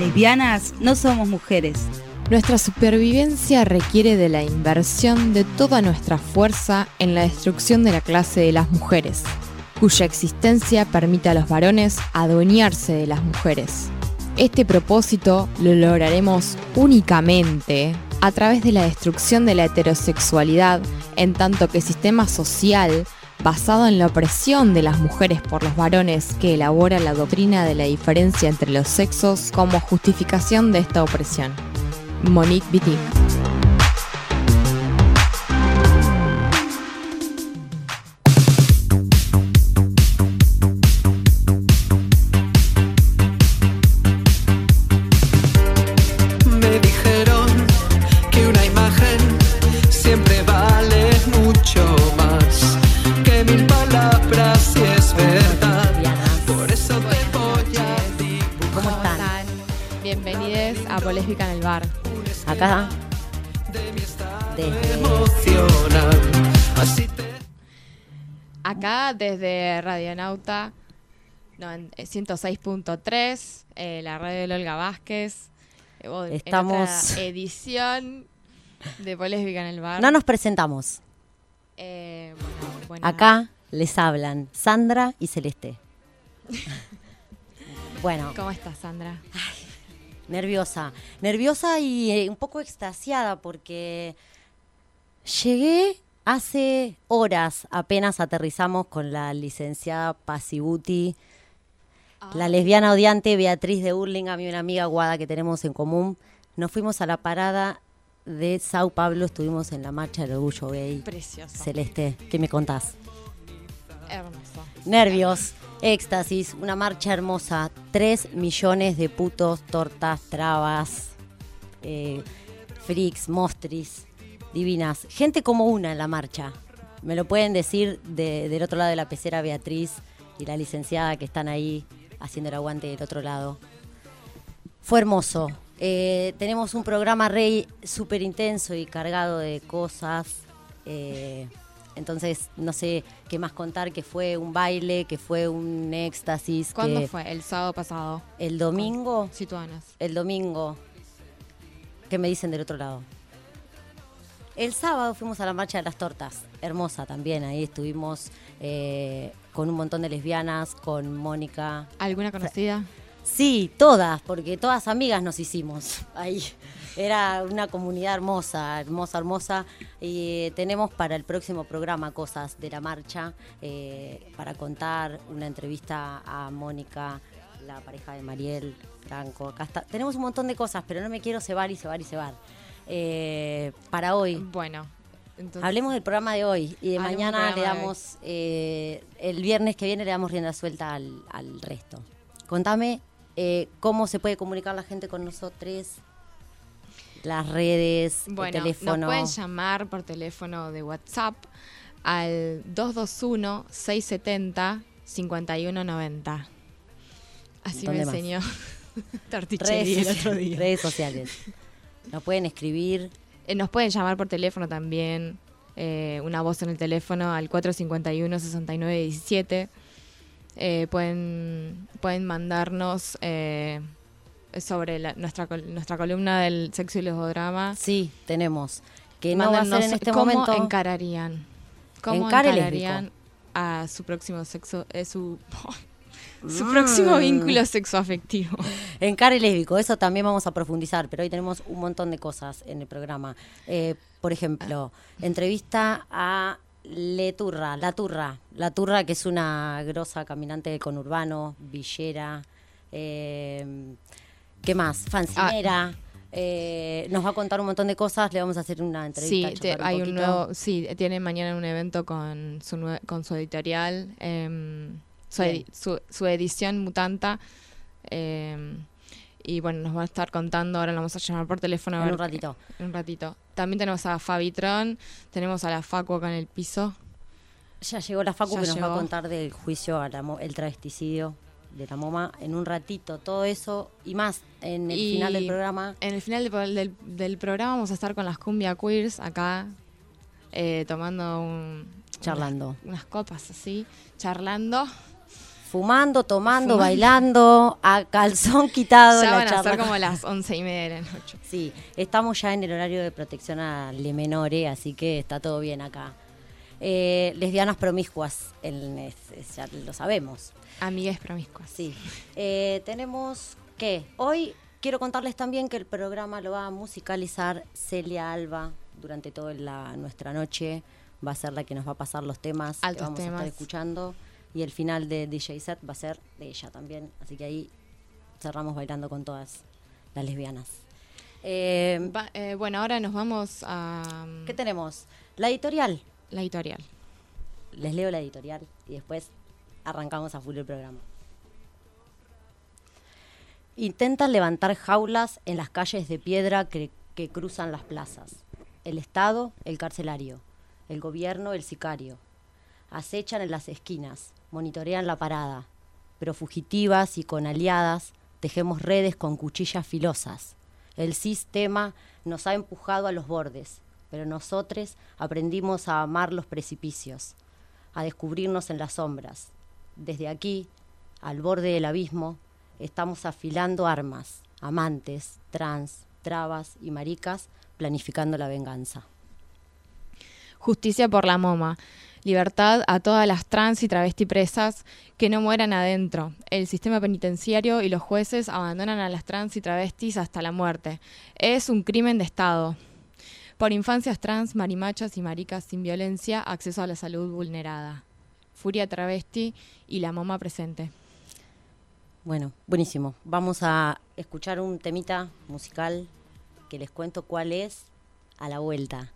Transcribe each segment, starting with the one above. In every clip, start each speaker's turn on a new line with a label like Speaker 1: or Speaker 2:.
Speaker 1: lesbianas no somos mujeres.
Speaker 2: Nuestra supervivencia requiere de la inversión de toda nuestra fuerza en la destrucción de la clase de las mujeres, cuya existencia permite a los varones adueñarse de las mujeres. Este propósito lo lograremos únicamente a través de la destrucción de la heterosexualidad en tanto que sistema social basado en la opresión de las mujeres por los varones que elabora la doctrina de la diferencia entre los sexos como justificación de esta opresión. Monique Wittig.
Speaker 3: Acá desde
Speaker 2: Radionauta no, en- eh, 106.3, eh, la radio de Olga Vázquez. eh, en
Speaker 3: Estamos-
Speaker 2: otra edición de Polésbica en el Bar.
Speaker 3: No nos presentamos.
Speaker 2: Eh, bueno,
Speaker 3: Acá les hablan Sandra y Celeste. Bueno,
Speaker 2: ¿Cómo estás, Sandra?
Speaker 3: nerviosa. Nerviosa y un poco extasiada porque llegué hace horas, apenas aterrizamos con la licenciada Pasibuti, la lesbiana odiante Beatriz de Hurlingham y una amiga guada que tenemos en común. Nos fuimos a la parada de Sao Paulo, estuvimos en la marcha del orgullo gay.
Speaker 2: Precioso.
Speaker 3: Celeste, ¿qué me contás?
Speaker 2: Hermoso.
Speaker 3: Nervios, éxtasis, una marcha hermosa, tres millones de putos, tortas, trabas, eh, freaks, mostris, divinas. Gente como una en la marcha. Me lo pueden decir de- del otro lado de la pecera Beatriz y la licenciada que están ahí haciendo el aguante del otro lado. Fue hermoso. Eh, tenemos un programa rey súper intenso y cargado de cosas. Eh, entonces, no sé qué más contar, que fue un baile, que fue un éxtasis.
Speaker 2: ¿Cuándo
Speaker 3: que
Speaker 2: fue? El sábado pasado.
Speaker 3: El domingo.
Speaker 2: Situanos.
Speaker 3: El domingo. ¿Qué me dicen del otro lado? El sábado fuimos a la marcha de las tortas. Hermosa también. Ahí estuvimos eh, con un montón de lesbianas, con Mónica.
Speaker 2: ¿Alguna conocida?
Speaker 3: Sí, todas, porque todas amigas nos hicimos ahí. Era una comunidad hermosa, hermosa, hermosa. Y eh, tenemos para el próximo programa cosas de la marcha, eh, para contar una entrevista a Mónica, la pareja de Mariel Franco. Acá está. Tenemos un montón de cosas, pero no me quiero cebar y cebar y cebar. Eh, para hoy,
Speaker 2: Bueno. Entonces,
Speaker 3: Hablemos del programa de hoy y de mañana le damos, eh, el viernes que viene le damos rienda suelta al, al resto. Contame eh, cómo se puede comunicar la gente con nosotros, las redes,
Speaker 2: Bueno,
Speaker 3: el teléfono.
Speaker 2: nos pueden llamar por teléfono de WhatsApp al 221-670-5190. Así me enseñó Torticelli el otro día.
Speaker 3: redes sociales. Nos pueden escribir.
Speaker 2: Eh, Nos pueden llamar por teléfono también, eh, una voz en el teléfono al 451-6917. Eh, pueden, pueden mandarnos eh, sobre la- nuestra, nuestra columna del sexo y lesbodrama.
Speaker 3: Sí, tenemos. Que no va a ser
Speaker 2: Mándennos
Speaker 3: en este
Speaker 2: cómo
Speaker 3: momento.
Speaker 2: encararían. ¿Cómo
Speaker 3: Encare
Speaker 2: encararían a su próximo sexo, eh, su, su
Speaker 3: Mm.
Speaker 2: próximo vínculo sexoafectivo?
Speaker 3: Encare lésbico, eso también vamos a profundizar, pero hoy tenemos un montón de cosas en el programa. Eh, por ejemplo, entrevista a Leturra, La Turra, La Turra que es una grosa caminante del conurbano, villera, eh, ¿qué más? Fancinera. eh, nos va a contar un montón de cosas, le vamos a hacer una
Speaker 2: Sí,
Speaker 3: entrevista.
Speaker 2: te-
Speaker 3: charlar
Speaker 2: hay un nuevo, sí, tiene mañana un evento con su, con su editorial, em, su, edi- su, su edición Mutanta. em, y bueno, nos va a estar contando, ahora lo vamos a llamar por teléfono. a
Speaker 3: En
Speaker 2: ver
Speaker 3: un ratito.
Speaker 2: en un ratito. También tenemos a Fabitron, tenemos a la Facu acá en el piso.
Speaker 3: Ya llegó la Facu
Speaker 2: Ya
Speaker 3: que nos va a contar del juicio al el travesticidio de la MoMA en un ratito. Todo eso y más en el
Speaker 2: Y
Speaker 3: final del programa.
Speaker 2: En el final del, del- del programa vamos a estar con las cumbia queers acá, eh, tomando un-
Speaker 3: Charlando.
Speaker 2: unas, unas copas así, charlando.
Speaker 3: Fumando, tomando, bailando, a calzón quitado.
Speaker 2: Ya
Speaker 3: la
Speaker 2: van a
Speaker 3: charla
Speaker 2: ser como las once y media de la noche.
Speaker 3: Sí, estamos ya en el horario de protección a le menore, así que está todo bien acá. Eh, lesbianas promiscuas, el- es- es- ya lo sabemos.
Speaker 2: Amigues promiscuas.
Speaker 3: Sí. Eh, tenemos que hoy quiero contarles también que el programa lo va a musicalizar Celia Alba durante toda la, nuestra noche. Va a ser la que nos va a pasar los temas que
Speaker 2: Altos
Speaker 3: vamos a
Speaker 2: temas.
Speaker 3: estar escuchando. Y el final de DJ set va a ser de ella también. Así que ahí cerramos bailando con todas las lesbianas. Eh,
Speaker 2: Va- eh, bueno, ahora nos vamos a mm,
Speaker 3: ¿Qué tenemos? La editorial.
Speaker 2: la editorial.
Speaker 3: Les leo la editorial y después arrancamos a full el programa. Intentan levantar jaulas en las calles de piedra que, que cruzan las plazas. El Estado, el carcelario. El gobierno, el sicario. Acechan en las esquinas, monitorean la parada. Pero fugitivas y con aliadas, tejemos redes con cuchillas filosas. El sistema nos ha empujado a los bordes, pero nosotros aprendimos a amar los precipicios, a descubrirnos en las sombras. Desde aquí, al borde del abismo, estamos afilando armas, amantes, trans, trabas y maricas, planificando la venganza.
Speaker 2: Justicia por la MoMA. Libertad a todas las trans y travesti presas que no mueran adentro. El sistema penitenciario y los jueces abandonan a las trans y travestis hasta la muerte. Es un crimen de Estado. Por infancias trans, marimachas y maricas sin violencia, acceso a la salud vulnerada. Furia travesti y la MoMA presente.
Speaker 3: Bueno, buenísimo. Vamos a escuchar un temita musical que les cuento cuál es a la vuelta.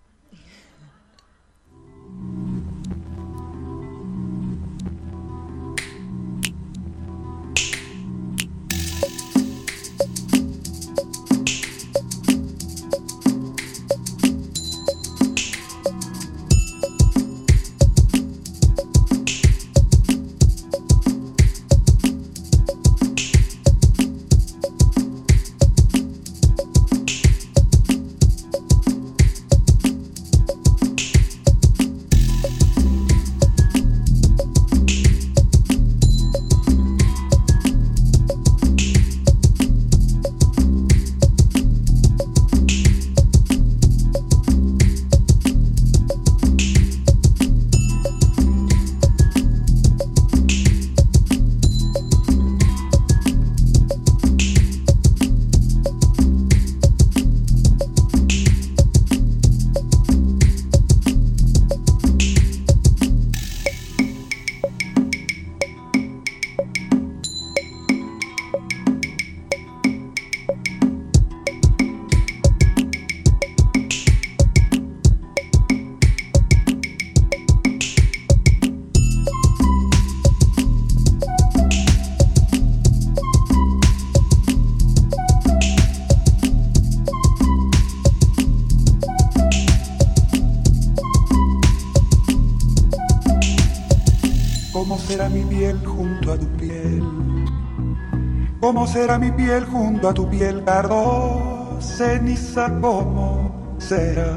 Speaker 4: ¿Cómo será mi piel junto a tu piel, cardo? Ceniza, ¿cómo será?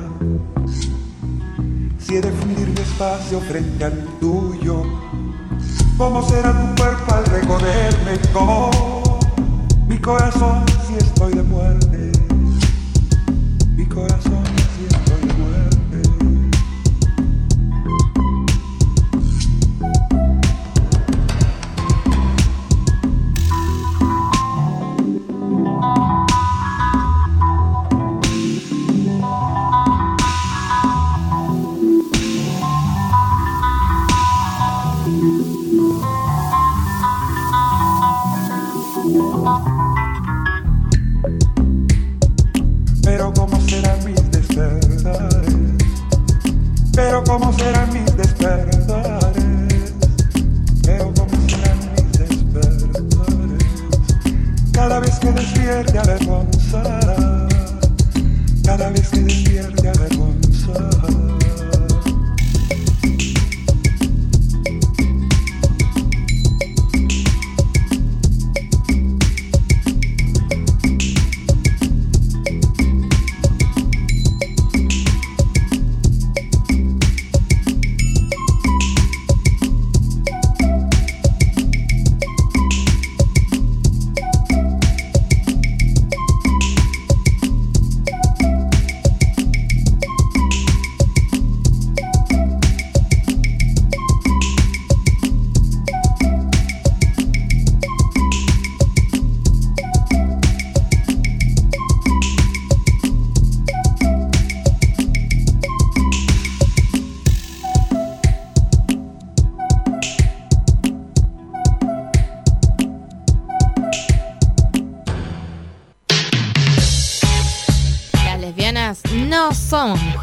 Speaker 4: Si he de fundir mi espacio frente al tuyo, ¿cómo será tu cuerpo al recorrerme? ¿Cómo mi corazón si estoy de muerte? Mi corazón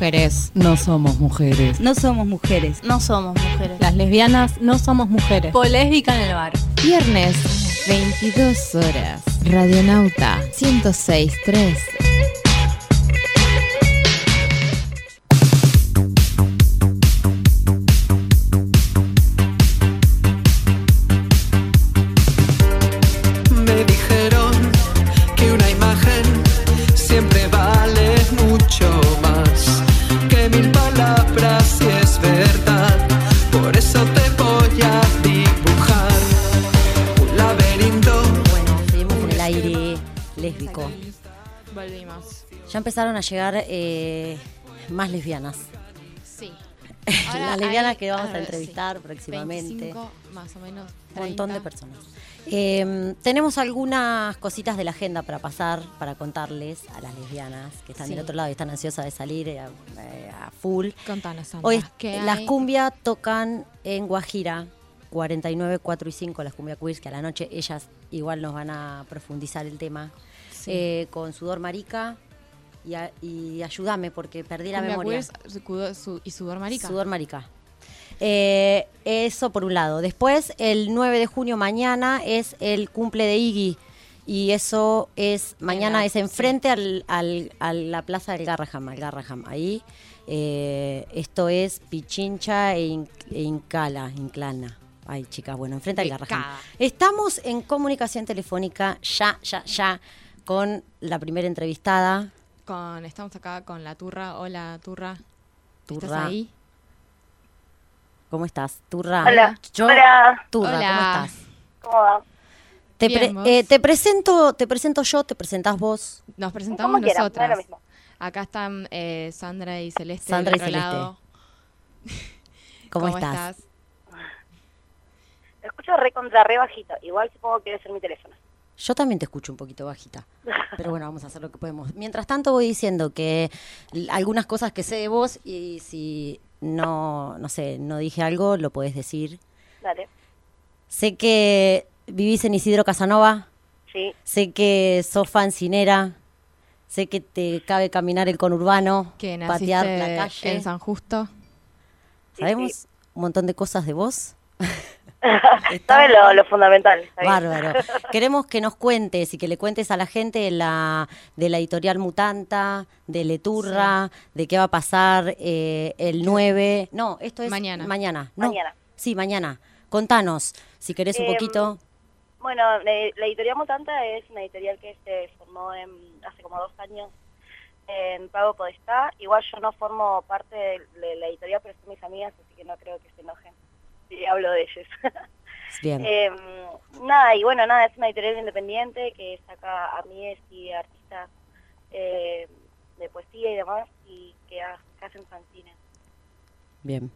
Speaker 2: mujeres.
Speaker 5: No somos mujeres.
Speaker 1: No somos mujeres.
Speaker 6: No somos mujeres.
Speaker 7: Las lesbianas no somos mujeres.
Speaker 6: Polésbica en el bar.
Speaker 2: Viernes, 22 horas. Radionauta 106.3.
Speaker 3: empezaron a llegar eh, más lesbianas.
Speaker 2: Sí.
Speaker 3: Las lesbianas que vamos a entrevistar próximamente.
Speaker 2: 25, más o menos.
Speaker 3: Un montón de
Speaker 2: 30.
Speaker 3: personas. Eh, tenemos algunas cositas de la agenda para pasar, para contarles a las lesbianas que están
Speaker 2: Sí.
Speaker 3: del otro lado y están ansiosas de salir eh, a, eh, a full.
Speaker 2: Contanos, Sandra.
Speaker 3: Hoy
Speaker 2: ¿qué
Speaker 3: las
Speaker 2: hay?
Speaker 3: cumbia tocan en Guajira, 49, 4 y 5, las cumbia queers, que a la noche ellas igual nos van a profundizar el tema.
Speaker 2: Sí.
Speaker 3: Eh, con Sudor Marica y, a- y ayúdame porque perdí la memoria.
Speaker 2: su- y sudor marica.
Speaker 3: Sudor Marica. Eh, eso por un lado. Después, el 9 de junio, mañana, es el cumple de Iggy. Y eso es, mañana
Speaker 2: la-
Speaker 3: es enfrente al, al- a la plaza del Garraham, al Garraham. Ahí, eh, esto es Pichincha e, In- e Incala, Inclana. Ay, chicas, bueno, enfrente al Garraham. Estamos en comunicación telefónica, ya, ya, ya, con la primera entrevistada.
Speaker 2: Con, estamos acá con la turra. Hola, turra. ¿Estás ahí?
Speaker 3: ¿Cómo estás? Turra.
Speaker 8: Hola.
Speaker 3: Yo,
Speaker 8: Hola.
Speaker 3: Turra,
Speaker 2: Hola.
Speaker 3: ¿cómo estás?
Speaker 8: ¿Cómo va?
Speaker 3: Te,
Speaker 2: Bien,
Speaker 3: pre- eh, te presento, te presento yo, te presentás vos.
Speaker 2: Nos presentamos
Speaker 8: no
Speaker 2: nosotras.
Speaker 8: lo mismo.
Speaker 2: Acá están eh, Sandra y Celeste.
Speaker 3: Sandra
Speaker 2: del
Speaker 3: y Celeste.
Speaker 2: lado.
Speaker 3: ¿Cómo, estás?
Speaker 8: Te escucho re contra re bajito. Igual supongo que debe ser mi teléfono.
Speaker 3: Yo también te escucho un poquito bajita. Pero bueno, vamos a hacer lo que podemos. Mientras tanto voy diciendo que algunas cosas que sé de vos y si no, no sé, no dije algo, lo podés decir.
Speaker 8: Dale.
Speaker 3: Sé que vivís en Isidro Casanova,
Speaker 8: Sí.
Speaker 3: sé que sos fancinera, sé que te cabe caminar el conurbano,
Speaker 2: Que
Speaker 3: patear la calle.
Speaker 2: en San Justo.
Speaker 8: Sí,
Speaker 3: ¿Sabemos
Speaker 8: sí.
Speaker 3: un montón de cosas de vos?
Speaker 8: Sabes lo, lo fundamental. está.
Speaker 3: Bárbaro. Queremos que nos cuentes y que le cuentes a la gente de la, de la editorial Mutanta, de Leturra, de qué va a pasar eh, el 9. No, esto es
Speaker 2: Mañana.
Speaker 3: Mañana. No.
Speaker 8: Mañana.
Speaker 3: Sí, mañana. Contanos, si querés un
Speaker 8: Em,
Speaker 3: poquito.
Speaker 8: Bueno, la, editorial Mutanta es una editorial que se formó en, hace como dos años en Pago Podestá. Igual yo no formo parte de la editorial, pero son mis amigas, así que no creo que se enojen si hablo de ellos.
Speaker 3: Bien.
Speaker 8: Em, nada, y bueno, nada, es una editorial independiente que saca amigas y artistas eh, de poesía y demás, y que, ha- que hacen fanzines.
Speaker 3: Bien.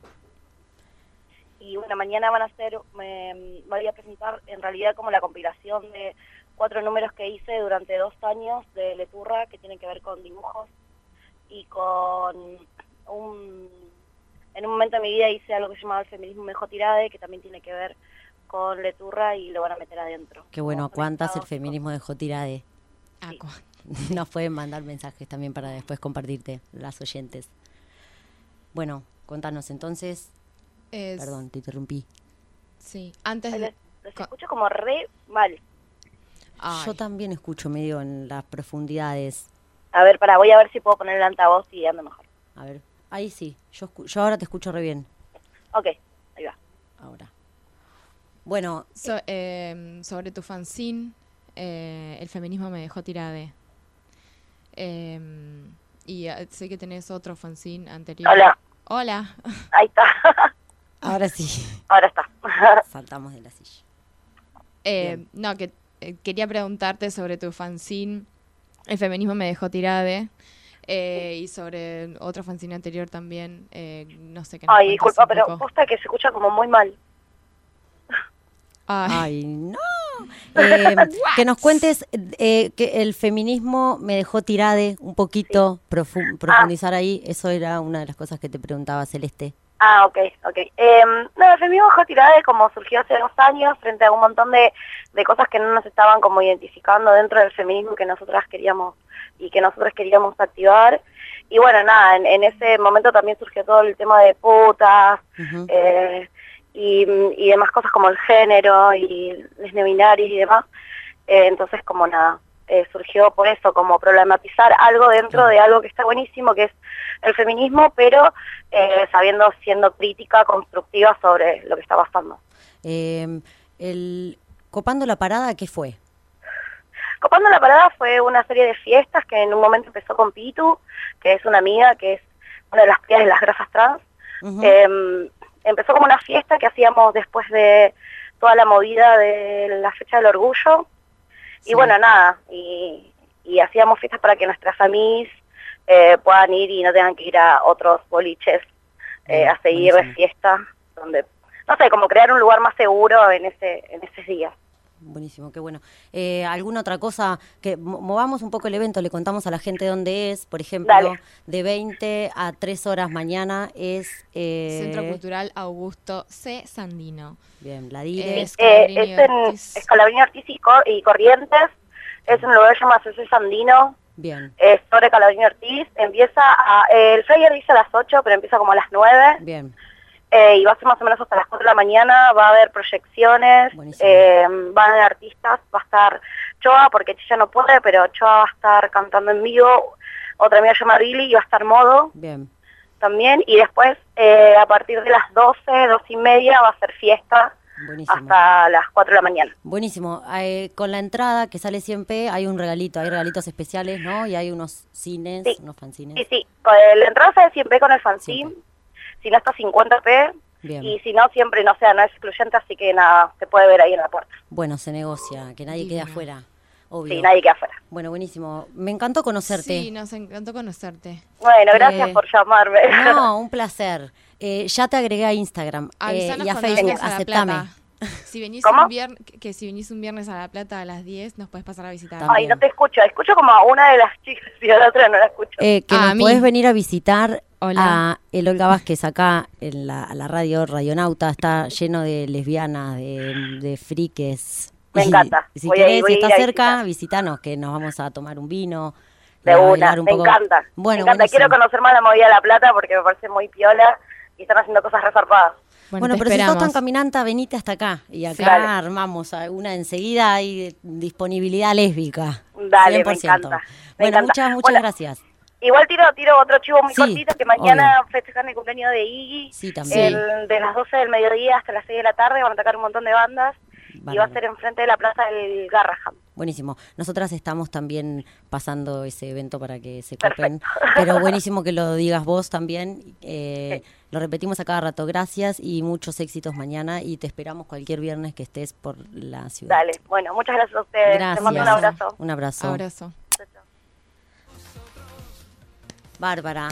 Speaker 8: Y bueno, mañana van a hacer, me voy a presentar en realidad como la compilación de cuatro números que hice durante dos años de Leturra, que tienen que ver con dibujos y con un... En un momento de mi vida hice algo que se llamaba el feminismo mejor tirade, que también tiene que ver con Leturra y lo van a meter adentro.
Speaker 3: Qué bueno, ¿a
Speaker 8: Como
Speaker 3: cuántas el feminismo dejó tirade?
Speaker 2: Ah,
Speaker 8: Sí.
Speaker 3: Nos pueden mandar mensajes también para después compartirte, las oyentes. Bueno, contanos entonces.
Speaker 2: es-
Speaker 3: Perdón, te interrumpí.
Speaker 2: Sí, antes de...
Speaker 8: Escucho como re mal.
Speaker 2: Ay,
Speaker 3: Yo también escucho medio en las profundidades.
Speaker 8: A ver, para, voy a ver si puedo poner el altavoz y ando mejor.
Speaker 3: A ver, ahí sí, yo, escu- yo ahora te escucho re bien.
Speaker 8: Ok, ahí va.
Speaker 3: Ahora. Bueno,
Speaker 2: so- em, sobre tu fanzine, eh, el feminismo me dejó tirade. Em, y eh, sé que tenés otro fanzine anterior.
Speaker 8: Hola.
Speaker 2: Hola.
Speaker 8: Ahí está.
Speaker 3: ahora sí.
Speaker 8: Ahora está.
Speaker 3: Saltamos de la silla.
Speaker 2: Eh, no, que eh, quería preguntarte sobre tu fanzine, El feminismo me dejó tirade. Eh, y sobre otro fanzine anterior también, eh, no sé qué.
Speaker 8: Ay, disculpa, pero posta que se escucha como muy mal.
Speaker 2: Ay,
Speaker 3: Ay, no. Eh, que nos cuentes eh, que el feminismo me dejó tirade un poquito, profu- profundizar ahí. Eso era una de las cosas que te preguntaba Celeste.
Speaker 8: Ah, ok, ok. Eh, no, el feminismo bajo tirade como surgió hace dos años frente a un montón de, de cosas que no nos estaban como identificando dentro del feminismo que nosotras queríamos y que nosotros queríamos activar. Y bueno, nada, en, en ese momento también surgió todo el tema de putas eh, y, y demás cosas como el género y les no binarios y demás. Eh, entonces, como nada, eh, surgió por eso, como problematizar algo dentro de algo que está buenísimo, que es el feminismo, pero eh, sabiendo, siendo crítica, constructiva sobre lo que está pasando.
Speaker 3: Eh, el, copando la parada, ¿qué fue?
Speaker 8: Copando la Parada fue una serie de fiestas que en un momento empezó con Pitu, que es una amiga, que es una de las crías de las grasas trans. Eh, empezó como una fiesta que hacíamos después de toda la movida de la fecha del orgullo.
Speaker 3: Sí.
Speaker 8: Y bueno, nada, y, y hacíamos fiestas para que nuestras familias eh, puedan ir y no tengan que ir a otros boliches eh, a seguir de fiesta, donde, no sé, como crear un lugar más seguro en ese en ese día.
Speaker 3: Buenísimo, qué bueno. Eh, ¿Alguna otra cosa? que mo- Movamos un poco el evento, le contamos a la gente dónde es. Por ejemplo,
Speaker 8: Dale.
Speaker 3: de 20 a 3 horas mañana es... eh,
Speaker 2: Centro Cultural Augusto C. Sandino.
Speaker 3: Bien, la dire.
Speaker 2: Es-
Speaker 8: Eh,
Speaker 2: Scalabrini
Speaker 8: es en
Speaker 2: Ortiz.
Speaker 8: Escalabrini Ortiz y, Cor- y Corrientes, es un lugar llamado César Sandino,
Speaker 3: Bien,
Speaker 8: es sobre Calabrini Ortiz, empieza a, eh, el flyer dice a las 8, pero empieza como a las 9,
Speaker 3: bien.
Speaker 8: Eh, y va a ser más o menos hasta las 4 de la mañana, va a haber proyecciones, eh, van a haber artistas, va a estar Choa, porque Chilla no puede, pero Choa va a estar cantando en vivo, otra amiga llama Billy y va a estar Modo
Speaker 3: Bien,
Speaker 8: también, y después eh, a partir de las 12, 12 y media va a ser fiesta
Speaker 3: buenísimo.
Speaker 8: hasta las 4 de la mañana.
Speaker 3: Buenísimo. Eh, con la entrada que sale siempre hay un regalito, hay regalitos especiales, ¿no? Y hay unos cines,
Speaker 8: Sí.
Speaker 3: unos fanzines.
Speaker 8: Sí, sí, la entrada sale siempre con el fanzine, si no está 50p,
Speaker 3: Bien.
Speaker 8: y si no, siempre, no sea, no es excluyente, así que nada, se puede ver ahí en la puerta.
Speaker 3: Bueno, se negocia, que nadie quede afuera, obvio.
Speaker 8: Sí, nadie queda afuera.
Speaker 3: Bueno, buenísimo. Me encantó conocerte.
Speaker 2: Sí, nos encantó conocerte.
Speaker 8: Bueno, gracias
Speaker 3: Eh,
Speaker 8: por llamarme.
Speaker 3: No, un placer. Eh, ya te agregué a Instagram eh, y a Facebook.
Speaker 2: a
Speaker 3: Aceptame.
Speaker 2: Plata. Si venís
Speaker 8: ¿Cómo?
Speaker 2: un viernes, que si venís un viernes a La Plata a las 10, nos puedes pasar a visitar.
Speaker 3: También.
Speaker 8: Ay, no te escucho, escucho como a una de las chicas y a la otra no la escucho.
Speaker 3: Eh, que
Speaker 2: Ah,
Speaker 3: nos puedes venir a visitar
Speaker 2: Hola.
Speaker 3: a el Olga Vázquez acá en la, a la radio Radionauta. Está lleno de lesbianas, de, de friques.
Speaker 8: Me
Speaker 3: Y-
Speaker 8: encanta.
Speaker 3: y si
Speaker 8: Voy a ir-
Speaker 3: querés, si estás cerca,
Speaker 8: visitar.
Speaker 3: visitanos, que nos vamos a tomar un vino.
Speaker 8: de una,
Speaker 3: un
Speaker 8: me
Speaker 3: poco.
Speaker 8: encanta.
Speaker 3: Bueno,
Speaker 8: me encanta,
Speaker 3: buenísimo.
Speaker 8: quiero conocer más la movida de la plata porque me parece muy piola y están haciendo cosas resarpadas.
Speaker 2: Bueno,
Speaker 3: Bueno, pero si sos tan caminanta, venite hasta acá. Y acá
Speaker 8: Sí.
Speaker 3: Armamos una enseguida hay disponibilidad lésbica.
Speaker 8: Dale, me
Speaker 3: 100%.
Speaker 8: encanta, me
Speaker 3: Bueno,
Speaker 8: encanta.
Speaker 3: muchas, muchas
Speaker 8: Bueno,
Speaker 3: gracias.
Speaker 8: Igual tiro, tiro otro chivo muy
Speaker 3: Sí,
Speaker 8: cortito que mañana festejan el cumpleaños de Iggy.
Speaker 3: Sí, también.
Speaker 8: El- de las 12 del mediodía hasta las 6 de la tarde van a tocar un montón de bandas y va a ser enfrente de la plaza del Garraham.
Speaker 3: Buenísimo. Nosotras estamos también pasando ese evento para que se copen. Pero buenísimo que lo digas vos también. Eh, Lo repetimos a cada rato. Gracias y muchos éxitos mañana. Y te esperamos cualquier viernes que estés por la ciudad.
Speaker 8: Dale, bueno, muchas gracias a ustedes.
Speaker 3: Gracias.
Speaker 8: Te mando un abrazo.
Speaker 3: Un abrazo.
Speaker 2: Abrazo.
Speaker 3: Bárbara.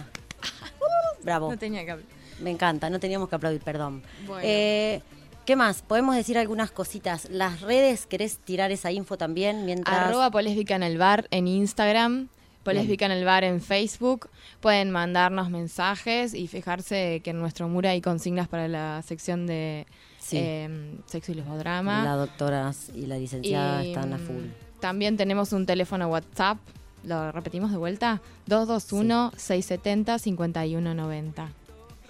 Speaker 3: Bravo.
Speaker 2: No tenía que hablar.
Speaker 3: Me encanta, no teníamos que aplaudir, perdón.
Speaker 2: Bueno.
Speaker 3: Eh, ¿Qué más? Podemos decir algunas cositas. Las redes, ¿querés tirar esa info también? Mientras...
Speaker 2: Arroba Polésbica en el bar en Instagram, Polésbica en el bar en Facebook. Pueden mandarnos mensajes y fijarse que en nuestro muro hay consignas para la sección de
Speaker 3: Sí.
Speaker 2: eh, sexo y lesbodrama.
Speaker 3: La doctora y la licenciada
Speaker 2: Y,
Speaker 3: están a
Speaker 2: mm,
Speaker 3: full.
Speaker 2: También tenemos un teléfono WhatsApp. ¿Lo repetimos de vuelta? 221-670-5190.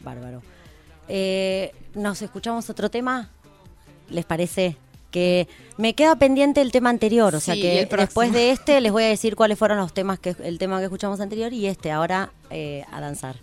Speaker 3: Bárbaro. Eh, ¿Nos escuchamos otro tema? ¿Les parece? Que me queda pendiente el tema anterior, o sea
Speaker 2: Sí,
Speaker 3: que después de este les voy a decir cuáles fueron los temas que el tema que escuchamos anterior y este ahora eh, a danzar.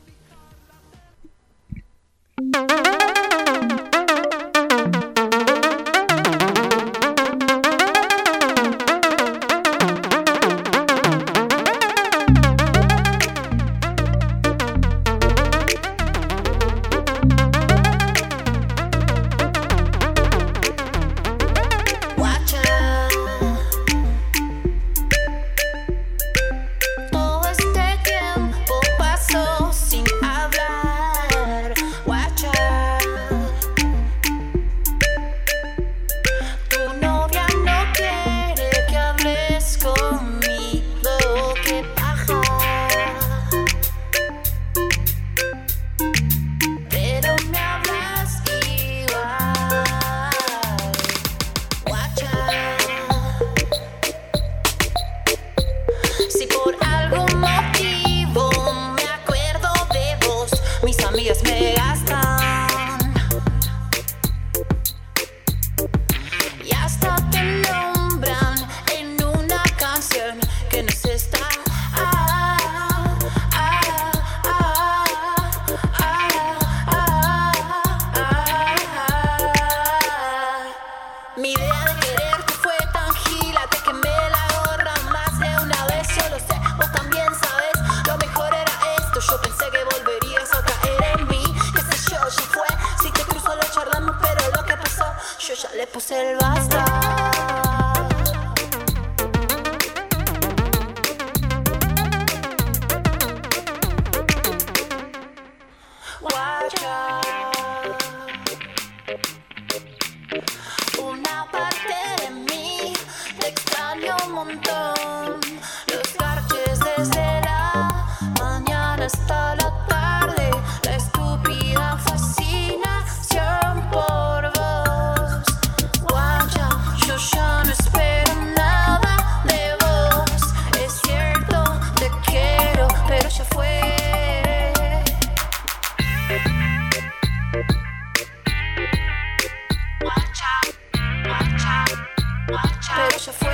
Speaker 9: Pero ya fue.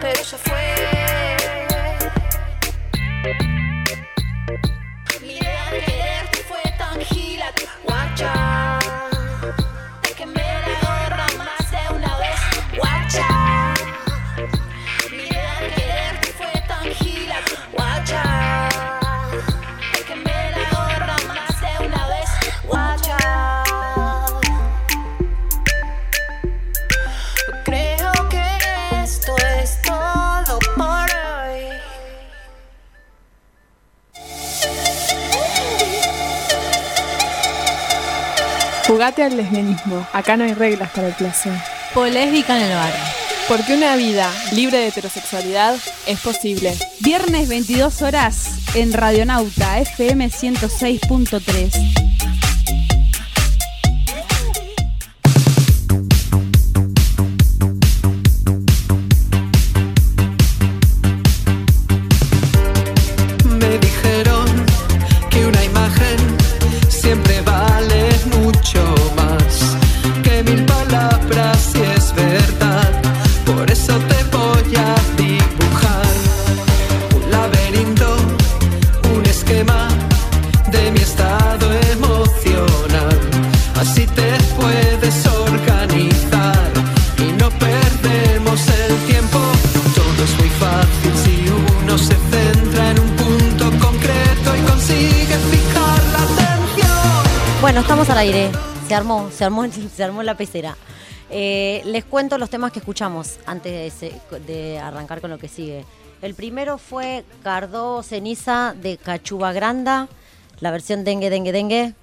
Speaker 9: Pero ya fue.
Speaker 10: Jugate al lesbianismo. Acá no hay reglas para el placer.
Speaker 11: Polésbica en el barrio.
Speaker 10: Porque una vida libre de heterosexualidad es posible.
Speaker 1: Viernes 22 horas en Radionauta FM 106.3.
Speaker 12: se
Speaker 3: armó, se armó la pecera. Eh, les cuento los temas que escuchamos antes de, arrancar con lo que sigue. El primero fue Cardó Ceniza de Cachuba Granda, la versión Dengue, Dengue, Dengue.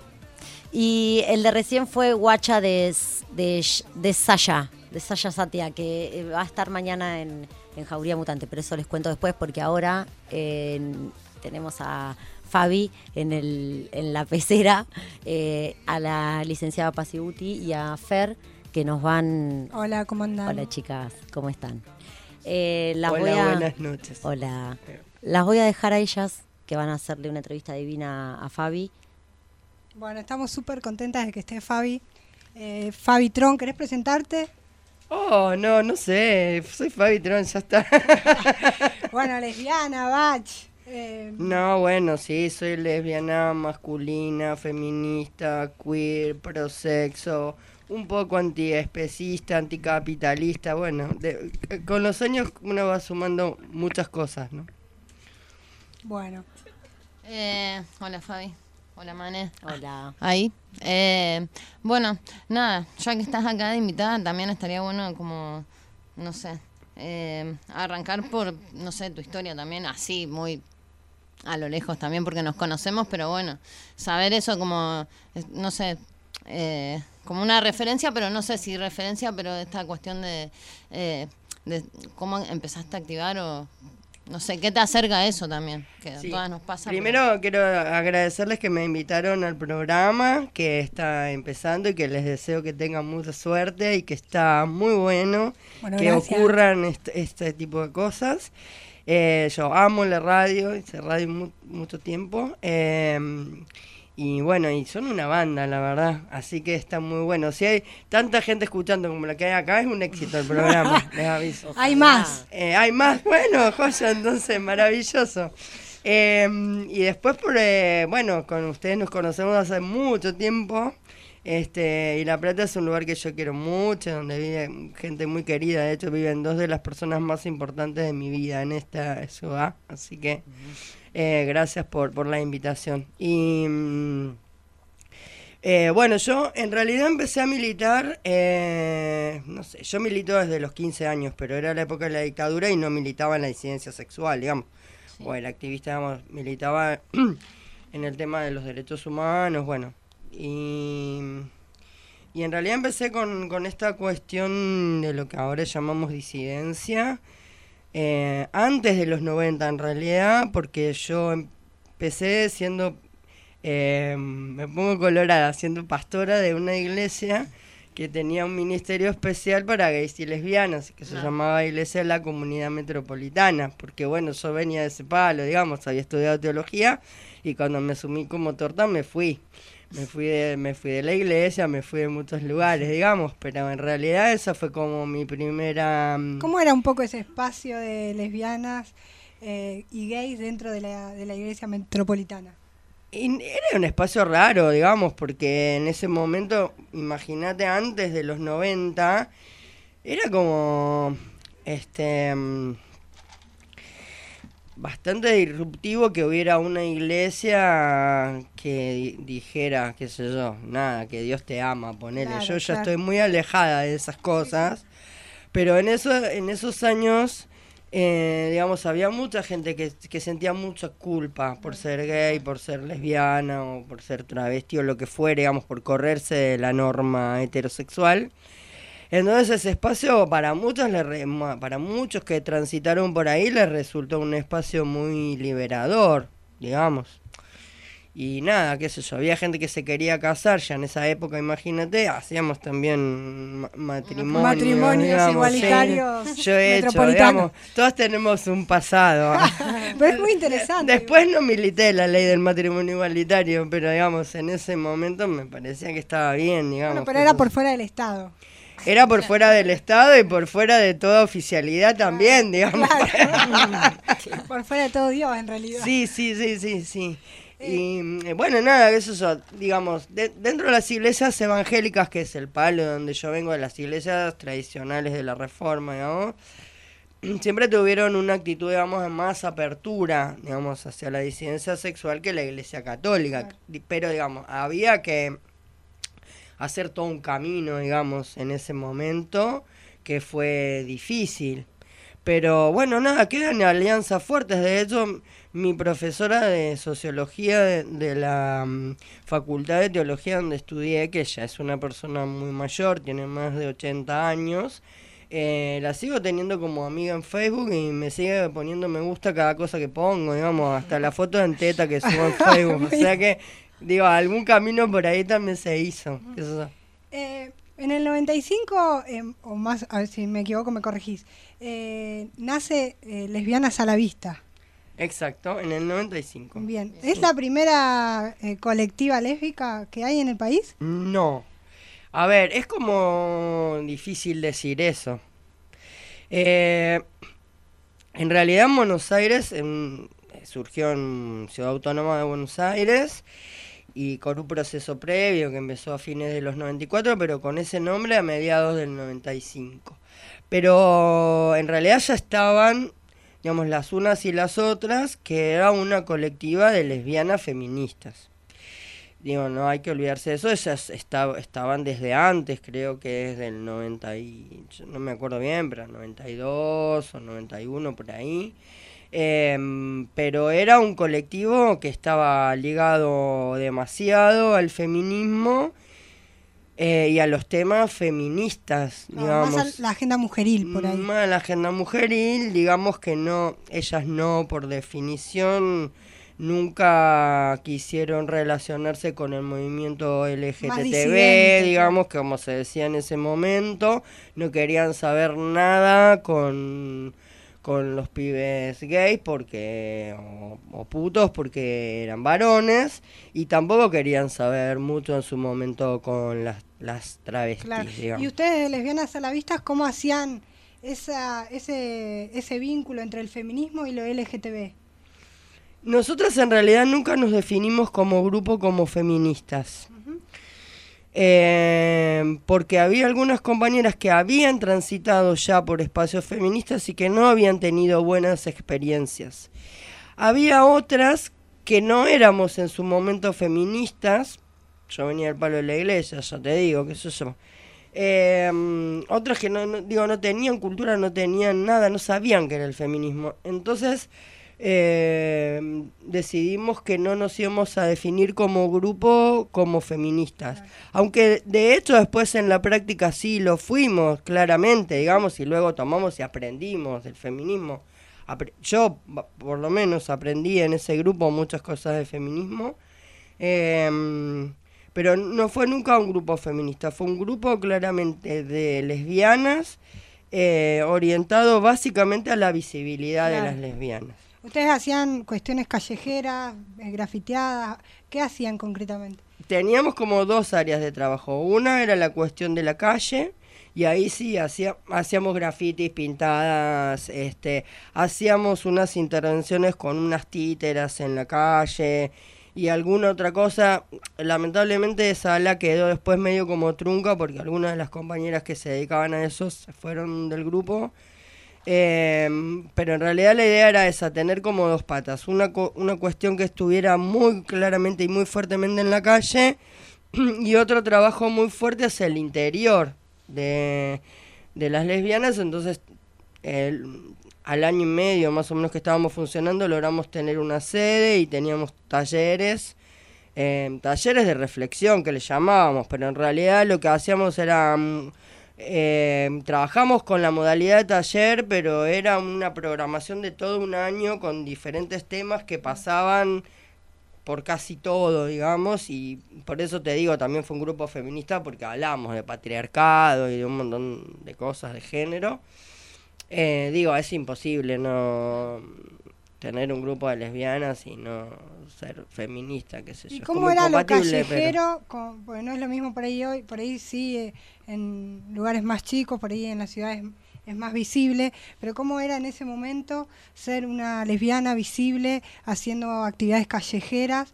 Speaker 3: Y el de recién fue Guacha de, de, de Sasha, de Satia, que eh, va a estar mañana en, en Jauría Mutante, pero eso les cuento después porque ahora eh, tenemos a Fabi en, el, en la pecera, eh, a la licenciada Pasibuti y a Fer que nos van...
Speaker 13: Hola, ¿cómo andan?
Speaker 3: Hola chicas, ¿cómo están? Eh, las
Speaker 14: Hola,
Speaker 3: voy a-
Speaker 14: buenas noches.
Speaker 3: Hola. Las voy a dejar a ellas que van a hacerle una entrevista divina a Fabi.
Speaker 13: Bueno, estamos súper contentas de que esté Fabi. Eh, Fabi Tron, ¿querés presentarte?
Speaker 14: Oh, no, no sé. Soy Fabi Tron, ya está.
Speaker 13: Bueno, lesbiana, bach. Eh,
Speaker 14: No, bueno, sí, soy lesbiana, masculina, feminista, queer, prosexo, un poco antiespecista, anticapitalista. Bueno, de- con los años uno va sumando muchas cosas, ¿no?
Speaker 13: bueno,
Speaker 6: Eh, hola Fabi. Hola Mane.
Speaker 3: Hola.
Speaker 6: Ahí. Eh, bueno, nada, ya que estás acá de invitada, también estaría bueno como, no sé, eh, arrancar por, no sé, tu historia también, así, muy a lo lejos también, porque nos conocemos, pero bueno, saber eso como, no sé, eh, como una referencia, pero no sé si referencia, pero esta cuestión de, eh, de cómo empezaste a activar o, no sé, ¿qué te acerca a eso también? Que
Speaker 14: Sí.
Speaker 6: a todas nos pasa.
Speaker 14: Primero quiero agradecerles que me invitaron al programa que está empezando y que les deseo que tengan mucha suerte y que está muy bueno
Speaker 13: Bueno,
Speaker 14: que
Speaker 13: gracias.
Speaker 14: ocurran este, este tipo de cosas. Eh, yo amo la radio, hice radio mu- mucho tiempo. eh, y bueno, y son una banda, la verdad. Así que está muy bueno. Si hay tanta gente escuchando como la que hay acá, es un éxito el programa, les aviso.
Speaker 13: Hay más.
Speaker 14: Eh, hay más, bueno, joya, entonces, maravilloso. Eh, y después, por, eh, bueno, con ustedes nos conocemos hace mucho tiempo. Este, y La Plata es un lugar que yo quiero mucho, donde vive gente muy querida. De hecho, viven dos de las personas más importantes de mi vida en esta ciudad. Así que eh, gracias por, por la invitación. Y mm, eh, bueno, yo en realidad empecé a militar, eh, no sé, yo milito desde los 15 años, pero era la época de la dictadura y no militaba en la disidencia sexual, digamos. O el activista, digamos, militaba en el tema de los derechos humanos, bueno. Y, y en realidad empecé con, con esta cuestión de lo que ahora llamamos disidencia, eh, antes de los 90 en realidad, porque yo empecé siendo, eh, me pongo colorada, siendo pastora de una iglesia que tenía un ministerio especial para gays y lesbianas, que se llamaba Iglesia de la Comunidad Metropolitana, porque bueno, yo venía de ese palo, digamos, había estudiado teología y cuando me asumí como torta me fui. Me fui, de, me fui de la iglesia, me fui de muchos lugares, digamos, pero en realidad esa fue como mi primera... mm,
Speaker 13: ¿Cómo era un poco ese espacio de lesbianas eh, y gays dentro de la, de la iglesia metropolitana?
Speaker 14: Y era un espacio raro, digamos, porque en ese momento, imagínate, antes de los 90, era como, este, mm, bastante disruptivo que hubiera una iglesia que di- dijera, qué sé yo, nada, que Dios te ama, ponele.
Speaker 15: Claro,
Speaker 14: yo ya
Speaker 15: claro.
Speaker 14: estoy muy alejada de esas cosas, pero en, eso, en esos años... eh, digamos, había mucha gente que, que sentía mucha culpa por ser gay, por ser lesbiana o por ser travesti o lo que fuera, digamos, por correrse de la norma heterosexual. Entonces ese espacio para muchos, le para muchos que transitaron por ahí les resultó un espacio muy liberador, digamos. Y nada, qué sé yo, había gente que se quería casar ya en esa época, imagínate, hacíamos también ma- matrimonios.
Speaker 13: Matrimonios
Speaker 14: digamos,
Speaker 13: igualitarios
Speaker 14: sí. Yo he hecho, digamos, todos tenemos un pasado.
Speaker 13: Pero es muy interesante.
Speaker 14: Después no milité la ley del matrimonio igualitario, pero digamos, en ese momento me parecía que estaba bien, digamos.
Speaker 13: Bueno, pero era por fuera del Estado.
Speaker 14: Era por fuera del Estado y por fuera de toda oficialidad también, digamos.
Speaker 13: por fuera de todo Dios, en realidad.
Speaker 14: Sí, sí, sí, sí, sí. Y mm, bueno, nada, eso es, digamos, de- dentro de las iglesias evangélicas, que es el palo de donde yo vengo, de las iglesias tradicionales de la Reforma, digamos, siempre tuvieron una actitud, digamos, de más apertura, digamos, hacia la disidencia sexual que la iglesia católica. Pero, digamos, había que hacer todo un camino, digamos, en ese momento que fue difícil. Pero bueno, nada, quedan alianzas fuertes. De hecho, mi profesora de sociología de, de la mm, Facultad de Teología donde estudié, que ella es una persona muy mayor, tiene más de 80 años, eh, la sigo teniendo como amiga en Facebook y me sigue poniendo me gusta cada cosa que pongo, digamos, hasta la foto en teta que subo en Facebook. o sea que, digo, algún camino por ahí también se hizo.
Speaker 13: Eh, en el 95, eh, o más, a ver si me equivoco, me corregís, eh, nace eh, Lesbianas a la Vista.
Speaker 14: Exacto, en el 95.
Speaker 13: Bien. ¿Es la primera colectiva lésbica que hay en el país?
Speaker 14: No. A ver, es como difícil decir eso. Eh, en realidad en Buenos Aires en- surgió en Ciudad Autónoma de Buenos Aires y con un proceso previo que empezó a fines de los 94, pero con ese nombre a mediados del 95. Pero en realidad ya estaban, digamos, las unas y las otras, que era una colectiva de lesbianas feministas. Digo, no hay que olvidarse de eso, ellas esta- estaban desde antes, creo que desde el 90 y, no me acuerdo bien, pero 92 o 91 por ahí. Em, pero era un colectivo que estaba ligado demasiado al feminismo eh, y a los temas feministas,
Speaker 13: No,
Speaker 14: digamos.
Speaker 13: más a la agenda mujeril por ahí.
Speaker 14: Más la agenda mujeril, digamos que no, ellas no, por definición, nunca quisieron relacionarse con el movimiento LGTB, digamos, que como se decía en ese momento, no querían saber nada con, con los pibes gays porque o, o putos porque eran varones y tampoco querían saber mucho en su momento con las, las travestis,
Speaker 13: Claro. ¿Y ustedes, lesbianas a la vista, cómo hacían esa, ese, ese vínculo entre el feminismo y lo LGTB?
Speaker 14: Nosotras en realidad nunca nos definimos como grupo como feministas. Eh, porque había algunas compañeras que habían transitado ya por espacios feministas y que no habían tenido buenas experiencias. Había otras que no éramos en su momento feministas. Yo venía del palo de la iglesia, ya te digo, qué sé yo. Eh, otras que no, no- digo, no tenían cultura, no tenían nada, no sabían qué era el feminismo. Entonces eh, decidimos que no nos íbamos a definir como grupo como feministas. Aunque de hecho después en la práctica sí lo fuimos claramente, digamos, y luego tomamos y aprendimos del feminismo. Yo, por lo menos, aprendí en ese grupo muchas cosas de feminismo. Em, pero no fue nunca un grupo feminista, fue un grupo claramente de lesbianas eh, orientado básicamente a la visibilidad de las lesbianas.
Speaker 13: ¿Ustedes hacían cuestiones callejeras, eh, grafiteadas? ¿Qué hacían concretamente?
Speaker 14: Teníamos como dos áreas de trabajo. Una era la cuestión de la calle, y ahí sí hacía- hacíamos grafitis pintadas, este, hacíamos unas intervenciones con unas títeras en la calle y alguna otra cosa. Lamentablemente esa ala quedó después medio como trunca porque algunas de las compañeras que se dedicaban a eso se fueron del grupo. Em, pero en realidad la idea era esa, tener como dos patas. Una, una cuestión que estuviera muy claramente y muy fuertemente en la calle y otro trabajo muy fuerte hacia el interior de, de las lesbianas. Entonces, el- al año y medio más o menos que estábamos funcionando, logramos tener una sede y teníamos talleres. em, talleres de reflexión que le llamábamos, pero en realidad lo que hacíamos era mm, eh, trabajamos con la modalidad de taller, pero era una programación de todo un año con diferentes temas que pasaban por casi todo, digamos, y por eso te digo, también fue un grupo feminista porque hablamos de patriarcado y de un montón de cosas de género. Eh, digo, es imposible no tener un grupo de lesbianas y no ser feminista, qué sé yo.
Speaker 13: ¿Y cómo era lo
Speaker 14: incompatible, pero-
Speaker 13: callejero? con- porque no es lo mismo por ahí hoy, por ahí sí, eh, en lugares más chicos, por ahí en las ciudades es más visible, pero cómo era en ese momento ser una lesbiana visible haciendo actividades callejeras,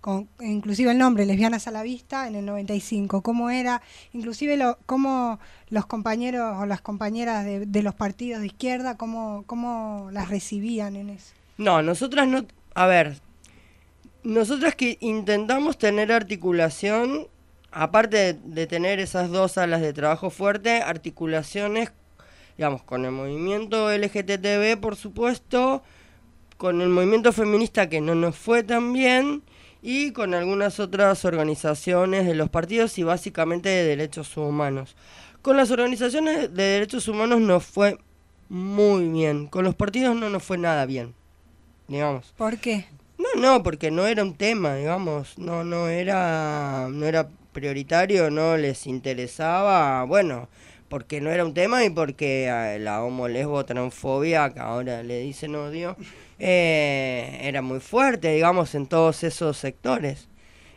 Speaker 13: con inclusive el nombre Lesbianas a la Vista en el 95, cómo era, inclusive lo, cómo los compañeros o las compañeras de, de los partidos de izquierda, cómo, cómo las recibían en eso.
Speaker 14: No, nosotras no. A ver, nosotras que intentamos tener articulación, aparte de, tener esas dos alas de trabajo fuerte, articulaciones, digamos, con el movimiento LGTB, por supuesto, con el movimiento feminista que no nos fue tan bien, y con algunas otras organizaciones de los partidos y básicamente de derechos humanos. Con las organizaciones de derechos humanos nos fue muy bien, con los partidos no nos fue nada bien digamos.
Speaker 13: ¿Por qué?
Speaker 14: No, no, porque no era un tema, digamos, no, no era, no era prioritario, no les interesaba, bueno, porque no era un tema y porque eh, la homo lesbo transfobia, que ahora le dicen odio, eh, era muy fuerte, digamos, en todos esos sectores.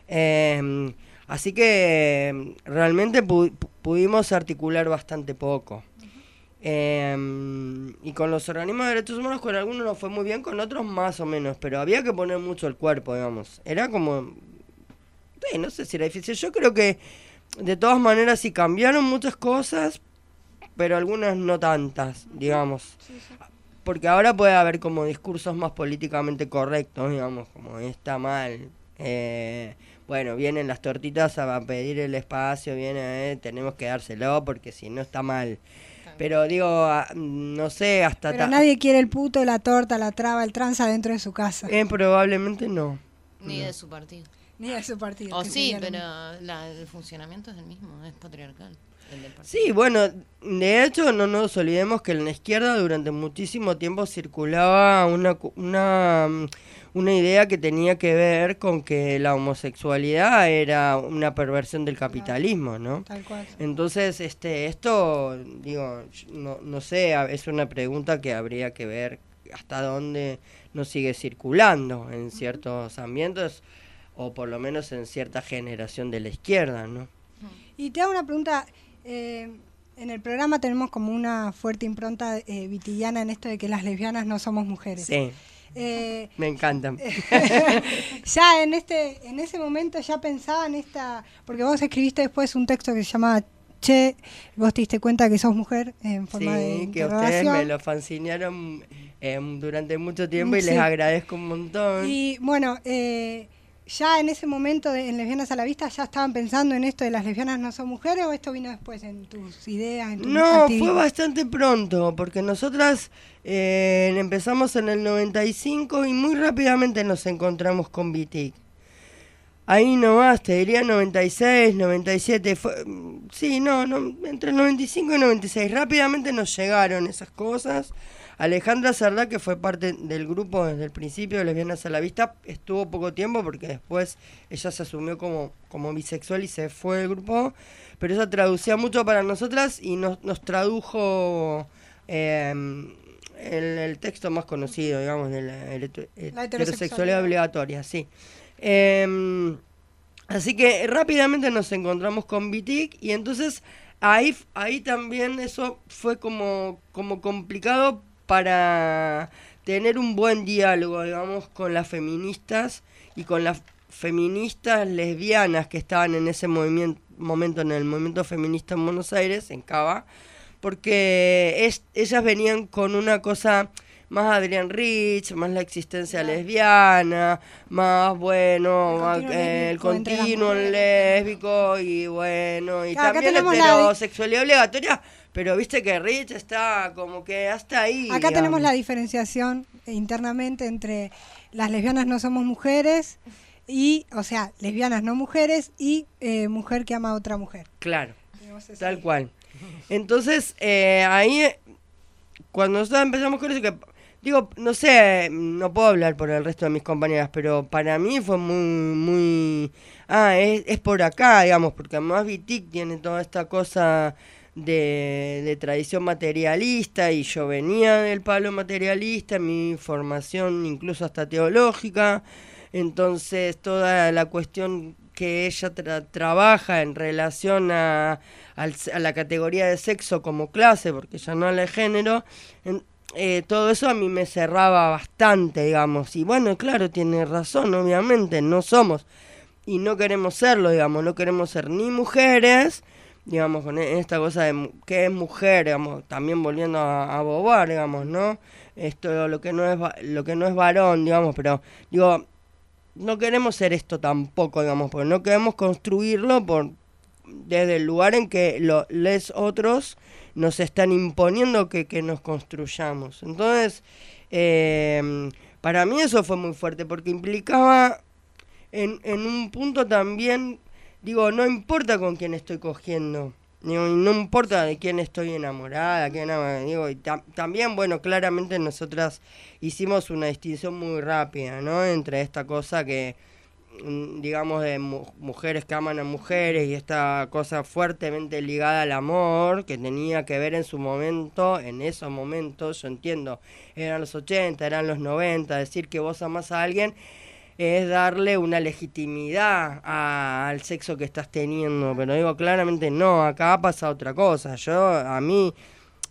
Speaker 14: Eh, así que eh, realmente pu- pu- pudimos articular bastante poco. Eh, y con los organismos de derechos humanos, con algunos nos fue muy bien, con otros más o menos, pero había que poner mucho el cuerpo, digamos. Era como... sí, no sé si era difícil. Yo creo que de todas maneras sí cambiaron muchas cosas, pero algunas no tantas, digamos. Porque ahora puede haber como discursos más políticamente correctos, digamos, como está mal. eh, bueno, vienen las tortitas a pedir el espacio, viene, eh, tenemos que dárselo porque si no está mal. Pero digo, ah, no sé, hasta...
Speaker 13: Pero nadie quiere el puto, la torta, la traba, el tranza dentro de su casa.
Speaker 14: Eh, probablemente no.
Speaker 6: Ni de su partido.
Speaker 13: Ni de su partido.
Speaker 6: O sí, pero la- el funcionamiento es el mismo, es patriarcal.
Speaker 14: Sí, bueno, de hecho no nos olvidemos que en la izquierda durante muchísimo tiempo circulaba una, cu- una, mm, una idea que tenía que ver con que la homosexualidad era una perversión del capitalismo, ¿no?
Speaker 13: Tal cual.
Speaker 14: Entonces, este, esto, digo, no, no sé, es una pregunta que habría que ver hasta dónde nos sigue circulando en ciertos ambientes o por lo menos en cierta generación de la izquierda, ¿no?
Speaker 13: Y te hago una pregunta. eh, en el programa tenemos como una fuerte impronta eh, vitillana en esto de que las lesbianas no somos mujeres.
Speaker 14: Sí,
Speaker 13: Eh,
Speaker 14: me encantan.
Speaker 13: ya en este en ese momento ya pensaba en esta porque vos escribiste después un texto que se llamaba Che, vos te diste cuenta que sos mujer en forma de
Speaker 14: Sí, que ustedes me lo fanzinearon em, durante mucho tiempo y
Speaker 13: Sí.
Speaker 14: les agradezco un montón.
Speaker 13: Y bueno, eh, ya en ese momento de, en Lesbianas a la Vista ya estaban pensando en esto de las lesbianas no son mujeres o esto vino después en tus ideas, en tu
Speaker 14: No, fue bastante pronto, porque nosotras eh, empezamos en el 95 y muy rápidamente nos encontramos con Vitic. Ahí nomás, te diría 96, 97, fue, mm, sí, no, no, entre el 95 y 96, rápidamente nos llegaron esas cosas. Alejandra Sardá, que fue parte del grupo desde el principio de Lesbianas a la Vista, estuvo poco tiempo porque después ella se asumió como, como bisexual y se fue del grupo, pero ella traducía mucho para nosotras y nos, nos tradujo eh, el, el texto más conocido, digamos, de la, heterosexualidad
Speaker 13: heterosexualidad.
Speaker 14: obligatoria, sí. Em, así que rápidamente nos encontramos con Vitic y entonces ahí, ahí también eso fue como, como complicado para tener un buen diálogo, digamos, con las feministas y con las feministas lesbianas que estaban en ese movimiento, momento, en el movimiento feminista en Buenos Aires, en Cava, porque es, ellas venían con una cosa más Adrián Rich, más la existencia lesbiana, más bueno, más,
Speaker 13: continuo
Speaker 14: eh, el continuo lésbico y bueno, y
Speaker 13: Claro,
Speaker 14: también
Speaker 13: la
Speaker 14: heterosexualidad obligatoria, pero viste que Rich está como que hasta ahí.
Speaker 13: Acá tenemos la diferenciación internamente entre las lesbianas no somos mujeres y, o sea, lesbianas no mujeres y eh, mujer que ama a otra mujer.
Speaker 14: Claro, tal cual. Entonces, eh, ahí, cuando nosotros empezamos con eso, que digo, no sé, no puedo hablar por el resto de mis compañeras, pero para mí fue muy, muy... Ah, es, es por acá, digamos, porque además Vitic tiene toda esta cosa de, de tradición materialista y yo venía del palo materialista, mi formación incluso hasta teológica, entonces toda la cuestión que ella tra- trabaja en relación a, a la categoría de sexo como clase, porque ya no la género, eh, todo eso a mí me cerraba bastante, digamos. Y bueno, claro, tiene razón, obviamente, no somos y no queremos serlo, digamos, no queremos ser ni mujeres, digamos, con e- esta cosa de que es mujer, digamos, también volviendo a, a bobar, digamos, ¿no? Esto lo que no es lo que no es varón, digamos, pero digo, no queremos ser esto tampoco, digamos, porque no queremos construirlo por desde el lugar en que lo, les otros nos están imponiendo que, que nos construyamos. Entonces, eh, para mí eso fue muy fuerte, porque implicaba en, en un punto también, digo, no importa con quién estoy cogiendo, digo, no importa de quién estoy enamorada, quién digo, y tam- también, bueno, claramente nosotras hicimos una distinción muy rápida, ¿no? Entre esta cosa que, mm, digamos, de mu- mujeres que aman a mujeres y esta cosa fuertemente ligada al amor, que tenía que ver en su momento, en esos momentos, yo entiendo, eran los 80, eran los 90, decir que vos amás a alguien es darle una legitimidad a- al sexo que estás teniendo, pero digo claramente no, acá pasa otra cosa, yo a mí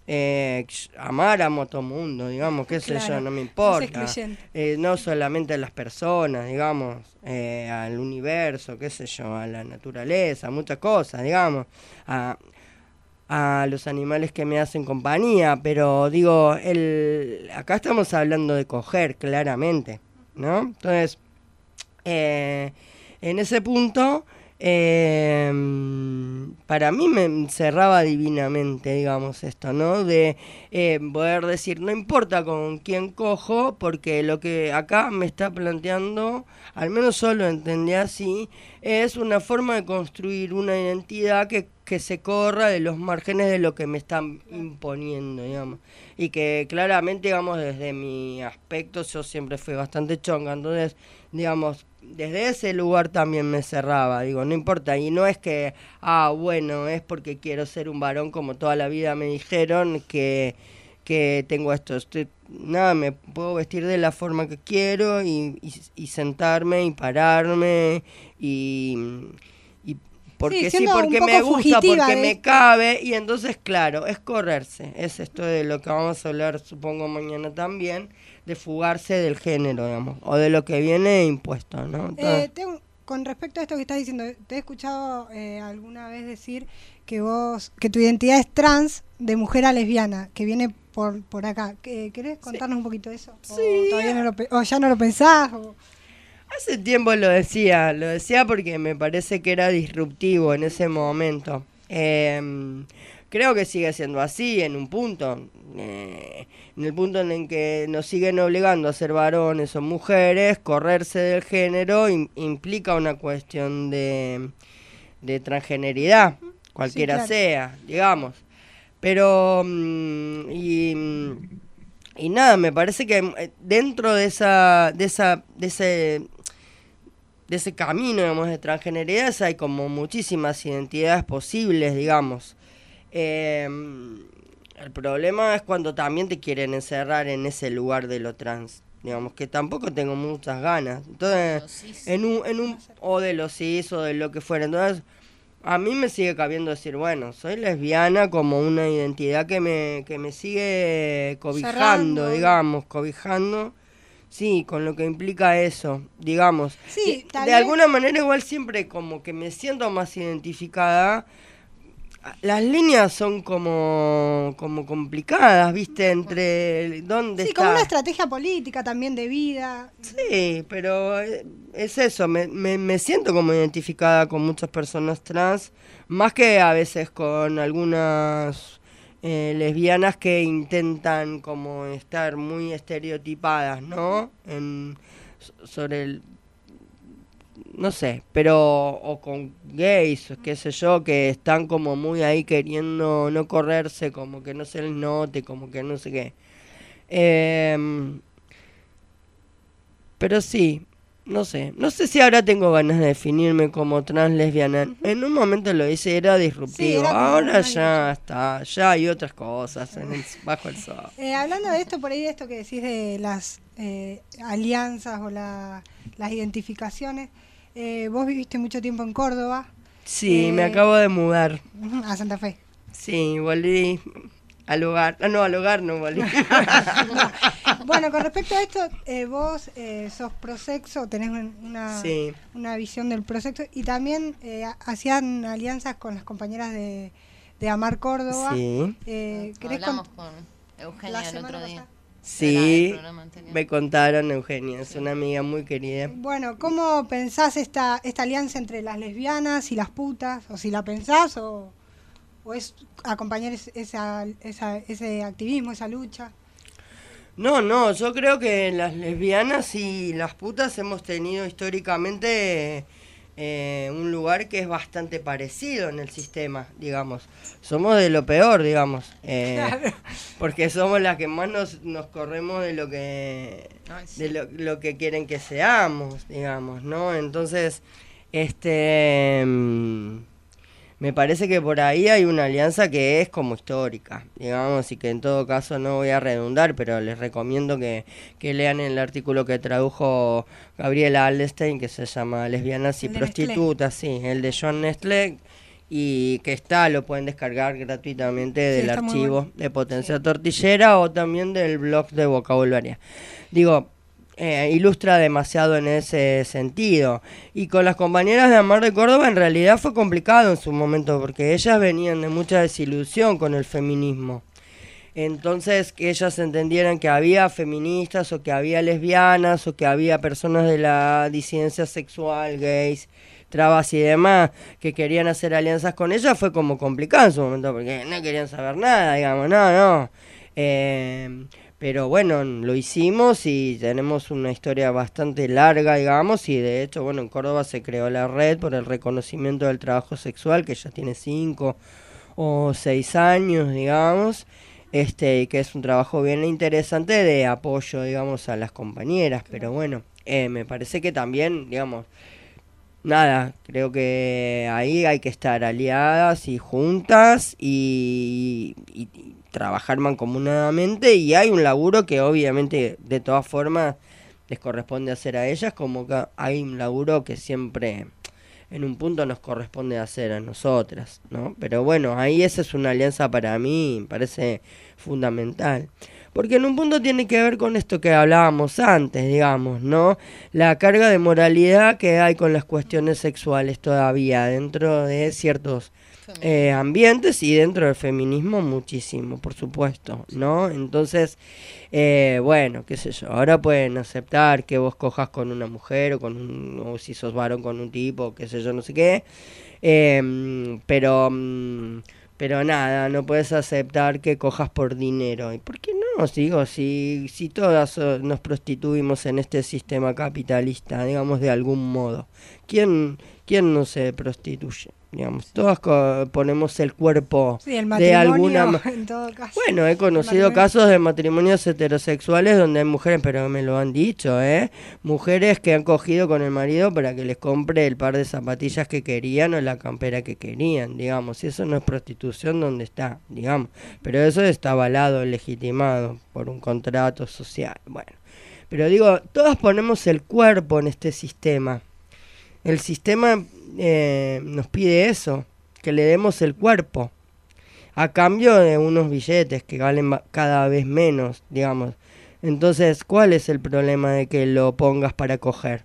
Speaker 14: eh, amar a todo mundo, digamos, qué sé yo,
Speaker 13: Claro,
Speaker 14: no me importa. Eh, no solamente a las personas, digamos, eh, al universo, qué sé yo, a la naturaleza, muchas cosas, digamos, a, a los animales que me hacen compañía, pero digo, el, acá estamos hablando de coger, claramente, ¿no? Entonces, eh, en ese punto, eh, para mí me cerraba divinamente, digamos, esto, ¿no? De eh, poder decir, no importa con quién cojo, porque lo que acá me está planteando, al menos yo lo entendí así, es una forma de construir una identidad que que se corra de los márgenes de lo que me están imponiendo, digamos. Y que claramente, digamos, desde mi aspecto yo siempre fui bastante chonga, entonces, digamos, desde ese lugar también me cerraba, digo, no importa, y no es que, ah, bueno, es porque quiero ser un varón como toda la vida me dijeron que, que tengo esto, estoy, nada, me puedo vestir de la forma que quiero y, y, y sentarme y pararme y, y porque sí, porque me gusta, porque me cabe y entonces claro, es correrse, es esto de lo que vamos a hablar supongo mañana también, de fugarse del género, digamos, o de lo que viene impuesto, ¿no? Entonces-
Speaker 13: Eh, tengo- con respecto a esto que estás diciendo, te he escuchado eh, alguna vez decir que vos, que tu identidad es trans de mujer a lesbiana, que viene por, por acá. ¿Qué- ¿Querés contarnos un poquito de eso? ¿O, todavía no lo, o ya no lo pensás? o-
Speaker 14: Hace tiempo lo decía, lo decía porque me parece que era disruptivo en ese momento. Em, creo que sigue siendo así en un punto. Eh, en el punto en el que nos siguen obligando a ser varones o mujeres, correrse del género im- implica una cuestión de, de transgeneridad, cualquiera
Speaker 15: claro.
Speaker 14: sea, digamos. Pero, y, mm, y nada, me parece que eh, dentro de esa, de esa, de ese, de ese camino, digamos, de transgeneridad hay como muchísimas identidades posibles, digamos. Eh, el problema es cuando también te quieren encerrar en ese lugar de lo trans. Digamos que tampoco tengo muchas ganas. Entonces, en un, en un, o de los cis o de lo que fuera. Entonces, a mí me sigue cabiendo decir, bueno, soy lesbiana como una identidad que me, que me sigue cobijando,
Speaker 13: Cerrando.
Speaker 14: digamos, cobijando. Sí, con lo que implica eso, digamos.
Speaker 13: Sí,
Speaker 14: de, de alguna manera igual siempre como que me siento más identificada. Las líneas son como, como complicadas, ¿viste? Entre dónde
Speaker 13: Sí,
Speaker 14: está.
Speaker 13: como una estrategia política también de vida.
Speaker 14: Sí, pero eh, es eso, me, me, me siento como identificada con muchas personas trans, más que a veces con algunas eh, lesbianas que intentan como estar muy estereotipadas, ¿no? En, so- sobre el... No sé, pero... o con gays, qué sé yo, que están como muy ahí queriendo no correrse, como que no se les note, como que no sé qué. Em, pero sí, no sé. No sé si ahora tengo ganas de definirme como trans lesbiana. En un momento lo hice, era disruptivo.
Speaker 13: era
Speaker 14: ahora ya está, ya hay otras cosas en el- bajo el sol.
Speaker 13: Eh, hablando de esto, por ahí de esto que decís de las eh, alianzas o la- las identificaciones, eh, vos viviste mucho tiempo en Córdoba,
Speaker 14: Sí, me
Speaker 13: Eh,
Speaker 14: acabo de mudar.
Speaker 13: a Santa Fe.
Speaker 14: Sí, volví al hogar. Ah, no, al hogar no volví.
Speaker 13: Bueno, con respecto a esto, eh, vos eh, sos prosexo, tenés un- una,
Speaker 14: Sí.
Speaker 13: una visión del prosexo y también eh, ha- hacían alianzas con las compañeras de, de Amar Córdoba.
Speaker 14: Sí.
Speaker 13: Eh, ¿querés
Speaker 6: Hablamos con
Speaker 13: La
Speaker 6: Eugenia el otro día.
Speaker 14: Sí, me contaron Eugenia, es una amiga muy querida.
Speaker 13: Bueno, ¿cómo pensás esta, esta alianza entre las lesbianas y las putas? ¿O si la pensás o, o es acompañar es- esa, esa, ese activismo, esa lucha?
Speaker 14: No, no, yo creo que las lesbianas y las putas hemos tenido históricamente eh, un lugar que es bastante parecido en el sistema, digamos. Somos de lo peor, digamos. eh, Porque somos las que más nos, nos corremos de lo que de lo, lo que quieren que seamos, digamos, ¿no? Entonces, este mm, me parece que por ahí hay una alianza que es como histórica, digamos, y que en todo caso no voy a redundar, pero les recomiendo que, que lean el artículo que tradujo Gabriela Aldenstein, que se llama Lesbianas y. Prostitutas, sí, el de Joan Nestlé, y que está, lo pueden descargar gratuitamente del archivo
Speaker 15: bueno.
Speaker 14: de Potencia Tortillera o también del blog de Vocabularia. Digo, eh, ilustra demasiado en ese sentido. Y con las compañeras de Amar de Córdoba en realidad fue complicado en su momento porque ellas venían de mucha desilusión con el feminismo. Entonces que ellas entendieran que había feministas o que había lesbianas o que había personas de la disidencia sexual, gays, trabas y demás que querían hacer alianzas con ellas fue como complicado en su momento porque no querían saber nada, digamos, no, no. Eh, Pero bueno, lo hicimos y tenemos una historia bastante larga, digamos, y de hecho, bueno, en Córdoba se creó la red por el reconocimiento del trabajo sexual, que ya tiene cinco o seis años, digamos, este, y que es un trabajo bien interesante de apoyo, digamos, a las compañeras, pero bueno, eh, me parece que también, digamos, nada, creo que ahí hay que estar aliadas y juntas y, trabajar mancomunadamente y hay un laburo que obviamente de todas formas les corresponde hacer a ellas como que hay un laburo que siempre en un punto nos corresponde hacer a nosotras, ¿no? Pero bueno, ahí esa es una alianza para mí, me parece fundamental. Porque en un punto tiene que ver con esto que hablábamos antes, digamos, ¿no? La carga de moralidad que hay con las cuestiones sexuales todavía dentro de ciertos eh, ambientes y dentro del feminismo muchísimo, por supuesto, ¿no? Entonces, eh, bueno, qué sé yo, ahora pueden aceptar que vos cojas con una mujer o con un, o si sos varón con un tipo, qué sé yo, no sé qué, Em, pero, mm, pero nada, no puedes aceptar que cojas por dinero. ¿Y por qué no? Digo, si, si todas nos prostituimos en este sistema capitalista, digamos, de algún modo, ¿quién, quién no se prostituye? Digamos, todas co- ponemos el cuerpo
Speaker 13: Sí, el
Speaker 14: de alguna
Speaker 13: matrimonio,
Speaker 14: ma-
Speaker 13: en todo caso.
Speaker 14: bueno, he conocido casos de matrimonios heterosexuales donde hay mujeres, pero me lo han dicho, ¿eh? Mujeres que han cogido con el marido para que les compre el par de zapatillas que querían o la campera que querían, digamos. Y eso no es prostitución donde está, digamos. Pero eso está avalado, legitimado por un contrato social. Bueno, pero digo, todas ponemos el cuerpo en este sistema. El sistema eh, nos pide eso, que le demos el cuerpo a cambio de unos billetes que valen cada vez menos, digamos. Entonces, ¿cuál es el problema de que lo pongas para coger?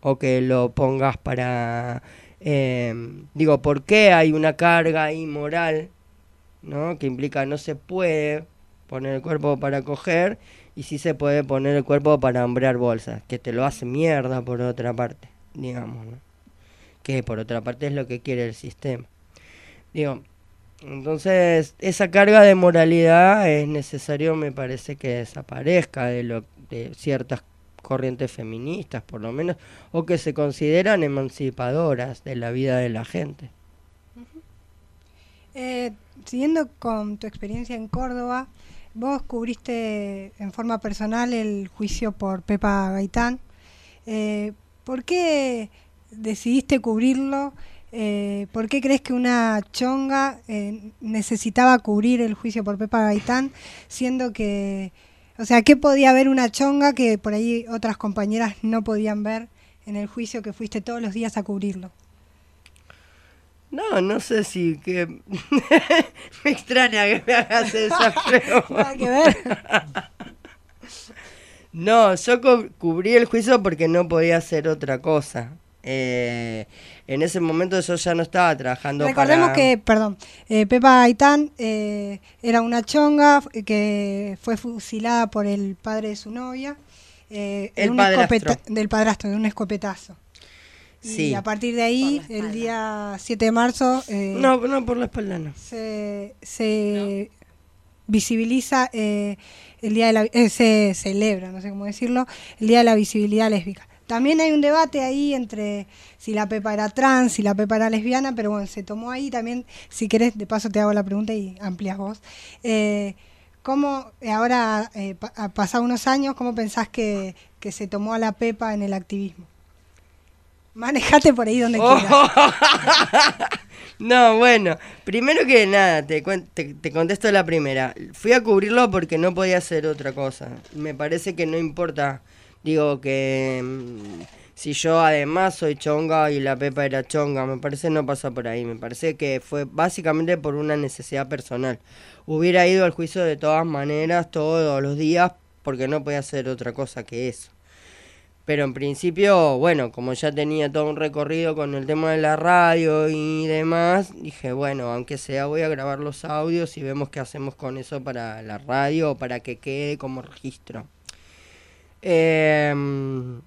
Speaker 14: O que lo pongas para... eh, digo, ¿por qué hay una carga ahí moral, ¿no? Que implica no se puede poner el cuerpo para coger y sí se puede poner el cuerpo para hombrear bolsas, que te lo hace mierda por otra parte, digamos. Que por otra parte es lo que quiere el sistema. Digo, entonces, esa carga de moralidad es necesario, me parece, que desaparezca de, lo, de ciertas corrientes feministas, por lo menos, o que se consideran emancipadoras de la vida de la gente.
Speaker 13: Eh, siguiendo con tu experiencia en Córdoba, vos cubriste en forma personal el juicio por Pepa Gaitán. Eh, ¿Por qué decidiste cubrirlo? Eh, ¿Por qué crees que una chonga eh, necesitaba cubrir el juicio por Pepa Gaitán, siendo que, o sea, ¿qué podía ver una chonga que por ahí otras compañeras no podían ver en el juicio que fuiste todos los días a cubrirlo?
Speaker 14: No, no sé si que me extraña que me hagas esa pregunta.
Speaker 13: Nada que ver.
Speaker 14: No, yo cu- cubrí el juicio porque no podía hacer otra cosa. Eh, en ese momento yo ya no estaba trabajando
Speaker 13: Recordemos
Speaker 14: para...
Speaker 13: que, perdón, eh, Pepa Gaitán eh, era una chonga f- que fue fusilada por el padre de su novia. eh, en
Speaker 14: El
Speaker 13: un
Speaker 14: padrastro.
Speaker 13: escopeta- del padrastro, de un escopetazo. Y
Speaker 14: Sí.
Speaker 13: a partir de ahí, el día 7 de marzo, eh,
Speaker 14: No, no, por la espalda no.
Speaker 13: se, se visibiliza eh, el día de la eh, se celebra, no sé cómo decirlo, el día de la visibilidad lésbica. También hay un debate ahí entre si la Pepa era trans, si la Pepa era lesbiana, pero bueno, se tomó ahí también, si querés, de paso te hago la pregunta y amplias vos. Eh, ¿Cómo ahora, eh, pa- ha pasado unos años, cómo pensás que, que se tomó a la Pepa en el activismo? Manejate por ahí donde
Speaker 14: Oh.
Speaker 13: quieras.
Speaker 14: No, bueno, primero que nada, te, te, te contesto la primera. Fui a cubrirlo porque no podía hacer otra cosa. Me parece que no importa, digo que mm, si yo además soy chonga y la Pepa era chonga, me parece no pasa por ahí. Me parece que fue básicamente por una necesidad personal. Hubiera ido al juicio de todas maneras todos los días porque no podía hacer otra cosa que eso. Pero en principio, bueno, como ya tenía todo un recorrido con el tema de la radio y demás, dije, bueno, aunque sea voy a grabar los audios y vemos qué hacemos con eso para la radio o para que quede como registro. Em,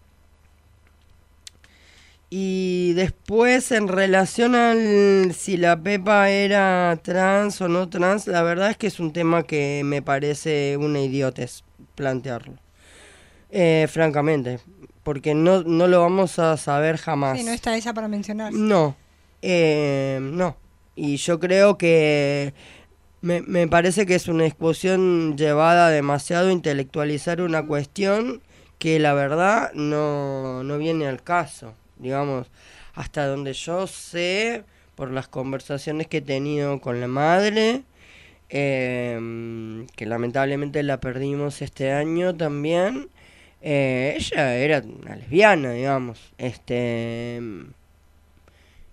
Speaker 14: y después en relación al si la Pepa era trans o no trans, la verdad es que es un tema que me parece una idiotez. plantearlo. Eh, francamente, porque no, no lo vamos a saber jamás.
Speaker 13: Sí, no está ella para mencionar.
Speaker 14: No, eh, no. Y yo creo que me, me parece que es una discusión llevada demasiado a intelectualizar una cuestión que la verdad no, no viene al caso. Digamos, hasta donde yo sé, por las conversaciones que he tenido con la madre, eh, que lamentablemente la perdimos este año también, eh, ella era una lesbiana, digamos. Este.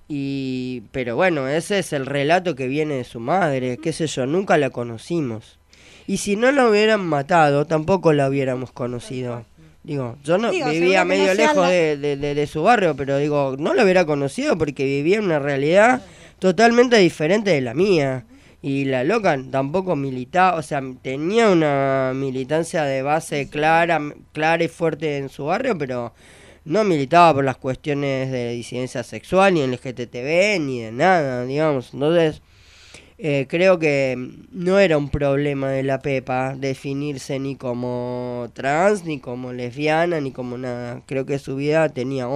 Speaker 14: Y, pero bueno, ese es el relato que viene de su madre, qué sé yo, nunca la conocimos. Y si no la hubieran matado, tampoco la hubiéramos conocido. Digo, yo no
Speaker 13: Digo,
Speaker 14: vivía medio
Speaker 13: no
Speaker 14: lejos
Speaker 13: la-
Speaker 14: de, de- de- de su barrio, pero digo, no la hubiera conocido porque vivía en una realidad totalmente diferente de la mía. Y la loca tampoco militaba, o sea, tenía una militancia de base clara, clara y fuerte en su barrio, pero no militaba por las cuestiones de disidencia sexual, ni en el LGTB, ni de nada, digamos. Entonces, eh, creo que no era un problema de la Pepa definirse ni como trans, ni como lesbiana, ni como nada. Creo que su vida tenía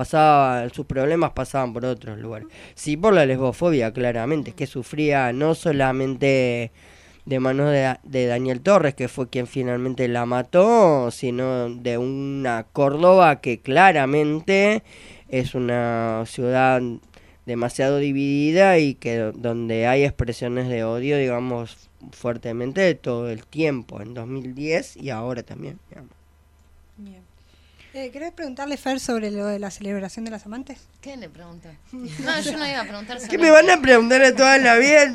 Speaker 14: pasaba, sus problemas pasaban por otros lugares. Sí, por la lesbofobia, claramente, que sufría no solamente de manos de, Daniel Torres, que fue quien finalmente la mató, sino de una Córdoba que claramente es una ciudad demasiado dividida y que donde hay expresiones de odio, digamos, fuertemente todo el tiempo, en 2010 y ahora también. digamos.
Speaker 13: Eh, ¿Querés preguntarle, Fer, sobre lo de la celebración de las amantes?
Speaker 6: ¿Qué le pregunté? No, yo no iba a preguntar
Speaker 14: ¿Qué
Speaker 6: sobre
Speaker 14: me van a preguntar a toda la vida?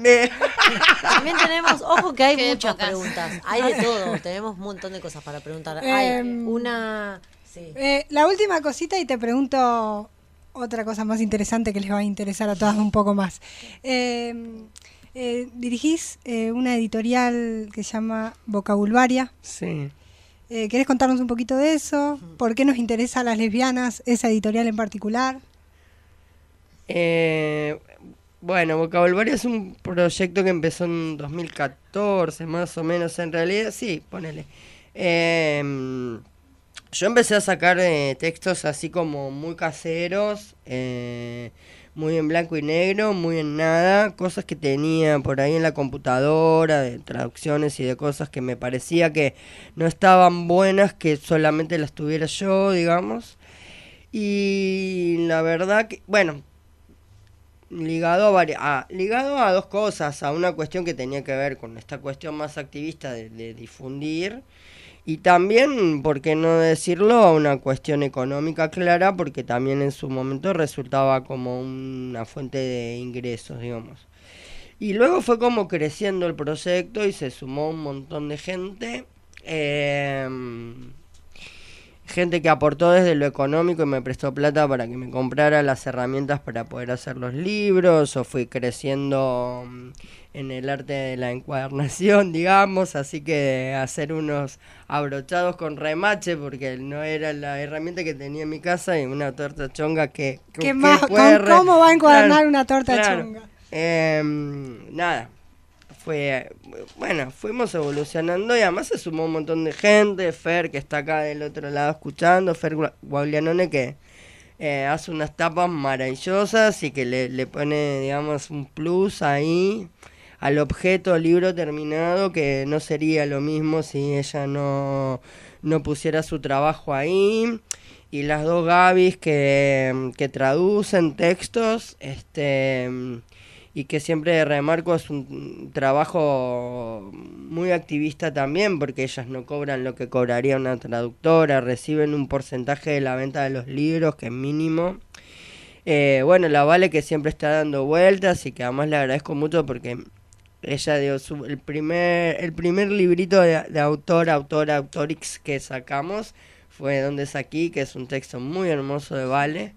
Speaker 3: También tenemos, ojo que hay
Speaker 6: Qué
Speaker 3: muchas
Speaker 6: épocas.
Speaker 3: preguntas. Hay de todo, tenemos un montón de cosas para preguntar.
Speaker 13: Em,
Speaker 3: Hay una. Sí.
Speaker 13: Eh, la última cosita y te pregunto otra cosa más interesante que les va a interesar a todas un poco más. Eh, eh, dirigís eh, una editorial que se llama Vocabulvaria.
Speaker 14: Sí.
Speaker 13: Eh, ¿Querés contarnos un poquito de eso? ¿Por qué nos interesa a las lesbianas esa editorial en particular?
Speaker 14: Eh, bueno, Vocabulario es un proyecto que empezó en 2014, más o menos. En realidad, sí, ponele. Em, yo empecé a sacar eh, textos así como muy caseros, eh, muy en blanco y negro, muy en nada, cosas que tenía por ahí en la computadora, de traducciones y de cosas que me parecía que no estaban buenas, que solamente las tuviera yo, digamos. Y la verdad que, bueno, ligado a, ligado a dos cosas, a una cuestión que tenía que ver con esta cuestión más activista de difundir y también, por qué no decirlo, a una cuestión económica clara, porque también en su momento resultaba como una fuente de ingresos, digamos. Y luego fue como creciendo el proyecto y se sumó un montón de gente. em, gente que aportó desde lo económico y me prestó plata para que me comprara las herramientas para poder hacer los libros. O fui creciendo mm, en el arte de la encuadernación, digamos. Así que hacer unos abrochados con remache, porque no era la herramienta que tenía en mi casa, y una torta chonga que...
Speaker 13: ¿Qué
Speaker 14: que
Speaker 13: más?
Speaker 14: puede
Speaker 13: ¿Con
Speaker 14: re-
Speaker 13: ¿Cómo va a encuadernar
Speaker 14: Claro,
Speaker 13: una torta
Speaker 14: claro.
Speaker 13: chonga?
Speaker 14: Em, nada, fue, bueno, fuimos evolucionando y además se sumó un montón de gente, Fer que está acá del otro lado escuchando, Fer Gua- Guaglianone que eh, hace unas tapas maravillosas y que le, le pone, digamos, un plus ahí al objeto libro terminado que no sería lo mismo si ella no, no pusiera su trabajo ahí. Y las dos Gabis que, que traducen textos este y que siempre remarco es un trabajo muy activista también porque ellas no cobran lo que cobraría una traductora reciben un porcentaje de la venta de los libros que es mínimo. Eh, bueno la Vale que siempre está dando vueltas y que además le agradezco mucho porque ella dio su- el primer el primer librito de, autor autor autorix que sacamos fue donde saqué que es un texto muy hermoso de Vale.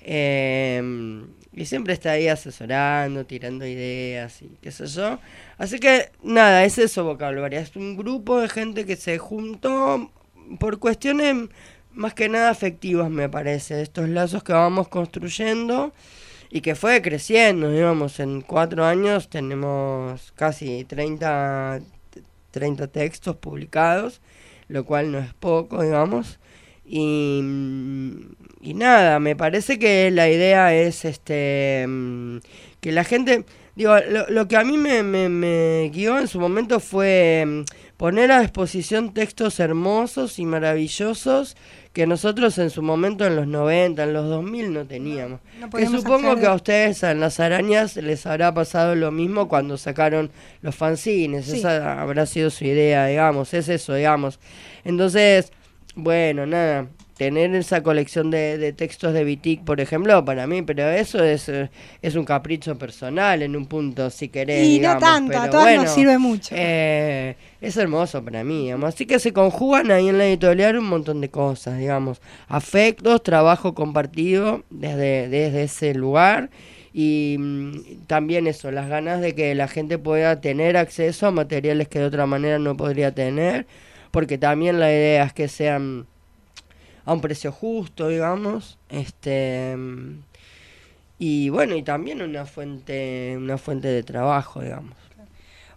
Speaker 14: Eh, y siempre está ahí asesorando, tirando ideas y qué sé yo. Así que nada, es eso vocabulario. Es un grupo de gente que se juntó por cuestiones más que nada afectivas, me parece. Estos lazos que vamos construyendo y que fue creciendo, digamos. En cuatro años tenemos casi 30, 30 textos publicados. lo cual no es poco, digamos. Y, y nada, me parece que la idea es este que la gente, digo, lo, lo que a mí me, me, me guió en su momento fue mm, poner a disposición textos hermosos y maravillosos que nosotros en su momento en los 90, en los 2000 no teníamos.
Speaker 13: no
Speaker 14: que supongo que a ustedes en las arañas les habrá pasado lo mismo cuando sacaron los fanzines,
Speaker 13: Sí.
Speaker 14: esa habrá sido su idea, digamos, es eso, digamos. Entonces, bueno, nada, tener esa colección de, de textos de Vitic, por ejemplo, para mí, pero eso es, eh, es un capricho personal en un punto, si querés.
Speaker 13: Y no tanto, a
Speaker 14: pero
Speaker 13: todas nos
Speaker 14: bueno,
Speaker 13: sirve mucho.
Speaker 14: eh, es hermoso para mí, digamos. Así que se conjugan ahí en la editorial un montón de cosas, digamos. Afectos, trabajo compartido desde, desde ese lugar. Y mm, también eso, las ganas de que la gente pueda tener acceso a materiales que de otra manera no podría tener. Porque también la idea es que sean a un precio justo, digamos. Este y bueno, y también una fuente, una fuente de trabajo, digamos.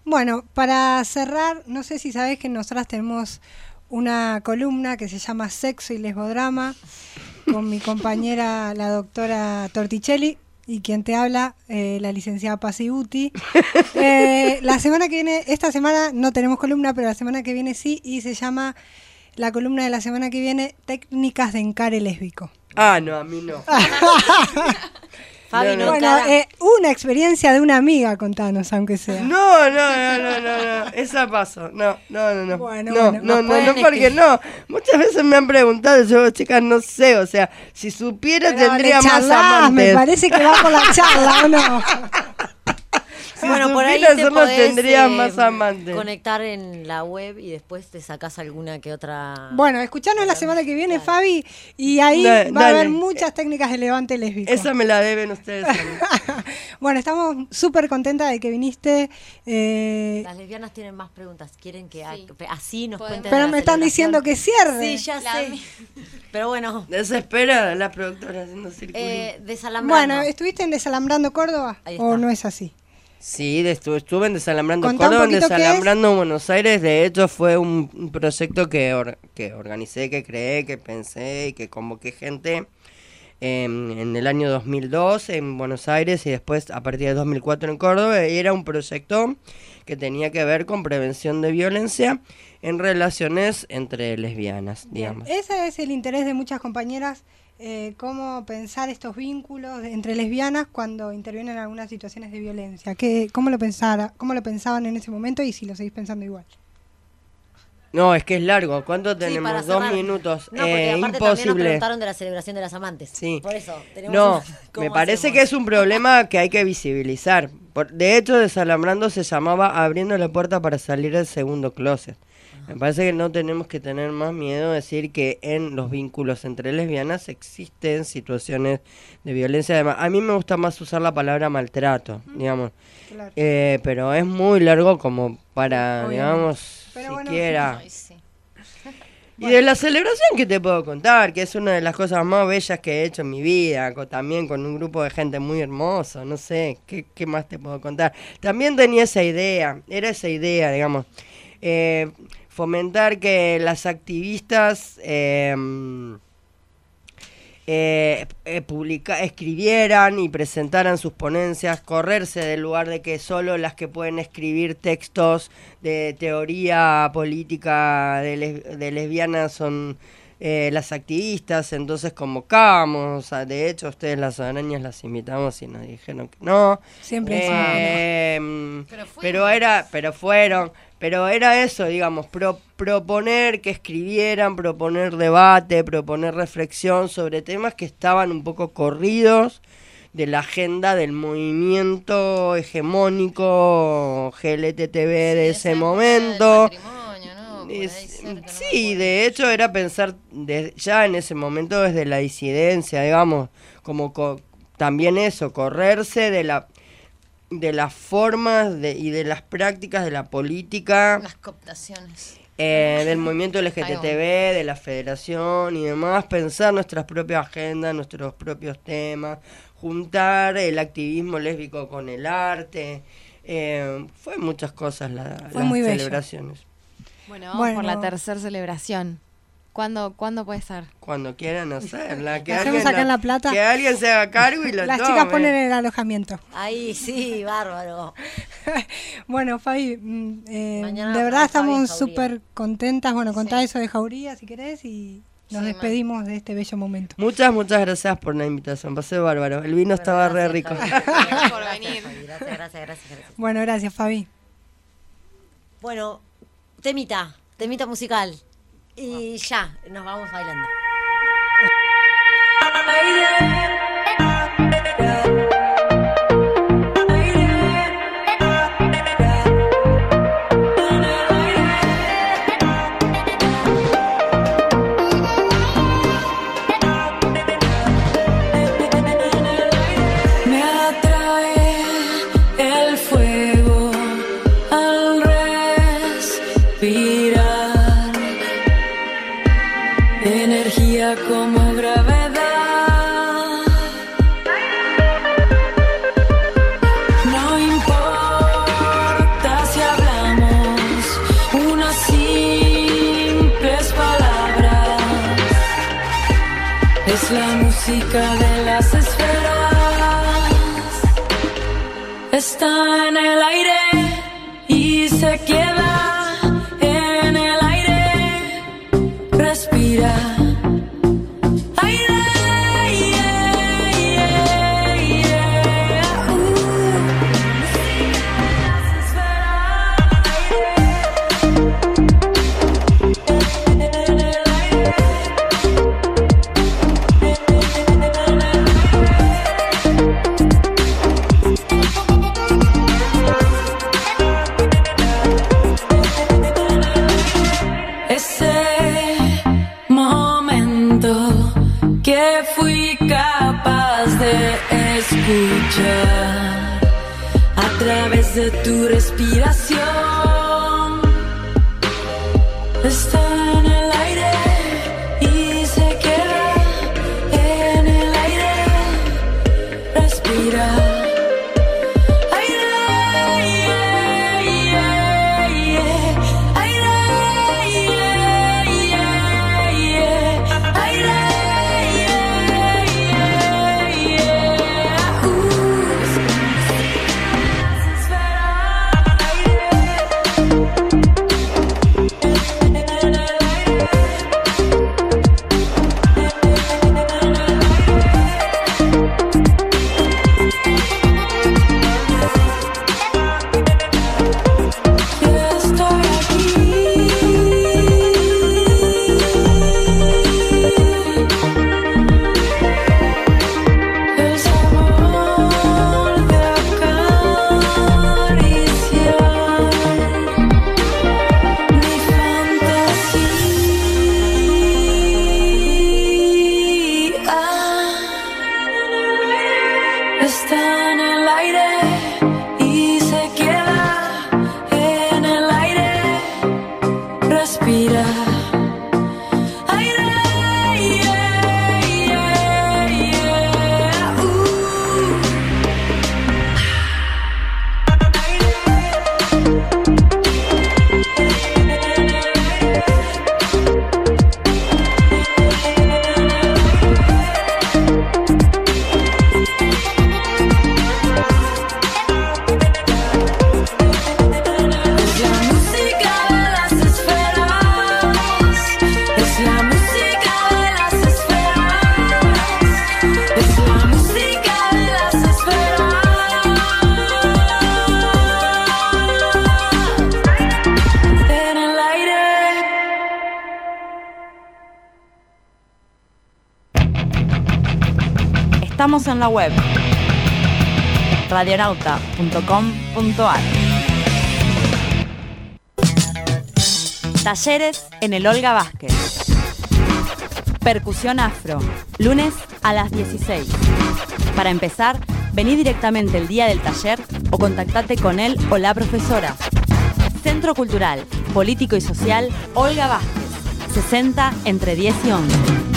Speaker 13: Bueno, para cerrar, no sé si sabés que nosotras tenemos una columna que se llama Sexo y Lesbodrama con mi compañera, la doctora Torticelli, y quien te habla, eh, la licenciada Pasibuti. Eh, la semana que viene, esta semana no tenemos columna, pero la semana que viene sí, y se llama la columna de la semana que viene, Técnicas de encare lésbico.
Speaker 14: Ah, no, a mí no.
Speaker 3: Fabi,
Speaker 14: No,
Speaker 3: no,
Speaker 14: no.
Speaker 13: Bueno, eh, una experiencia de una amiga, contanos, aunque sea.
Speaker 14: No, no, no, no, no, no, esa paso. No, no, no, no.
Speaker 13: Bueno,
Speaker 14: no,
Speaker 13: bueno.
Speaker 14: no, no, no, porque no. Muchas veces me han preguntado, yo, chicas, no sé, o sea, si supiera
Speaker 13: Pero
Speaker 14: tendría más amantes.
Speaker 13: Me parece que va por la charla, ¿o no?
Speaker 14: Si
Speaker 3: bueno, por ahí te podés,
Speaker 14: tendría
Speaker 3: eh,
Speaker 14: más amantes.
Speaker 3: conectar en la web y después te sacás alguna que otra.
Speaker 13: Bueno, escuchanos la semana que viene, Fabi, y ahí
Speaker 14: Da-
Speaker 13: va a haber muchas técnicas de levante lésbico.
Speaker 14: Esa me la deben ustedes.
Speaker 13: Bueno, estamos súper contentas de que viniste. eh,
Speaker 3: Las lesbianas tienen más preguntas. Quieren que
Speaker 6: Sí.
Speaker 3: así nos
Speaker 6: Podemos-
Speaker 3: cuenten.
Speaker 13: pero me están diciendo que cierre.
Speaker 3: Sí, ya
Speaker 6: La
Speaker 3: sé. Pero bueno,
Speaker 14: Desespera la productora haciendo circulito.
Speaker 3: eh, desalambrando.
Speaker 13: Bueno, ¿estuviste en Desalambrando Córdoba?
Speaker 3: Ahí
Speaker 13: ¿O no es así?
Speaker 14: Sí, estuve, estuve en Desalambrando Córdoba, en. Desalambrando Buenos Aires. De hecho, fue un, un proyecto que, or- que organicé, que creé, que pensé y que convoqué gente en el año 2002 en Buenos Aires y después a partir de 2004 en Córdoba. Y era un proyecto que tenía que ver con prevención de violencia en relaciones entre lesbianas, digamos.
Speaker 13: Ese es el interés de muchas compañeras, eh, cómo pensar estos vínculos entre lesbianas cuando intervienen en algunas situaciones de violencia. ¿Qué, cómo, lo pensara, ¿Cómo lo pensaban en ese momento y si lo seguís pensando igual?
Speaker 14: No, es que es largo. ¿Cuánto
Speaker 3: Sí,
Speaker 14: tenemos?
Speaker 3: para
Speaker 14: Dos minutos.
Speaker 3: No, porque
Speaker 14: Eh,
Speaker 3: aparte también nos
Speaker 14: imposible.
Speaker 3: preguntaron de la celebración de las amantes.
Speaker 14: Sí.
Speaker 3: Por eso, tenemos
Speaker 14: No,
Speaker 3: un- ¿cómo
Speaker 14: me parece
Speaker 3: hacemos?
Speaker 14: que es un problema que hay que visibilizar. Por- de hecho, Desalambrando se llamaba Abriendo la puerta para salir del segundo closet. Me parece que no tenemos que tener más miedo de decir que en los vínculos entre lesbianas existen situaciones de violencia. Además, a mí me gusta más usar la palabra maltrato, digamos.
Speaker 13: Claro.
Speaker 14: Eh, pero es muy largo como para,
Speaker 13: Obviamente.
Speaker 14: digamos,
Speaker 13: Pero bueno,
Speaker 14: siquiera...
Speaker 6: Ay, sí.
Speaker 14: Y de la celebración que te puedo contar, que es una de las cosas más bellas que he hecho en mi vida, también con un grupo de gente muy hermoso, no sé, ¿qué, qué más te puedo contar? También tenía esa idea, era esa idea, digamos, eh, fomentar que las activistas eh, eh, eh, publica- escribieran y presentaran sus ponencias, correrse del lugar de que solo las que pueden escribir textos de teoría política de, les- de lesbianas son eh, las activistas, entonces convocamos, de hecho ustedes las arañas las invitamos y nos dijeron que no.
Speaker 13: Siempre
Speaker 14: mm,
Speaker 6: Pero
Speaker 14: pero era, pero fueron, pero era eso, digamos, pro- proponer que escribieran, proponer debate, proponer reflexión sobre temas que estaban un poco corridos de la agenda del movimiento hegemónico GLTTB de ese momento. Sí, de hecho era pensar de- ya en ese momento desde la disidencia, digamos, como co- también eso, correrse de la de las formas de, y de las prácticas de la política
Speaker 6: Las cooptaciones.
Speaker 14: eh, del movimiento LGTB, de la federación y demás, pensar nuestras propias agendas, nuestros propios temas, juntar el activismo lésbico con el arte, eh, fue muchas cosas la-
Speaker 13: Fue
Speaker 14: las
Speaker 13: muy bello.
Speaker 14: celebraciones.
Speaker 2: Bueno, vamos por la tercera celebración. ¿Cuándo, ¿Cuándo puede ser?
Speaker 14: Cuando quieran hacerla. Que
Speaker 13: Hacemos
Speaker 14: alguien,
Speaker 13: acá en
Speaker 14: la-
Speaker 13: La Plata.
Speaker 14: que alguien se haga cargo y lo
Speaker 13: Las
Speaker 14: tome.
Speaker 13: chicas ponen el alojamiento.
Speaker 3: Ahí sí, bárbaro.
Speaker 13: Bueno, Fabi, mm, eh, de verdad estamos súper contentas. Bueno, contá
Speaker 6: Sí.
Speaker 13: eso de Jauría si querés y nos
Speaker 6: Sí,
Speaker 13: despedimos de este bello momento.
Speaker 14: Muchas, muchas gracias por la invitación. Pasé bárbaro. El vino estaba re rico.
Speaker 3: Gracias, por venir. Gracias, gracias, gracias, gracias.
Speaker 13: Bueno, gracias, Fabi.
Speaker 3: Bueno, temita, temita musical. Y ya, nos vamos bailando.
Speaker 5: Tu respiración en la
Speaker 15: web radionauta.com.ar Talleres en el Olga Vázquez. Percusión afro, lunes a las 16. Para empezar, vení directamente el día del taller o contactate con él o la profesora. Centro Cultural, Político y Social Olga Vázquez, 60 entre 10 y 11.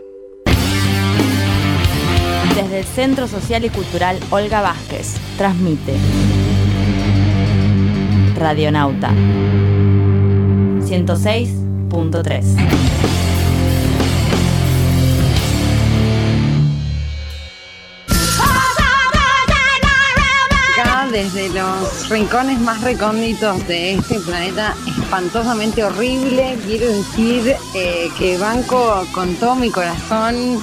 Speaker 15: Desde el Centro Social y Cultural Olga Vázquez, transmite. Radionauta. 106.3.
Speaker 16: Acá, desde los rincones más recónditos de este planeta espantosamente horrible, quiero decir eh, que banco con todo mi corazón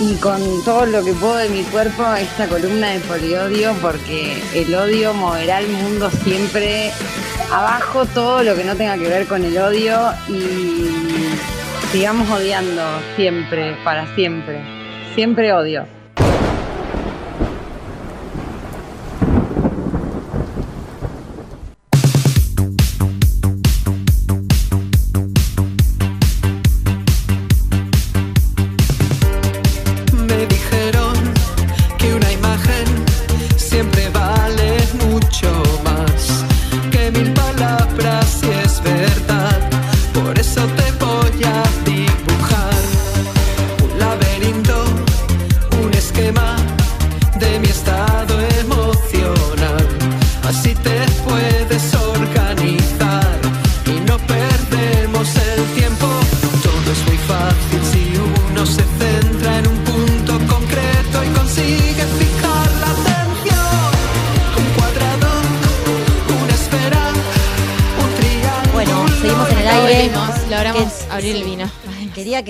Speaker 16: y con todo lo que puedo de mi cuerpo esta columna de poliodio porque el odio moverá el mundo siempre abajo todo lo que no tenga que ver con el odio y sigamos odiando siempre, para siempre. Siempre odio.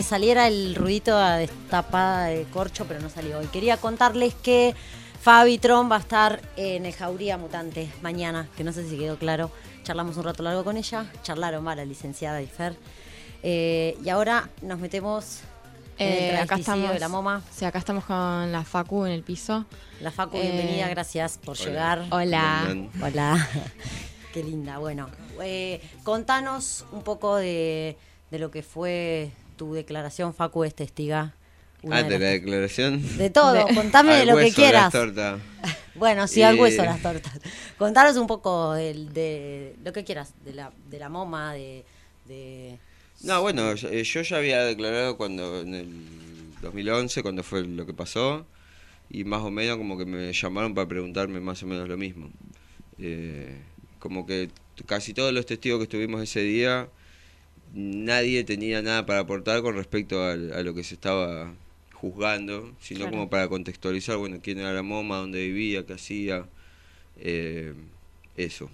Speaker 3: Saliera el ruidito a destapada de corcho, pero no salió. Y quería contarles que Fabi Tron va a estar en el Jauría Mutante mañana, que no sé si quedó claro. Charlamos un rato largo con ella, charlaron va la licenciada y Fer. Eh, y ahora nos metemos en el
Speaker 2: Eh, acá estamos,
Speaker 3: de la MoMA.
Speaker 2: Sí, acá estamos con la Facu en el piso.
Speaker 3: La Facu,
Speaker 2: Eh,
Speaker 3: bienvenida, gracias por
Speaker 2: Hola.
Speaker 3: llegar.
Speaker 2: Hola.
Speaker 17: Bien.
Speaker 3: Hola. Qué linda. Bueno, eh, contanos un poco de, de lo que fue tu declaración, Facu, es testiga. Una
Speaker 17: Ah,
Speaker 3: de
Speaker 17: de
Speaker 3: las-
Speaker 17: la declaración.
Speaker 3: De todo, contame de
Speaker 17: Al
Speaker 3: lo que quieras.
Speaker 17: las.
Speaker 3: Bueno, sí, al
Speaker 17: Eh,
Speaker 3: hueso las tortas. Contanos un poco del- de, lo que quieras, de la, de la MoMA, de... de-
Speaker 17: No, bueno, yo, eh, yo ya había declarado cuando en el 2011, cuando fue lo que pasó, y más o menos como que me llamaron para preguntarme más o menos lo mismo. Eh, como que casi todos los testigos que estuvimos ese día, nadie tenía nada para aportar con respecto al- a, lo que se estaba juzgando, sino
Speaker 3: Claro.
Speaker 17: como para contextualizar, bueno, quién era la MoMA, dónde vivía, qué hacía, eh, eso.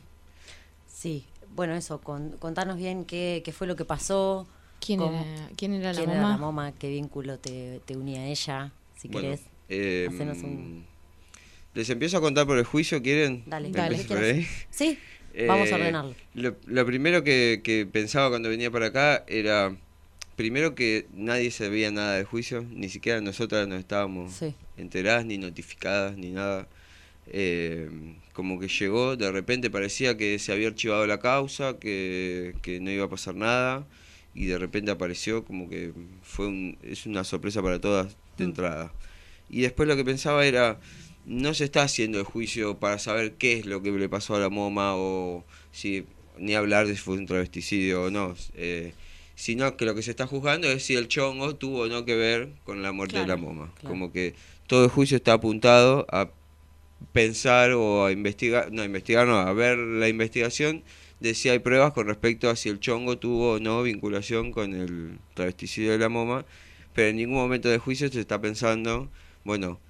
Speaker 3: Sí, bueno, eso, con- contanos bien qué, qué fue lo que pasó.
Speaker 2: ¿Quién era- quién era la
Speaker 3: quién
Speaker 2: MoMA?
Speaker 3: la MoMA? ¿Qué vínculo te, te unía a ella? Si
Speaker 17: Bueno,
Speaker 3: querés,
Speaker 17: eh,
Speaker 3: un...
Speaker 17: Les empiezo a contar por el juicio, ¿quieren?
Speaker 3: Dale,
Speaker 17: ¿Me
Speaker 3: dale. Sí, vamos a
Speaker 17: Eh,
Speaker 3: ordenarlo.
Speaker 17: Lo, lo primero que, que pensaba cuando venía para acá era, primero que nadie sabía nada del juicio, ni siquiera nosotras nos estábamos
Speaker 3: Sí.
Speaker 17: enteradas, ni notificadas, ni nada. Eh, como que llegó, de repente parecía que se había archivado la causa, que, que no iba a pasar nada, y de repente apareció como que fue un, es una sorpresa para todas de
Speaker 3: Mm.
Speaker 17: entrada. Y después lo que pensaba era, no se está haciendo el juicio para saber qué es lo que le pasó a la MoMA o si ni hablar de si fue un travesticidio o no, eh, sino que lo que se está juzgando es si el chongo tuvo o no que ver con la muerte de la MoMA.
Speaker 3: claro.
Speaker 17: Como que todo el juicio está apuntado a pensar o a investigar, no, a investigar, no, a ver la investigación de si hay pruebas con respecto a si el chongo tuvo o no vinculación con el travesticidio de la MoMA, pero en ningún momento del juicio se está pensando, bueno,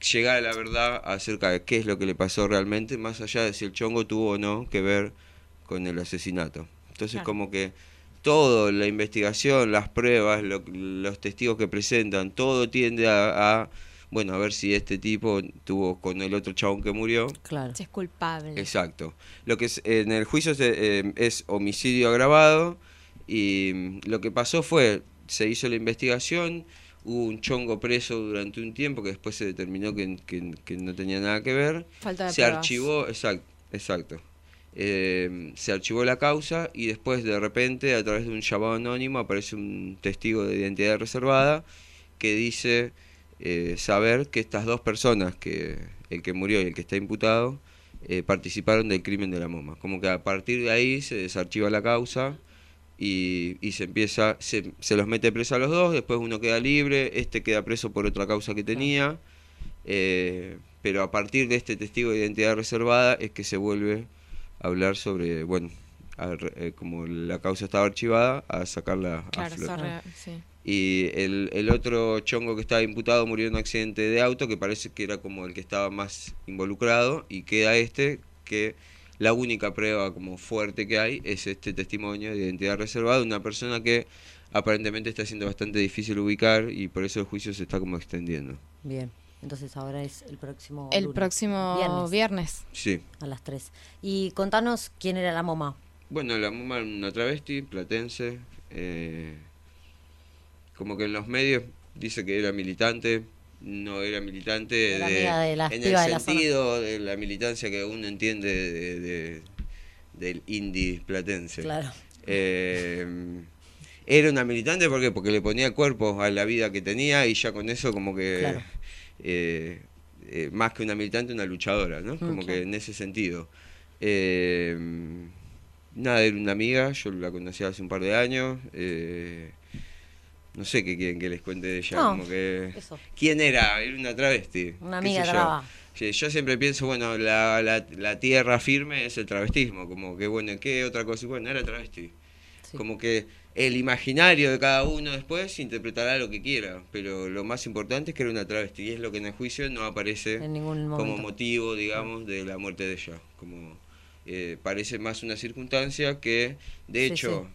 Speaker 17: llegar a la verdad acerca de qué es lo que le pasó realmente, más allá de si el chongo tuvo o no que ver con el asesinato. Entonces
Speaker 2: Claro.
Speaker 17: como que todo, la investigación, las pruebas, lo- los testigos que presentan, todo tiende a, a, bueno, a ver si este tipo tuvo con el otro chabón que murió.
Speaker 3: Claro.
Speaker 2: Si es culpable.
Speaker 17: Exacto. Lo que es, en el juicio se- eh, es homicidio agravado y mm, lo que pasó fue, se hizo la investigación, hubo un chongo preso durante un tiempo que después se determinó que, que- que no tenía nada que ver.
Speaker 2: Falta de
Speaker 17: se
Speaker 2: pruebas.
Speaker 17: archivó, exacto, exacto. Eh, se archivó la causa y después de repente a través de un llamado anónimo aparece un testigo de identidad reservada que dice eh, saber que estas dos personas, que el que murió y el que está imputado, eh, participaron del crimen de la MoMA. Como que a partir de ahí se desarchiva la causa y, y se empieza, se, se los mete preso a los dos, después uno queda libre, este queda preso por otra causa que tenía, eh, pero a partir de este testigo de identidad reservada es que se vuelve a hablar sobre, bueno, a eh, como la causa estaba archivada, a sacarla a
Speaker 2: Claro, sorre- sí.
Speaker 17: Y el, el otro chongo que estaba imputado murió en un accidente de auto, que parece que era como el que estaba más involucrado, y queda este, que la única prueba como fuerte que hay es este testimonio de identidad reservada de una persona que aparentemente está siendo bastante difícil ubicar y por eso el juicio se está como extendiendo.
Speaker 3: Bien. Entonces ahora es el próximo
Speaker 2: El
Speaker 3: lunes.
Speaker 2: próximo viernes.
Speaker 17: Sí.
Speaker 3: A las 3. Y contanos quién era la mamá.
Speaker 17: Bueno, la mamá era una travesti, platense, eh, como que en los medios dice que era militante, no era militante
Speaker 3: Era
Speaker 17: de-
Speaker 3: las
Speaker 17: en el
Speaker 3: de la
Speaker 17: sentido de la militancia que uno entiende de, de- del indie platense.
Speaker 3: Claro.
Speaker 17: Eh, era una militante ¿por qué? porque le ponía cuerpo a la vida que tenía y ya con eso como que
Speaker 3: Claro.
Speaker 17: eh, eh, más que una militante una luchadora, ¿no?
Speaker 3: Mm,
Speaker 17: Como que en ese sentido. Eh, nada, era una amiga, yo la conocí hace un par de años. No sé qué quieren que les cuente de ella.
Speaker 3: No,
Speaker 17: como que,
Speaker 3: eso.
Speaker 17: ¿Quién era? Era una travesti.
Speaker 3: Una amiga
Speaker 17: sé yo. siempre pienso, bueno, la, la, la tierra firme es el travestismo, como que, bueno, ¿qué otra cosa? Bueno, era travesti. Como que el imaginario de cada uno después interpretará lo que quiera, pero lo más importante es que era una travesti, y es lo que en el juicio no aparece
Speaker 3: En ningún
Speaker 17: como motivo, digamos, de la muerte de ella. Como eh, parece más una circunstancia que, de
Speaker 3: Sí,
Speaker 17: hecho,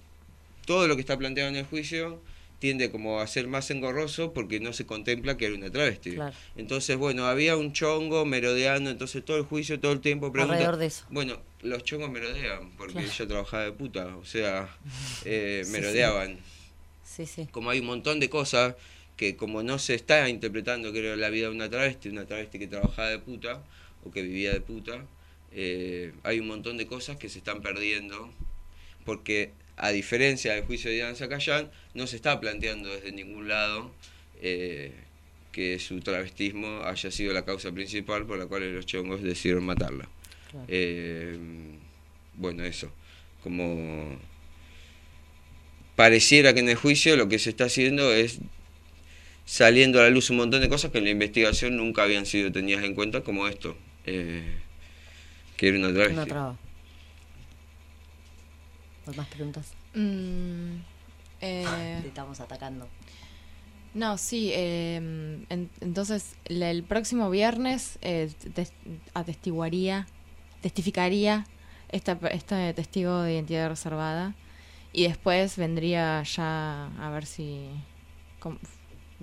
Speaker 17: todo lo que está planteado en el juicio tiende como a ser más engorroso porque no se contempla que era una travesti.
Speaker 3: Claro.
Speaker 17: Entonces, bueno, había un chongo merodeando, entonces todo el juicio, todo el tiempo pregunta,
Speaker 3: Alrededor de eso.
Speaker 17: Bueno, los chongos merodean porque
Speaker 3: Claro.
Speaker 17: ella trabajaba de puta, o sea, eh,
Speaker 3: Sí, sí.
Speaker 17: merodeaban.
Speaker 3: Sí, sí.
Speaker 17: Como hay un montón de cosas que como no se está interpretando que era la vida de una travesti, una travesti que trabajaba de puta o que vivía de puta, eh, hay un montón de cosas que se están perdiendo porque a diferencia del juicio de Diana Zacayán, no se está planteando desde ningún lado eh, que su travestismo haya sido la causa principal por la cual los chongos decidieron matarla.
Speaker 3: Claro.
Speaker 17: Eh, bueno, eso. Como pareciera que en el juicio lo que se está haciendo es saliendo a la luz un montón de cosas que en la investigación nunca habían sido tenidas en cuenta, como esto, eh, que era una travesti.
Speaker 3: Una traba. ¿Hay más preguntas?
Speaker 2: Mm, eh,
Speaker 3: Te estamos atacando.
Speaker 2: No, sí. eh, en- entonces, la- el próximo viernes eh, tes- atestiguaría, testificaría esta, este testigo de identidad reservada y después vendría ya a ver si com-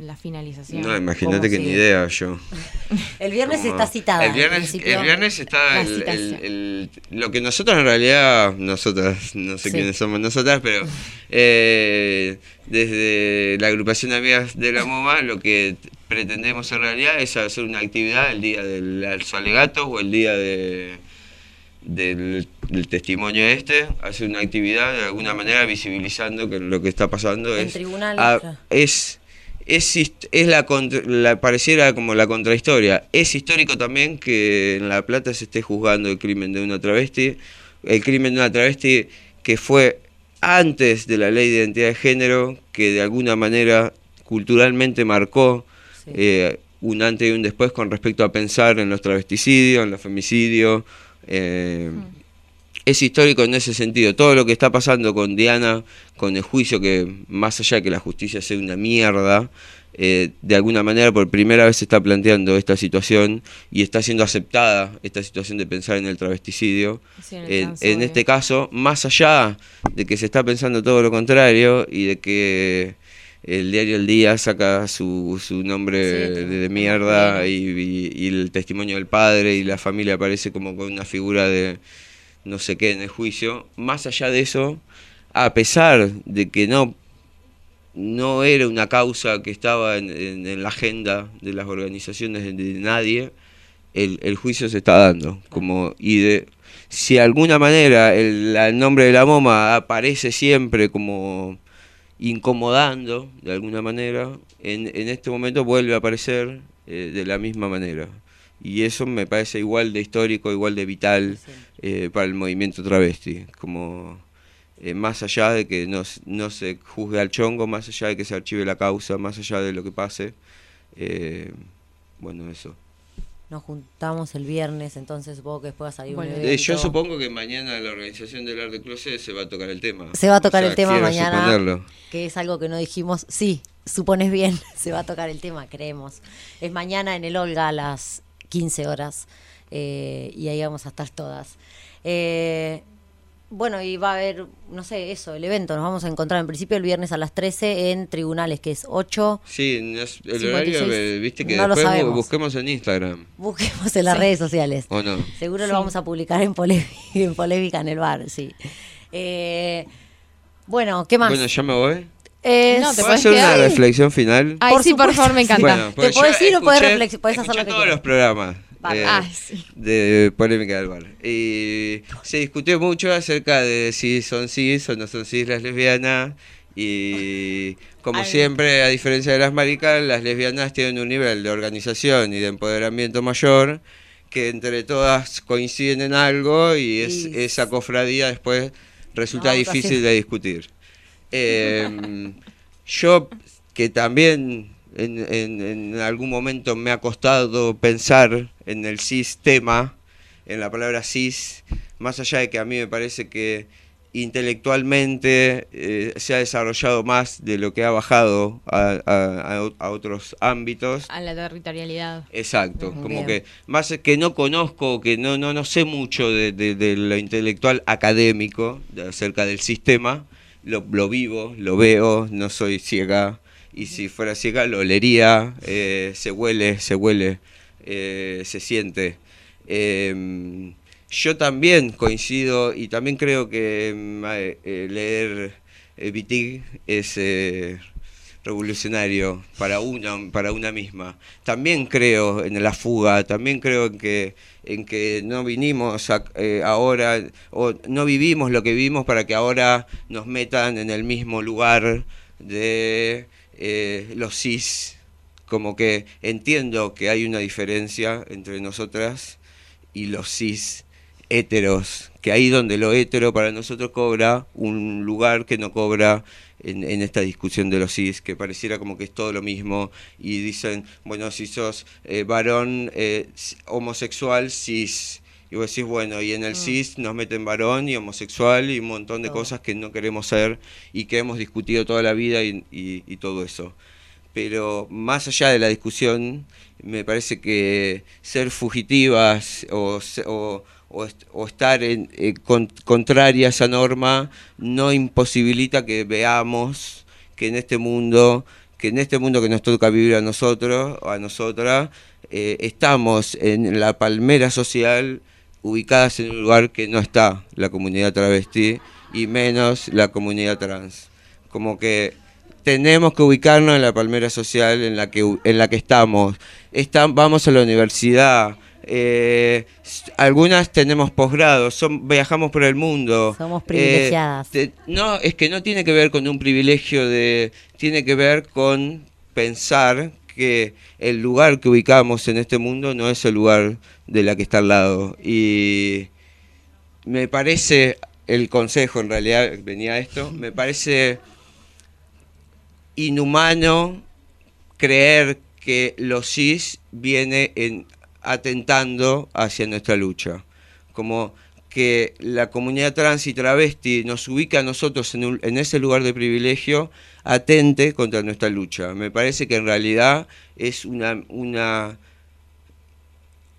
Speaker 2: la finalización.
Speaker 17: No, imagínate que ni idea yo.
Speaker 3: El viernes
Speaker 17: Como-
Speaker 3: está citada.
Speaker 17: El viernes, el viernes está
Speaker 3: La
Speaker 17: el,
Speaker 3: citación.
Speaker 17: el- el- lo que nosotros en realidad, nosotras, no sé
Speaker 3: Sí.
Speaker 17: quiénes somos nosotras, pero eh, desde la agrupación de amigas de la MoMA lo que pretendemos en realidad es hacer una actividad el día del alzo alegato o el día de, del, del testimonio este, hacer una actividad de alguna manera visibilizando que lo que está pasando
Speaker 3: En
Speaker 17: es,
Speaker 3: claro.
Speaker 17: es es, es la, la pareciera como la contrahistoria. Es histórico también que en La Plata se esté juzgando el crimen de una travesti, el crimen de una travesti que fue antes de la ley de identidad de género, que de alguna manera culturalmente marcó eh, un antes y un después con respecto a pensar en los travesticidios, en los femicidios. eh, es histórico en ese sentido. Todo lo que está pasando con Diana, con el juicio, que más allá de que la justicia sea una mierda, eh, de alguna manera por primera vez se está planteando esta situación y está siendo aceptada esta situación de pensar en el travesticidio.
Speaker 2: Sí, en el
Speaker 17: este caso, más allá de que se está pensando todo lo contrario y de que el diario El Día saca su, su nombre de, de mierda y, y- y el testimonio del padre y la familia aparece como con una figura de no sé qué en el juicio. Más allá de eso, a pesar de que no no era una causa que estaba en, la agenda de las organizaciones de, de nadie, el, el juicio se está dando. Como, y de si de alguna manera el, el nombre de la MoMA aparece siempre como incomodando, de alguna manera, en, en este momento vuelve a aparecer eh, de la misma manera. Y eso me parece igual de histórico, igual de vital eh, para el movimiento travesti. Como eh, más allá de que no, se juzgue al chongo, más allá de que se archive la causa, más allá de lo que pase. eh, bueno, eso.
Speaker 3: Nos juntamos el viernes, entonces supongo que después va a salir un
Speaker 17: Eh,
Speaker 3: evento.
Speaker 17: yo supongo que mañana la organización del Arte Closet se va a tocar el tema.
Speaker 3: Se va a tocar
Speaker 17: O sea,
Speaker 3: el tema mañana,
Speaker 17: suponerlo.
Speaker 3: que es algo que no dijimos. Sí, supones bien, se va a tocar el tema, creemos. Es mañana en el Olga a las 15 horas eh, y ahí vamos a estar todas. Eh, bueno, y va a haber, no sé, eso, el evento. Nos vamos a encontrar en principio el viernes a las 13 en Tribunales, que es 8.
Speaker 17: Sí, es- el
Speaker 3: 56.
Speaker 17: horario, viste que
Speaker 3: No lo
Speaker 17: después busquemos en Instagram.
Speaker 3: Busquemos en las
Speaker 17: Sí.
Speaker 3: redes sociales.
Speaker 17: ¿O no?
Speaker 3: Seguro
Speaker 17: Sí.
Speaker 3: lo vamos a publicar en, polé- en polémica en el bar, sí. Eh, bueno, ¿qué más?
Speaker 17: Bueno, ya me voy.
Speaker 3: Eh,
Speaker 2: No, te
Speaker 17: ¿Puedo hacer una reflexión final?
Speaker 2: Ay, sí, por favor, me encanta.
Speaker 17: Bueno,
Speaker 3: Te podés
Speaker 17: yo
Speaker 3: ir o podés
Speaker 17: escuché-
Speaker 3: reflex- podés hacer lo
Speaker 17: escuché
Speaker 3: que
Speaker 17: todos
Speaker 3: quieras.
Speaker 17: los programas eh,
Speaker 3: Ay, sí.
Speaker 17: de Polémica del Bar. Y se discutió mucho acerca de si son cis o no son cis las lesbianas. Y como
Speaker 18: Ay.
Speaker 17: siempre, a diferencia de las maricas, las lesbianas tienen un nivel de organización y de empoderamiento mayor que entre todas coinciden en algo y es,
Speaker 18: Y-
Speaker 17: esa cofradía después resulta
Speaker 18: No,
Speaker 17: difícil de discutir. Eh, yo que también en, en- en algún momento me ha costado pensar en el sistema, en la palabra cis, más allá de que a mí me parece que intelectualmente eh, se ha desarrollado más de lo que ha bajado a, a- a- a otros ámbitos.
Speaker 2: A la territorialidad.
Speaker 17: Exacto,
Speaker 2: Muy
Speaker 17: como
Speaker 2: bien.
Speaker 17: que más que no conozco, que no, no, no sé mucho de, de- de lo intelectual académico de- acerca del sistema, lo, vivo, lo veo, no soy ciega, y si fuera ciega lo olería, eh, se huele, se huele, eh, se siente. Em, yo también coincido y también creo que mm, eh, leer Wittig es revolucionario para una, para una misma. También creo en la fuga, también creo en que, en que no vinimos eh, ahora, o no vivimos lo que vivimos para que ahora nos metan en el mismo lugar de eh, los cis. Como que entiendo que hay una diferencia entre nosotras y los cis héteros, que ahí donde lo hetero para nosotros cobra un lugar que no cobra en, en esta discusión de los cis, que pareciera como que es todo lo mismo, y dicen, bueno, si sos eh, varón eh, homosexual, cis, y vos decís, bueno, y en el cis nos meten varón y homosexual y un montón de cosas que no queremos ser y que hemos discutido toda la vida y, y- y todo eso. Pero más allá de la discusión, me parece que ser fugitivas o, o, o est- o estar en, eh, con- contraria a esa norma no imposibilita que veamos que en este mundo, que en este mundo que nos toca vivir a nosotros o a nosotras, eh, estamos en la palmera social ubicadas en un lugar que no está la comunidad travesti y menos la comunidad trans. Como que tenemos que ubicarnos en la palmera social en la que, en la que estamos. Están, vamos a la universidad. Eh, algunas tenemos posgrados, viajamos por el mundo.
Speaker 3: Somos
Speaker 17: eh,
Speaker 3: privilegiadas.
Speaker 17: te- no, es que no tiene que ver con un privilegio de, tiene que ver con pensar que el lugar que ubicamos en este mundo no es el lugar de la que está al lado. Y me parece, el consejo en realidad venía esto, me parece inhumano creer que los cis viene en, atentando hacia nuestra lucha. Como que la comunidad trans y travesti nos ubica a nosotros en, ese lugar de privilegio, atente contra nuestra lucha. Me parece que en realidad es una, una,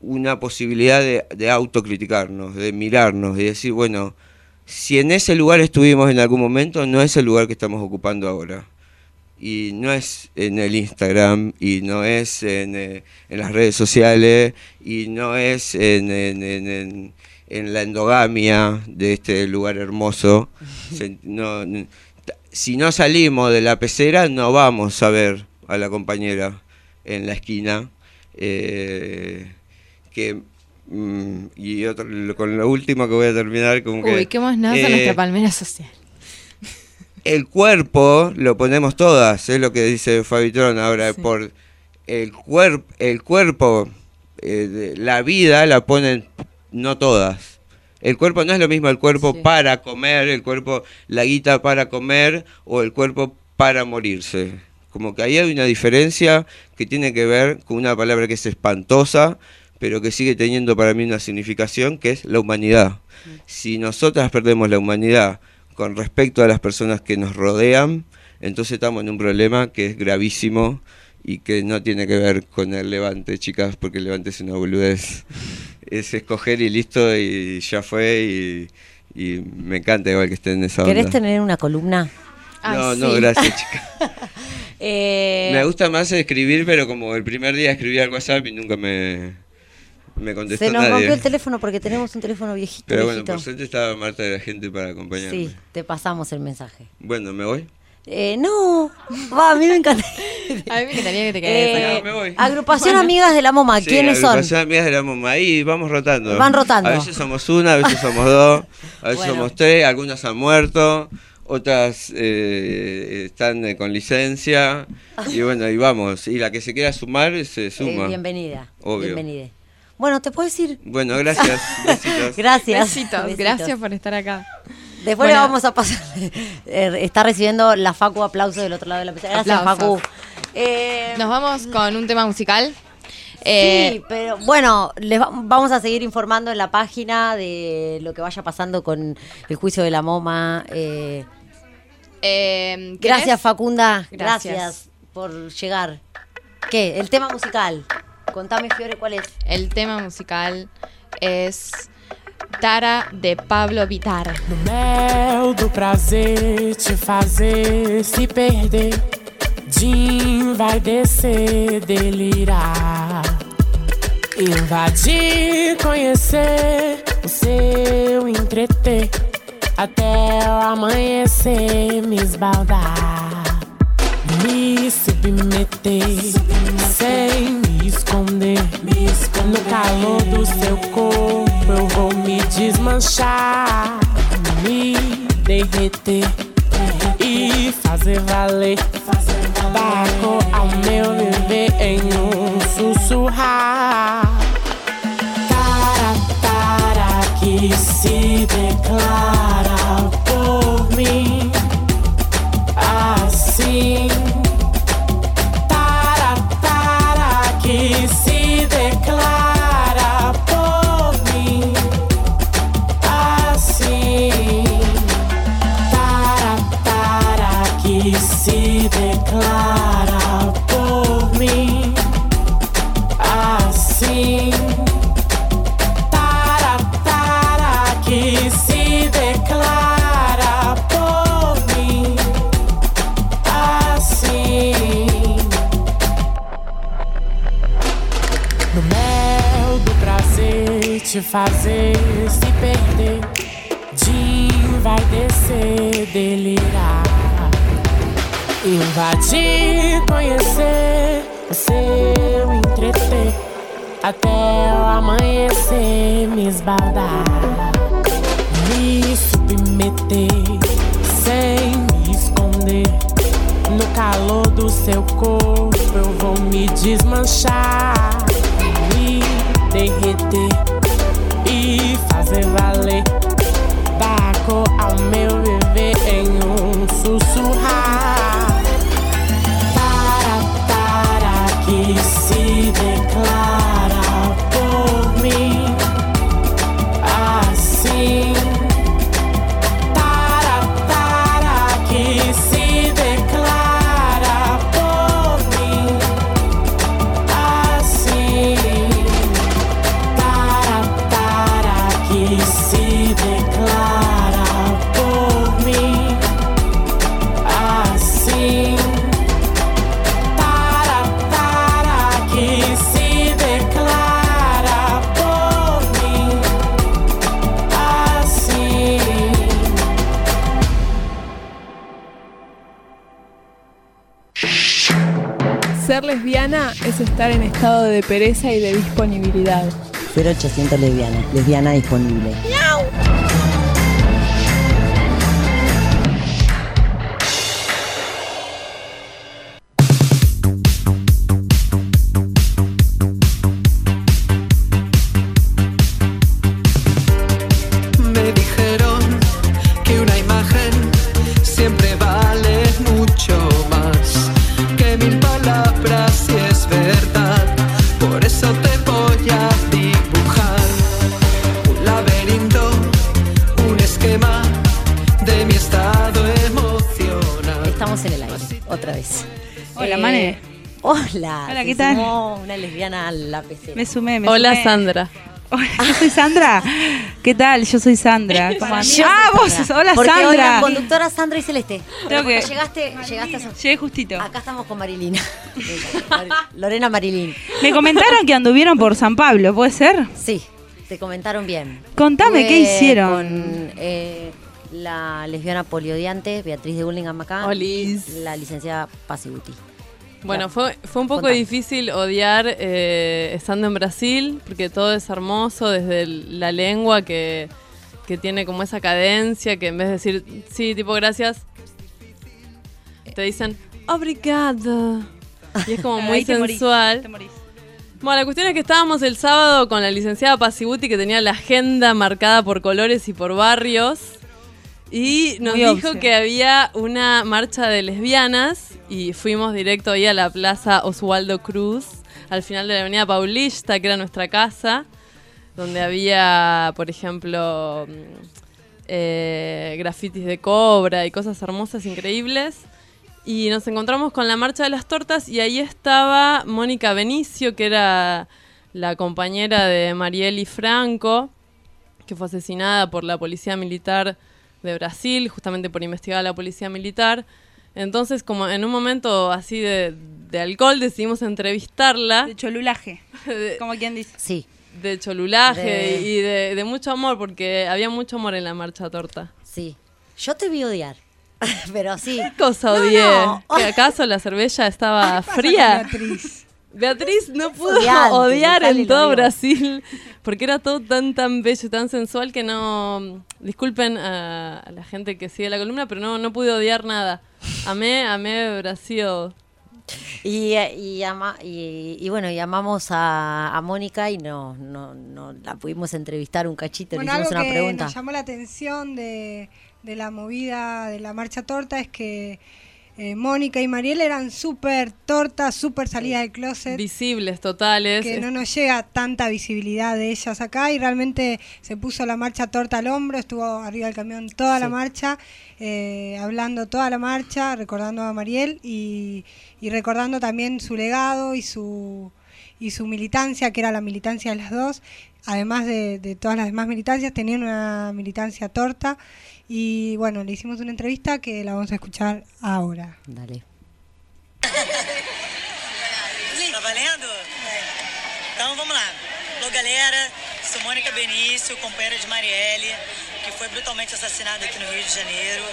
Speaker 17: una posibilidad de, autocriticarnos, de mirarnos, de decir, bueno, si en ese lugar estuvimos en algún momento, no es el lugar que estamos ocupando ahora. Y no es en el Instagram, y no es en, eh, en las redes sociales, y no es en, en- en- en- la endogamia de este lugar hermoso. Se- no- si no salimos de la pecera, no vamos a ver a la compañera en la esquina. eh, que mm, y otro, con lo último que voy a terminar como que
Speaker 2: Uy, ¿qué más
Speaker 17: eh,
Speaker 2: a nuestra palmera social?
Speaker 17: El cuerpo lo ponemos todas, es lo que dice Fabitrón ahora, por el, cuerp, el cuerpo, eh, de- la vida la ponen no todas. El cuerpo no es lo mismo el cuerpo para comer, el cuerpo, la guita para comer o el cuerpo para morirse. Como que ahí hay una diferencia que tiene que ver con una palabra que es espantosa, pero que sigue teniendo para mí una significación, que es la humanidad. Si nosotras perdemos la humanidad con respecto a las personas que nos rodean, entonces estamos en un problema que es gravísimo y que no tiene que ver con el levante, chicas, porque el levante es una boludez. Es escoger y listo y ya fue y, y me encanta igual que estén en esa
Speaker 3: ¿Querés
Speaker 17: onda.
Speaker 3: tener una columna?
Speaker 17: No, no, gracias, chicas.
Speaker 3: Eh,
Speaker 17: Me gusta más escribir, pero como el primer día escribí al WhatsApp y nunca me, me contestó
Speaker 3: se nos
Speaker 17: nadie.
Speaker 3: rompió el teléfono porque tenemos un teléfono viejito.
Speaker 17: Pero bueno,
Speaker 3: viejito.
Speaker 17: por suerte estaba Marta de la gente para acompañarme.
Speaker 3: Sí, te pasamos el mensaje.
Speaker 17: Bueno, ¿me voy?
Speaker 3: Eh, no, va, a mí me encanta.
Speaker 2: A mí me encantaría que te
Speaker 3: Eh,
Speaker 2: quedes
Speaker 17: acá. me voy.
Speaker 3: Agrupación
Speaker 2: Bueno.
Speaker 3: Amigas de la MoMA,
Speaker 17: Sí,
Speaker 3: ¿quiénes son?
Speaker 17: agrupación Amigas de la Mamá. Ahí vamos rotando.
Speaker 3: Van rotando.
Speaker 17: A veces somos una, a veces somos dos, a veces
Speaker 3: Bueno.
Speaker 17: somos tres, algunas han muerto, otras eh, están eh, con licencia. Y bueno, ahí vamos. Y la que se quiera sumar, se suma.
Speaker 3: Eh, bienvenida.
Speaker 17: Obvio.
Speaker 3: Bienvenida. Bueno, ¿te puedes ir?
Speaker 17: Bueno, gracias. Besitos.
Speaker 3: Gracias.
Speaker 2: Besitos,
Speaker 3: Besitos.
Speaker 2: gracias por estar acá.
Speaker 3: Después le vamos a pasar. Eh, está recibiendo la Facu aplauso del otro lado de la pecera. Gracias,
Speaker 2: Aplausos.
Speaker 3: Facu. Eh,
Speaker 2: Nos vamos con un tema musical. Eh,
Speaker 3: sí, pero bueno, les va- vamos a seguir informando en la página de lo que vaya pasando con el juicio de la MoMA. eh.
Speaker 2: eh,
Speaker 3: gracias. Facunda.
Speaker 2: Gracias.
Speaker 3: Gracias. por llegar. ¿Qué? El tema musical. Contame, Fiore, cuál es.
Speaker 2: El tema musical es Tara de Pablo Vitar.
Speaker 18: No mel do prazer te fazer se perder. Jim vai descer, delirar. Invadir, conhecer o seu entreter. Até o amanhecer me esbaldar. Me submeter, sem me esconder. No calor do seu corpo eu vou me desmanchar, me derreter e fazer valer. Barco ao meu viver em um sussurrar. Tara, tara que se declara por mim assim. Te fazer se perder. Jim vai descer, delirar. Invadir, conhecer o seu entreter. Até o amanhecer me esbaldar. Me submeter sem me esconder. No calor do seu corpo eu vou me desmanchar, me derreter e fazer valer. Dar cor ao meu
Speaker 10: es estar en estado de pereza y de disponibilidad.
Speaker 3: 0800 lesbiana, lesbiana disponible.
Speaker 19: A
Speaker 3: la.
Speaker 1: Me sumé, me
Speaker 7: Hola
Speaker 1: sumé.
Speaker 7: Sandra.
Speaker 1: Hola, yo soy Sandra. ¿Qué tal? Yo soy Sandra. ¿Cómo andas?
Speaker 3: Yo
Speaker 1: Ah, vos,
Speaker 3: Sandra.
Speaker 1: hola
Speaker 3: Porque hoy la
Speaker 1: Sandra.
Speaker 3: conductora Sandra y Celeste. Pero
Speaker 1: que-
Speaker 3: porque llegaste, llegaste a
Speaker 1: Llegué justito.
Speaker 3: Acá estamos con Marilina. Lorena Marilín.
Speaker 1: Me comentaron que anduvieron por San Pablo, ¿puede ser?
Speaker 3: Sí, te comentaron bien.
Speaker 1: Contame, ¿qué
Speaker 3: Estuve
Speaker 1: hicieron?
Speaker 3: Con eh, la lesbiana poliodiante Beatriz de Burlingame acá.
Speaker 7: Olis.
Speaker 3: y La licenciada Pasibuti.
Speaker 7: Bueno, fue, fue un poco
Speaker 3: Contame.
Speaker 7: difícil odiar eh, estando en Brasil, porque todo es hermoso, desde el- la lengua que, que tiene como esa cadencia, que en vez de decir, sí, tipo, gracias, te dicen, obrigado. Y es como muy
Speaker 1: Ahí te morís,
Speaker 7: sensual.
Speaker 1: te morís.
Speaker 7: Bueno, la cuestión es que estábamos el sábado con la licenciada Pasibuti, que tenía la agenda marcada por colores y por barrios. Y nos
Speaker 1: Muy
Speaker 7: dijo que había una marcha de lesbianas y fuimos directo ahí a la plaza Oswaldo Cruz, al final de la avenida Paulista, que era nuestra casa, donde había, por ejemplo, mm, eh, grafitis de cobra y cosas hermosas, increíbles. Y nos encontramos con la marcha de las tortas y ahí estaba Mónica Benicio, que era la compañera de Marieli Franco, que fue asesinada por la policía militar de Brasil, justamente por investigar a la policía militar. Entonces, como en un momento así de, de alcohol, decidimos entrevistarla.
Speaker 1: De cholulaje. Como quien dice.
Speaker 3: Sí.
Speaker 7: De cholulaje
Speaker 3: De-
Speaker 7: y de, de mucho amor, porque había mucho amor en la marcha torta.
Speaker 3: Sí. Yo te vi odiar. Pero sí.
Speaker 7: ¿Qué cosa odié?
Speaker 3: no.
Speaker 7: ¿Que acaso la cerveza estaba fría?
Speaker 13: Beatriz?
Speaker 7: Beatriz no pudo
Speaker 3: odiante,
Speaker 7: odiar en todo. Brasil porque era todo tan tan bello y tan sensual que no disculpen a, a la gente que sigue la columna pero no no pude odiar nada amé amé Brasil
Speaker 3: Y, y, ama- y, y bueno, llamamos a, a Mónica y no, no, no la pudimos entrevistar un cachito,
Speaker 13: Bueno,
Speaker 3: le hicimos
Speaker 13: algo
Speaker 3: una
Speaker 13: que
Speaker 3: pregunta.
Speaker 13: nos llamó la atención de, de la movida de la marcha torta es que eh, Mónica y Mariel eran súper tortas, súper salidas del closet.
Speaker 7: visibles totales.
Speaker 13: Que no nos llega tanta visibilidad de ellas acá y realmente se puso la marcha torta al hombro, estuvo arriba del camión toda la marcha, eh, hablando toda la marcha, recordando a Mariel y, y recordando también su legado y su, y su militancia, que era la militancia de las dos, además de, de todas las demás militancias, tenían una militancia torta y bueno, le hicimos una entrevista que la vamos a escuchar ahora.
Speaker 3: Dale.
Speaker 20: Tá valendo? Então vamos lá. Alô, galera. Sou Mônica Benício, companheira de Marielle, que foi brutalmente assassinada aqui no Rio de Janeiro.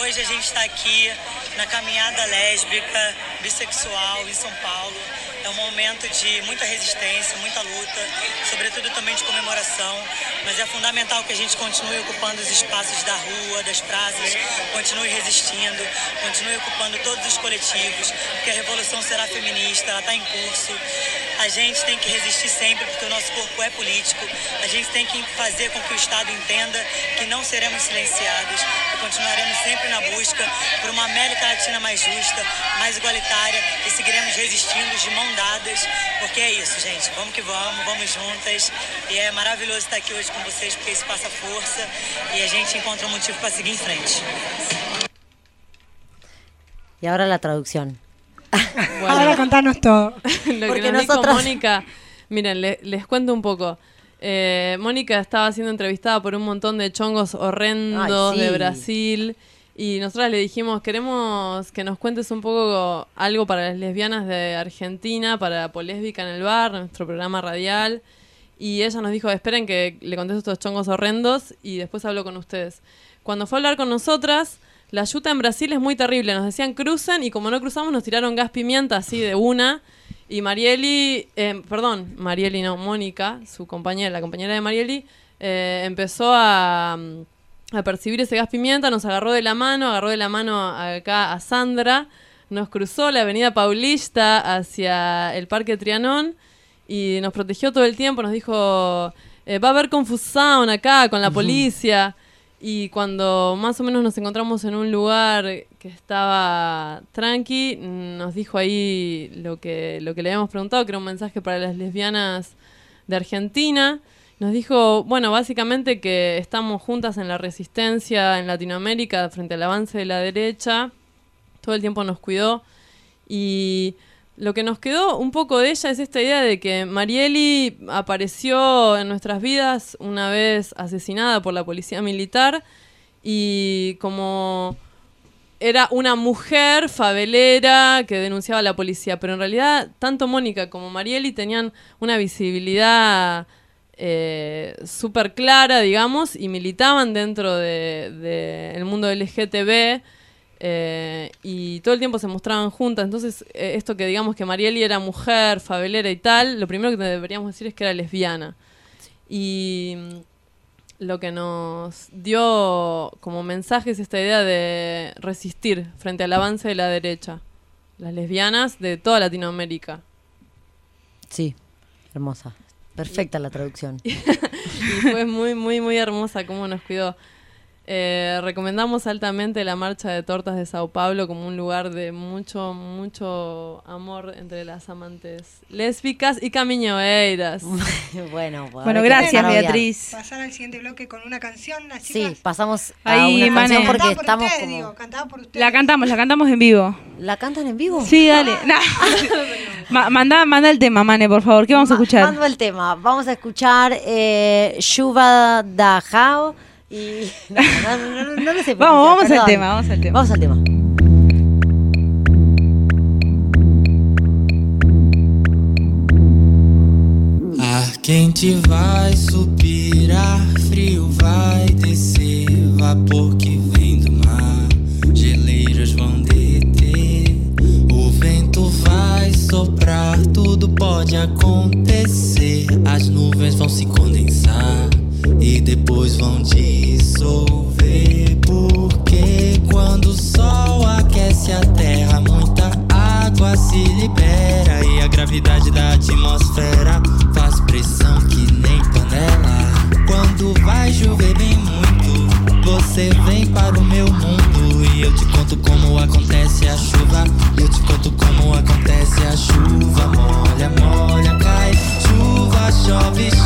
Speaker 20: Hoje a gente está aqui na caminhada lésbica, bissexual em São Paulo. É um momento de muita resistência, muita luta, sobretudo também de comemoração. Mas é fundamental que a gente continue ocupando os espaços da rua, das praças, continue resistindo, continue ocupando todos os coletivos, porque a revolução será feminista, ela está em curso. A gente tem que resistir sempre, porque o nosso corpo é político. A gente tem que fazer com que o Estado entenda que não seremos silenciados e continuaremos sempre na busca por uma América Latina mais justa, mais igualitária e seguiremos resistindo de mão dadas, porque é isso, gente. Vamos que vamos, vamos juntas. E é maravilhoso estar aqui hoje com vocês, porque isso passa força e a gente encontra um motivo para seguir em frente.
Speaker 3: Y ahora la traducción.
Speaker 13: Ahora contanos todo.
Speaker 7: Lo
Speaker 3: Porque
Speaker 7: que nos dijo
Speaker 3: nosotras-
Speaker 7: Mónica, miren, le- les cuento un poco. Eh, Mónica estaba siendo entrevistada por un montón de chongos horrendos
Speaker 3: Ay, sí.
Speaker 7: de Brasil y nosotras le dijimos, queremos que nos cuentes un poco algo para las lesbianas de Argentina, para Polésbica en el Bar, nuestro programa radial. Y ella nos dijo, esperen que le contesto estos chongos horrendos y después hablo con ustedes. Cuando fue a hablar con nosotras, La yuta en Brasil es muy terrible. Nos decían crucen y como no cruzamos nos tiraron gas pimienta así de una. Y Marieli, eh, perdón, Marieli no, Mónica, su compañera, la compañera de Marieli, eh, empezó a, a percibir ese gas pimienta, nos agarró de la mano, agarró de la mano acá a Sandra, nos cruzó la avenida Paulista hacia el Parque Trianón y nos protegió todo el tiempo, nos dijo, eh, va a haber confusión acá con la policía. Y cuando más o menos nos encontramos en un lugar que estaba tranqui, nos dijo ahí lo que, lo que le habíamos preguntado, que era un mensaje para las lesbianas de Argentina. Nos dijo, bueno, básicamente que estamos juntas en la resistencia en Latinoamérica frente al avance de la derecha. Todo el tiempo nos cuidó. Y lo que nos quedó un poco de ella es esta idea de que Marieli apareció en nuestras vidas una vez asesinada por la policía militar y como era una mujer favelera que denunciaba a la policía, pero en realidad tanto Mónica como Marieli tenían una visibilidad eh, súper clara, digamos, y militaban dentro del de, el mundo LGTB. Eh, y todo el tiempo se mostraban juntas. Entonces, eh, esto que digamos que Marieli era mujer, favelera y tal, lo primero que deberíamos decir es que era lesbiana. Y mm, lo que nos dio como mensaje es esta idea de resistir frente al avance de la derecha. Las lesbianas de toda Latinoamérica.
Speaker 3: Sí, hermosa. Perfecta la traducción.
Speaker 7: y fue muy, muy, muy hermosa cómo nos cuidó. Eh, recomendamos altamente la marcha de tortas de Sao Paulo como un lugar de mucho, mucho amor entre las amantes lésbicas y camiñoeiras.
Speaker 3: bueno,
Speaker 1: bueno, gracias Beatriz.
Speaker 13: Pasar al siguiente bloque con una canción, las
Speaker 3: Sí,
Speaker 13: chicas.
Speaker 3: pasamos
Speaker 1: Ahí,
Speaker 3: a una
Speaker 1: Mane.
Speaker 3: canción porque
Speaker 13: por
Speaker 3: estamos
Speaker 13: ustedes,
Speaker 3: como...
Speaker 13: digo, por.
Speaker 1: La cantamos, la cantamos en vivo.
Speaker 3: ¿La cantan en vivo?
Speaker 1: Sí, dale. No. Ma- manda, manda el tema, Mane, por favor. ¿Qué vamos a escuchar?
Speaker 3: Mando el tema. Vamos a escuchar eh, Chuva da Jao y... No, no, no, no, sé
Speaker 1: Vamos, vamos al tema, vamos al tema.
Speaker 3: Vamos al tema.
Speaker 21: Ar quente vai subir, ar frio vai descer. Vapor que vem do mar, geleiras vão deter. O vento vai soprar, tudo pode acontecer. As nuvens vão se condensar e depois vão dissolver. Porque quando o sol aquece a terra, muita água se libera e a gravidade da atmosfera faz pressão que nem panela. Quando vai chover bem muito, você vem para o meu mundo e eu te conto como acontece a chuva. Eu te conto como acontece a chuva. Molha, molha, cai. Chuva, chove, chove,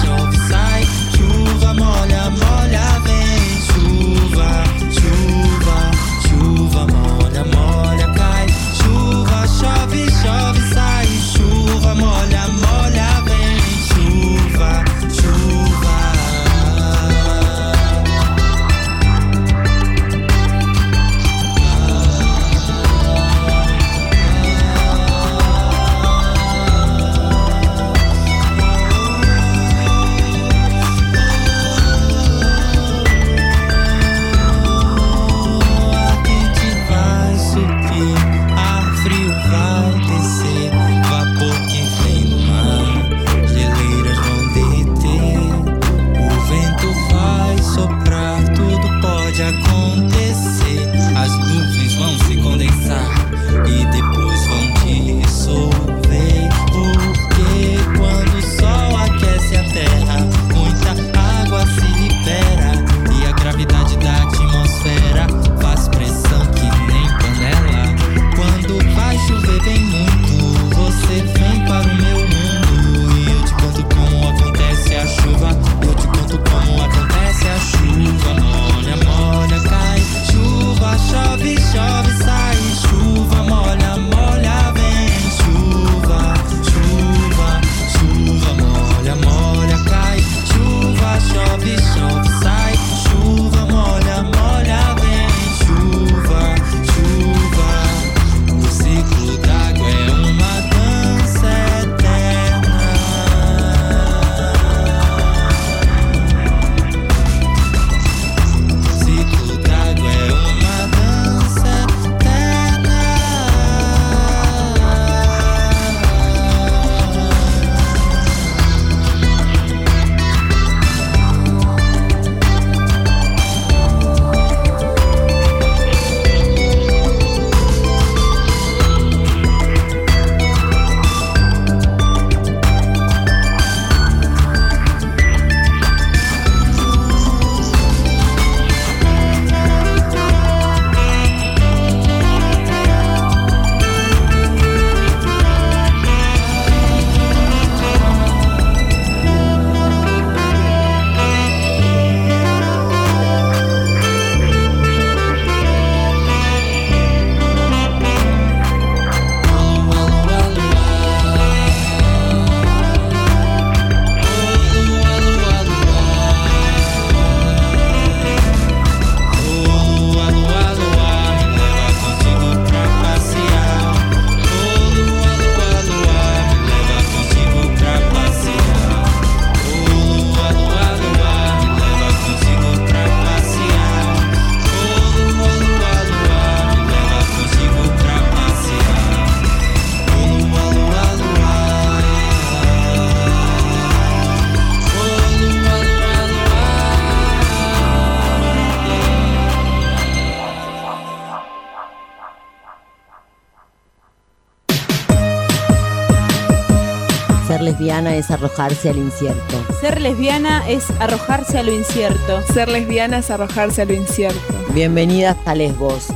Speaker 3: lesbiana es arrojarse al incierto.
Speaker 1: Ser lesbiana es arrojarse a lo incierto.
Speaker 10: Ser lesbiana es arrojarse a lo incierto.
Speaker 3: Bienvenidas a Lesbos.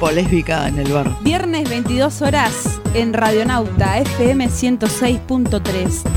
Speaker 22: Polésbica en el bar.
Speaker 1: Viernes 22 horas en Radionauta FM 106.3.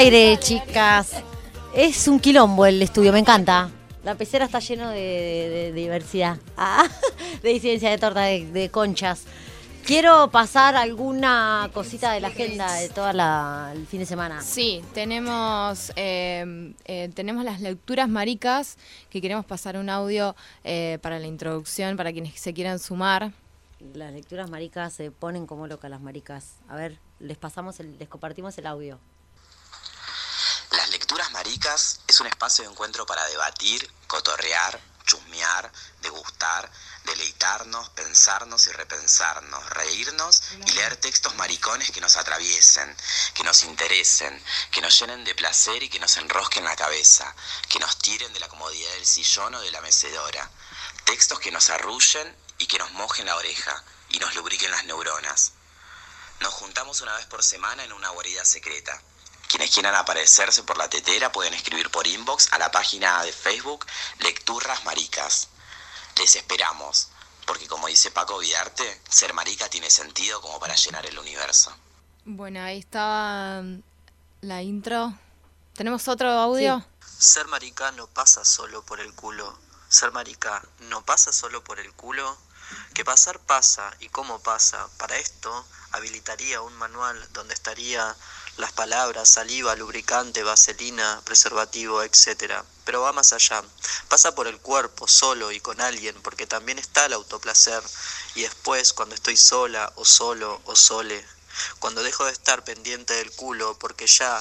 Speaker 3: aire, chicas. Es un quilombo el estudio, me encanta. La pecera está lleno de, de- de diversidad, Ah, de disidencia de torta, de, de conchas. Quiero pasar alguna cosita de la agenda de todo el fin de semana.
Speaker 2: Sí, tenemos, eh, eh, tenemos las lecturas maricas, que queremos pasar un audio eh, para la introducción, para quienes se quieran sumar.
Speaker 3: Las lecturas maricas se ponen como locas las maricas. A ver, les pasamos, el, les compartimos el audio.
Speaker 23: Las lecturas maricas es un espacio de encuentro para debatir, cotorrear, chusmear, degustar, deleitarnos, pensarnos y repensarnos, reírnos y leer textos maricones que nos atraviesen, que nos interesen, que nos llenen de placer y que nos enrosquen la cabeza, que nos tiren de la comodidad del sillón o de la mecedora. Textos que nos arrullen y que nos mojen la oreja y nos lubriquen las neuronas. Nos juntamos una vez por semana en una guarida secreta. Quienes quieran aparecerse por la tetera pueden escribir por inbox a la página de Facebook Lecturras Maricas. Les esperamos, porque como dice Paco Vidarte, ser marica tiene sentido como para llenar el universo.
Speaker 2: Bueno, ahí está mm, la intro. ¿Tenemos otro audio?
Speaker 24: Ser marica no pasa solo por el culo. Ser marica no pasa solo por el culo. Que pasar pasa y cómo pasa. Para esto habilitaría un manual donde estaría las palabras saliva, lubricante, vaselina, preservativo, etc. Pero va más allá. Pasa por el cuerpo, solo y con alguien, porque también está el autoplacer. Y después, cuando estoy sola o solo o sole, cuando dejo de estar pendiente del culo, porque ya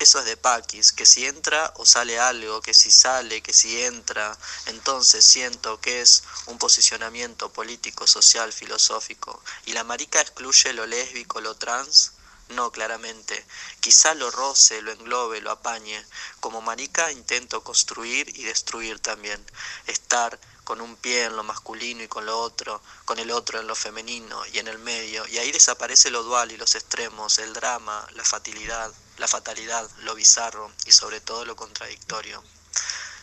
Speaker 24: eso es de Paquis, que si entra o sale algo, que si sale, que si entra, entonces siento que es un posicionamiento político, social, filosófico. ¿Y la marica excluye lo lésbico, lo trans? No, claramente. Quizá lo roce, lo englobe, lo apañe. Como marica intento construir y destruir también. Estar con un pie en lo masculino y con lo otro, con el otro en lo femenino y en el medio. Y ahí desaparece lo dual y los extremos, el drama, la fatalidad, la fatalidad, lo bizarro y sobre todo lo contradictorio.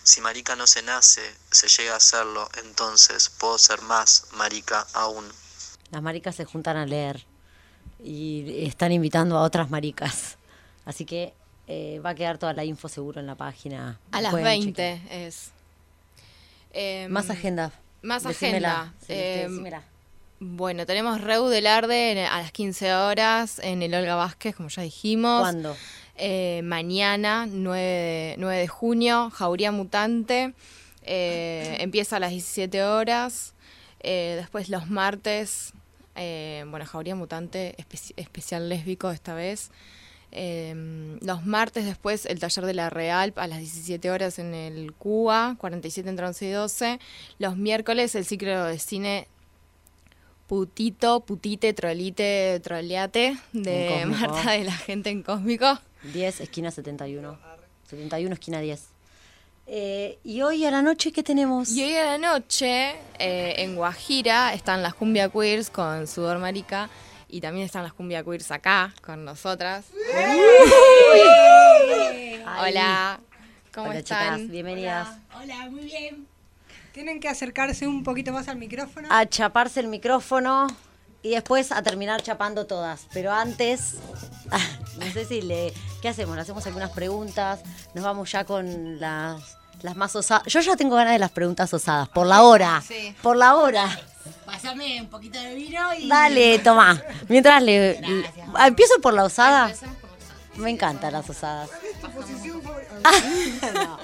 Speaker 24: Si marica no se nace, se llega a serlo, entonces puedo ser más marica aún.
Speaker 3: Las maricas se juntan a leer y están invitando a otras maricas Así que eh, va a quedar toda la info seguro en la página.
Speaker 2: A las
Speaker 3: Pueden
Speaker 2: 20
Speaker 3: chequear.
Speaker 2: es. Em,
Speaker 3: Más agenda.
Speaker 2: Más
Speaker 3: Decímela.
Speaker 2: agenda.
Speaker 3: Sí,
Speaker 2: Em, bueno, tenemos Reu del Arde a las 15 horas en el Olga Vázquez, como ya dijimos.
Speaker 3: ¿Cuándo?
Speaker 2: Eh, mañana, 9 de, 9 de junio, Jauría Mutante. eh, empieza a las 17 horas. Después los martes, eh, bueno, Jauría Mutante, espe- especial lésbico esta vez. Eh, los martes después el taller de la Real a las 17 horas en el Cuba, 47 entre 11 y 12. Los miércoles el ciclo de cine Putito, Putite, Trolite, Troleate de. Marta de la Gente en Cósmico.
Speaker 3: 10, esquina 71. 71, esquina 10. Eh, y hoy a la noche, ¿qué tenemos?
Speaker 2: Y hoy a la noche eh, en Guajira están las cumbia queers con Sudor Marica y también están las cumbia queers acá con nosotras. Hola, ¿cómo
Speaker 3: Hola,
Speaker 2: están?
Speaker 3: chicas, bienvenidas.
Speaker 13: Hola, muy bien. Tienen que acercarse un poquito más al micrófono.
Speaker 3: A chaparse el micrófono y después a terminar chapando todas. Pero antes, no sé si le... ¿Qué hacemos? ¿Le hacemos algunas preguntas? Nos vamos ya con las, las más osadas. Yo ya tengo ganas de las preguntas osadas. Por la hora.
Speaker 25: Sí.
Speaker 3: Por la hora.
Speaker 25: Pásame un poquito de vino y.
Speaker 3: Dale, toma. Mientras le... ah, ¿Empiezo por la osada? Me encantan las osadas. No.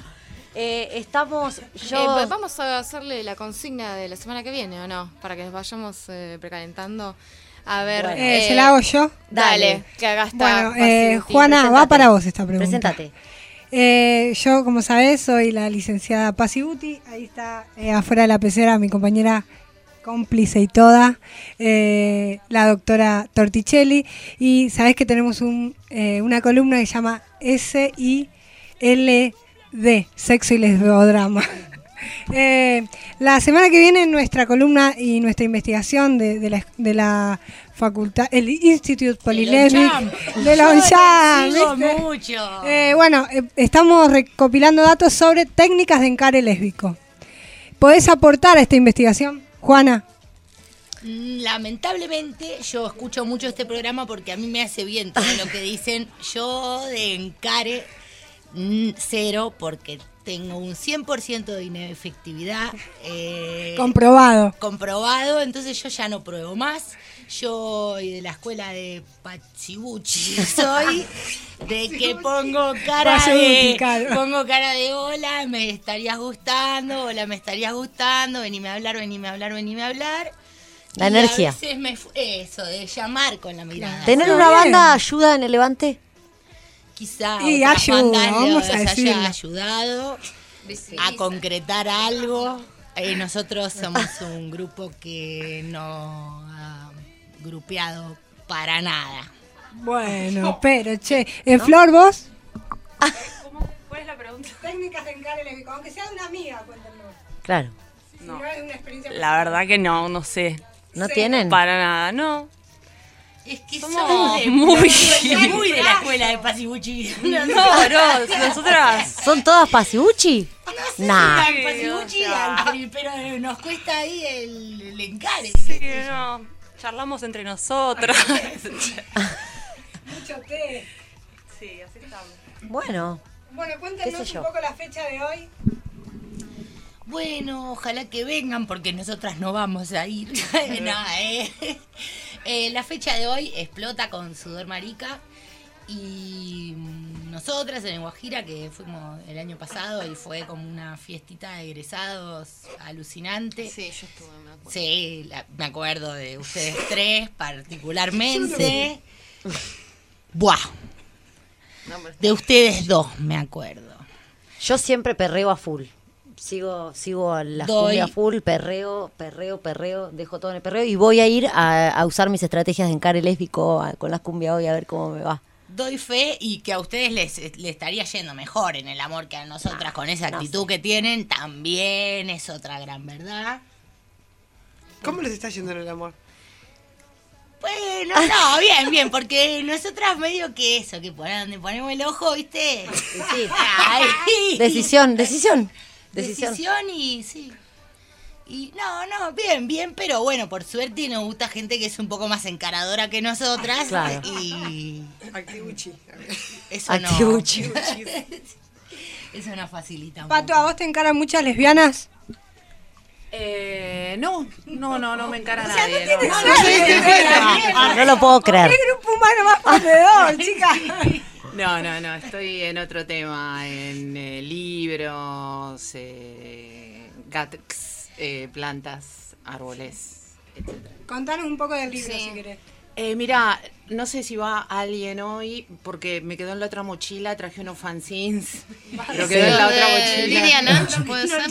Speaker 3: Eh, estamos... Yo...
Speaker 2: Eh, pues vamos a hacerle la consigna de la semana que viene, ¿o no? Para que vayamos eh, precalentando. A ver.
Speaker 13: Bueno. Eh, ¿se la hago yo?
Speaker 2: Dale,
Speaker 13: Dale.
Speaker 2: que acá está.
Speaker 13: Bueno, eh. Juana, va para vos esta pregunta.
Speaker 3: Preséntate.
Speaker 13: Eh, yo, como sabés, soy la licenciada Pasi Guti. Ahí está eh, afuera de la pecera mi compañera cómplice y toda, eh, la doctora Torticelli. Y sabés que tenemos un, una columna que se llama S-I-L-D, Sexo y Lesbodrama. La semana que viene nuestra columna y nuestra investigación de la facultad, el Institute
Speaker 25: ONCHAM.
Speaker 13: de la. Eh, bueno, eh, estamos recopilando datos sobre técnicas de encare lésbico. ¿Podés aportar a esta investigación, Juana?
Speaker 25: Mm, Lamentablemente yo escucho mucho este programa porque a mí me hace bien todo lo que dicen. Yo de encare mm, cero porque tengo un 100% de inefectividad. eh,
Speaker 13: Comprobado.
Speaker 25: Comprobado, entonces yo ya no pruebo más. Yo de la escuela de Pachibuchi soy de que pongo cara de pongo cara de hola, me estarías gustando, hola, me estarías gustando, venime a hablar, venime a hablar, venime a hablar.
Speaker 3: La
Speaker 25: Y
Speaker 3: energía.
Speaker 25: A veces me fu- eso, de llamar con la mirada.
Speaker 3: ¿Tener una
Speaker 25: bien.
Speaker 3: banda ayuda en el levante?
Speaker 25: Quizá
Speaker 13: Y ayuda, vamos a
Speaker 25: haya ayudado a concretar algo. Eh, nosotros somos un grupo que no grupeado para nada.
Speaker 13: Bueno, pero che, en Flor vos.
Speaker 1: ¿Cuál es la pregunta?
Speaker 13: Técnicas de lésbico, aunque sea de una amiga, cuéntenlo.
Speaker 3: Claro.
Speaker 13: Si no es una experiencia
Speaker 7: La verdad que no, no sé.
Speaker 3: ¿No tienen?
Speaker 7: Para nada, no.
Speaker 25: Es que
Speaker 7: Somos
Speaker 25: somos de-
Speaker 7: muy-
Speaker 25: muy de la escuela de Pasibuchi.
Speaker 7: No, no, nosotras.
Speaker 3: ¿Son todas pasiuchi? Nah.
Speaker 25: Tan Pasibuchi, al- pero nos cuesta ahí el, el encare.
Speaker 7: Sí, no. Charlamos entre nosotras.
Speaker 13: Mucho té.
Speaker 7: Sí, así estamos.
Speaker 3: Bueno.
Speaker 13: Bueno,
Speaker 3: ¿Qué
Speaker 13: cuéntenos
Speaker 3: sé yo?
Speaker 13: un poco la fecha de hoy.
Speaker 25: Bueno, ojalá que vengan porque nosotras no vamos a ir. No, eh. Eh, la fecha de hoy explota con Sudor Marica y nosotras en Guajira que fuimos el año pasado y fue como una fiestita de egresados alucinante.
Speaker 6: Sí, yo estuve, me acuerdo.
Speaker 25: Sí, la- me acuerdo de ustedes tres particularmente. Buah. De ustedes dos me acuerdo.
Speaker 3: Yo siempre perreo a full. Sigo, sigo a la
Speaker 25: Doy-
Speaker 3: cumbia full, perreo, perreo, perreo, dejo todo en el perreo y voy a ir a, a usar mis estrategias de encare lésbico a- con las cumbia hoy a ver cómo me va.
Speaker 25: Doy fe y que a ustedes les, les estaría yendo mejor en el amor que a nosotras con esa actitud que tienen, también es otra gran verdad.
Speaker 14: ¿Cómo les está yendo en el amor?
Speaker 25: Bueno, no, bien, bien, porque nosotras medio que eso, que por donde ponemos el ojo, ¿viste?
Speaker 3: Sí.
Speaker 25: Ahí.
Speaker 3: Decisión, decisión. Decisión.
Speaker 25: Decisión y sí. Y no, no, bien, bien, pero bueno, por suerte nos gusta gente que es un poco más encaradora que nosotras.
Speaker 3: Claro.
Speaker 25: Y
Speaker 26: Activuchi.
Speaker 25: eso no.
Speaker 3: Activuchi.
Speaker 25: Eso no facilita.
Speaker 13: Pato, ¿a vos te encaran muchas lesbianas?
Speaker 26: Eh, no, no, no, no me encara
Speaker 13: O sea,
Speaker 26: nadie.
Speaker 13: no
Speaker 3: lo puedo creer.
Speaker 13: ¡Qué grupo humano más perdedor, chica!
Speaker 26: No, no, no, estoy en otro tema, en eh, libros, eh, gatos, eh, plantas, árboles, etc.
Speaker 13: Contanos un poco del libro, si querés.
Speaker 26: Eh, mira, no sé si va alguien hoy, porque me quedó en la otra mochila, traje unos fanzines, pero
Speaker 3: Sí.
Speaker 26: quedó en la otra mochila.
Speaker 6: Lidia Nach, ¿puede ser?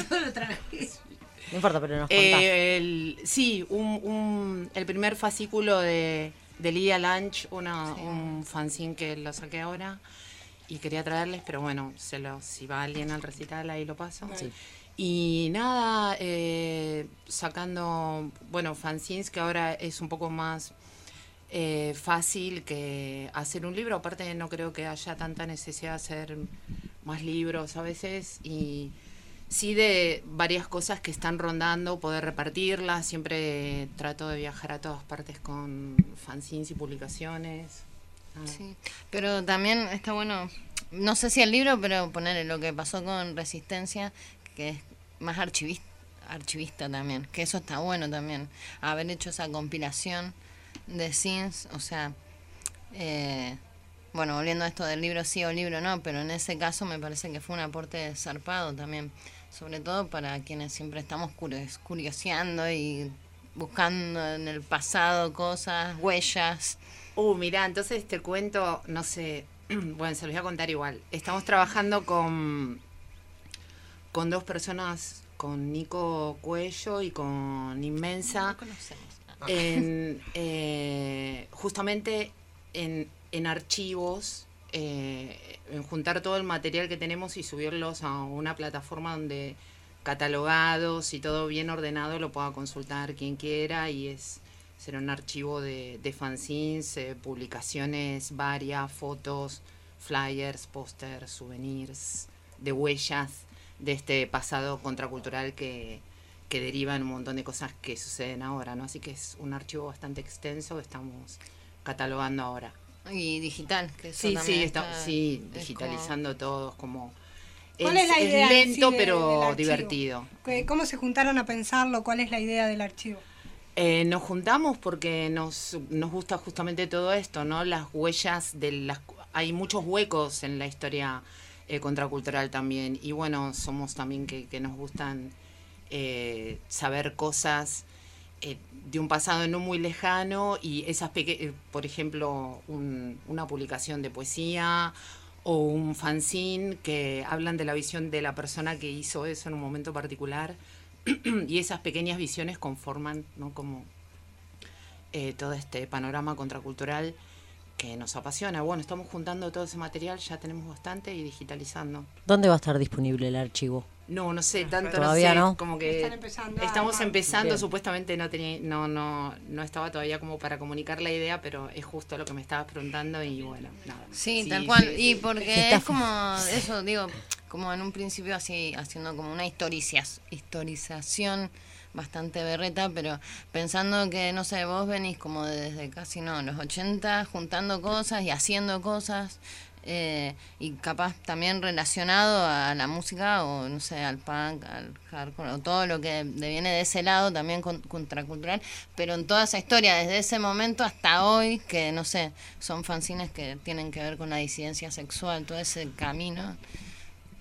Speaker 3: No importa, pero nos.
Speaker 26: Eh, el- sí, un, un- el primer fascículo de, de Lidia Lunch, una, un fanzine que lo saqué ahora y quería traerles, pero bueno, se lo, si va alguien al recital ahí lo paso.
Speaker 3: Sí.
Speaker 26: Y nada, eh, sacando, bueno, fanzines que ahora es un poco más eh, fácil que hacer un libro. Aparte no creo que haya tanta necesidad de hacer más libros a veces y sí de varias cosas que están rondando, poder repartirlas. Siempre trato de viajar a todas partes con fanzines y publicaciones. Ah.
Speaker 6: Sí, pero también está bueno, no sé si el libro, pero poner lo que pasó con Resistencia, que es más archivista, archivista también, que eso está bueno también, haber hecho esa compilación de scenes, o sea, eh, bueno, volviendo a esto del libro sí o libro no, pero en ese caso me parece que fue un aporte zarpado también, sobre todo para quienes siempre estamos curios- curioseando y buscando en el pasado cosas, huellas.
Speaker 26: Uh, mira, entonces te cuento, no sé, bueno, se los voy a contar igual. Estamos trabajando con, con dos personas, con Nico Cuello y con Inmensa, en, eh, justamente en, en archivos, eh, en juntar todo el material que tenemos y subirlos a una plataforma donde catalogados y todo bien ordenado lo pueda consultar quien quiera y es será un archivo de, de fanzines, eh, publicaciones varias, fotos, flyers, pósters, souvenirs, de huellas de este pasado contracultural que, que deriva en un montón de cosas que suceden ahora, ¿no? Así que es un archivo bastante extenso que estamos catalogando ahora.
Speaker 6: Y digital, que eso
Speaker 26: Sí, sí,
Speaker 6: está-
Speaker 26: está, sí,
Speaker 6: es
Speaker 26: digitalizando todo, es como...
Speaker 13: ¿Cuál es la
Speaker 26: es
Speaker 13: idea en sí
Speaker 26: lento
Speaker 13: de-
Speaker 26: pero divertido.
Speaker 13: ¿Qué- ¿Cómo se juntaron a pensarlo? ¿Cuál es la idea del archivo?
Speaker 26: Eh, nos juntamos porque nos, nos gusta justamente todo esto, ¿no? Las huellas de las... Hay muchos huecos en la historia eh, contracultural también. Y bueno, somos también que, nos gustan eh, saber cosas eh, de un pasado no muy lejano y esas pequeñas, por ejemplo, un- una publicación de poesía o un fanzine que hablan de la visión de la persona que hizo eso en un momento particular y esas pequeñas visiones conforman ¿no? como todo este panorama contracultural que nos apasiona. Bueno, estamos juntando todo ese material, ya tenemos bastante y digitalizando.
Speaker 3: ¿Dónde va a estar disponible el archivo?
Speaker 26: No, no sé, tanto
Speaker 3: Todavía
Speaker 26: no sé,
Speaker 3: no.
Speaker 26: como que
Speaker 13: Están empezando
Speaker 26: estamos
Speaker 13: armar.
Speaker 26: empezando,
Speaker 3: Bien.
Speaker 26: supuestamente no tenía, no, no, no estaba todavía como para comunicar la idea, pero es justo lo que me estabas preguntando y bueno, nada.
Speaker 6: Sí,
Speaker 26: Sí,
Speaker 6: tal cual.
Speaker 26: sí,
Speaker 6: y
Speaker 26: sí.
Speaker 6: porque
Speaker 26: Está
Speaker 6: es como, eso digo, como en un principio así, haciendo como una historicia, historización bastante berreta, pero pensando que, no sé, vos venís como desde casi, no, los 80, juntando cosas y haciendo cosas, eh, y capaz también relacionado a la música o, no sé, al punk, al hardcore, o todo lo que viene de ese lado también con- contracultural, pero en toda esa historia, desde ese momento hasta hoy, que, no sé, son fanzines que tienen que ver con la disidencia sexual, todo ese camino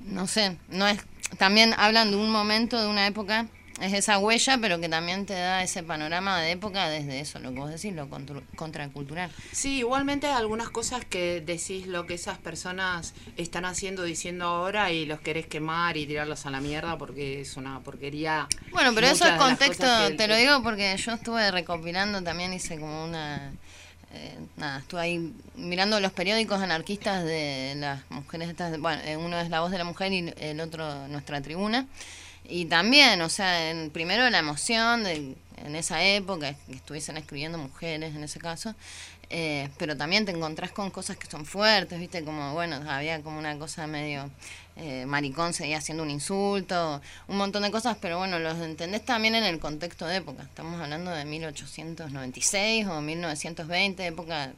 Speaker 6: no sé, no es también hablan de un momento, de una época, es esa huella, pero que también te da ese panorama de época desde eso, lo que vos decís, lo contracultural.
Speaker 26: Sí, igualmente hay algunas cosas que decís lo que esas personas están haciendo, diciendo ahora y los querés quemar y tirarlos a la mierda porque es una porquería.
Speaker 6: Bueno, pero eso es contexto,
Speaker 26: que-
Speaker 6: te lo digo porque yo estuve recopilando también, hice como una... eh, nada, estuve ahí mirando los periódicos anarquistas de las mujeres estas, bueno, eh, uno es La Voz de la Mujer y el otro Nuestra Tribuna. Y también, o sea, en, primero la emoción de en esa época que estuviesen escribiendo mujeres en ese caso, Eh, pero también te encontrás con cosas que son fuertes, ¿viste? Como, bueno, había como una cosa medio eh, maricón, seguía haciendo un insulto, un montón de cosas, pero bueno, los entendés también en el contexto de época. Estamos hablando de 1896 o 1920, época,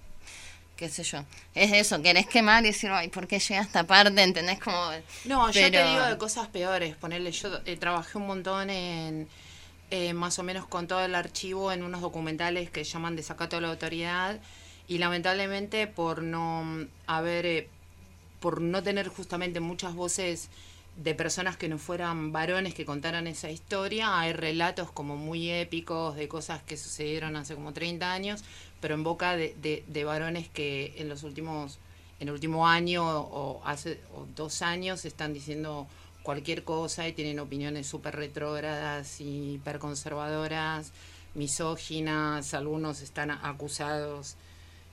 Speaker 6: qué sé yo. Es eso, querés quemar y decir, ay, ¿por qué llega esta parte? ¿Entendés? Como,
Speaker 26: No, yo te digo de cosas peores. Ponerle, yo eh, trabajé un montón en, eh, más o menos con todo el archivo en unos documentales que llaman Desacato a la Autoridad y lamentablemente por no haber, eh, por no tener justamente muchas voces de personas que no fueran varones que contaran esa historia, hay relatos como muy épicos de cosas que sucedieron hace como 30 años, pero en boca de, de, varones que en los últimos en el último año o hace o dos años están diciendo cualquier cosa y tienen opiniones súper retrógradas y hiperconservadoras, misóginas, algunos están acusados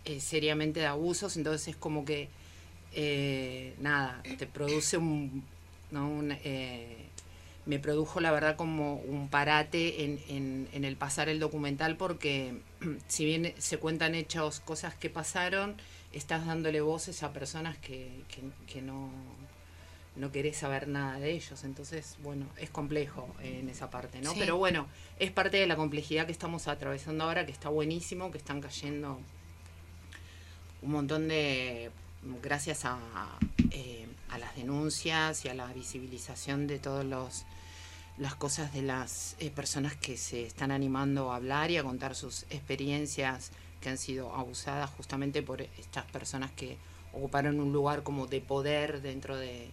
Speaker 26: eh, seriamente de abusos, entonces es como que, eh, nada, te produce un, eh, me produjo la verdad como un parate en, en, en el pasar el documental porque si bien se cuentan hechos, cosas que pasaron, estás dándole voces a personas que, que, que no, no querés saber nada de ellos. Entonces, bueno, es complejo en esa parte, ¿no?
Speaker 6: Sí.
Speaker 26: Pero bueno, es parte de la complejidad que estamos atravesando ahora, que está buenísimo, que están cayendo un montón de, gracias a, eh, a las denuncias y a la visibilización de todos los las cosas de las eh, personas que se están animando a hablar y a contar sus experiencias que han sido abusadas justamente por estas personas que ocuparon un lugar como de poder dentro de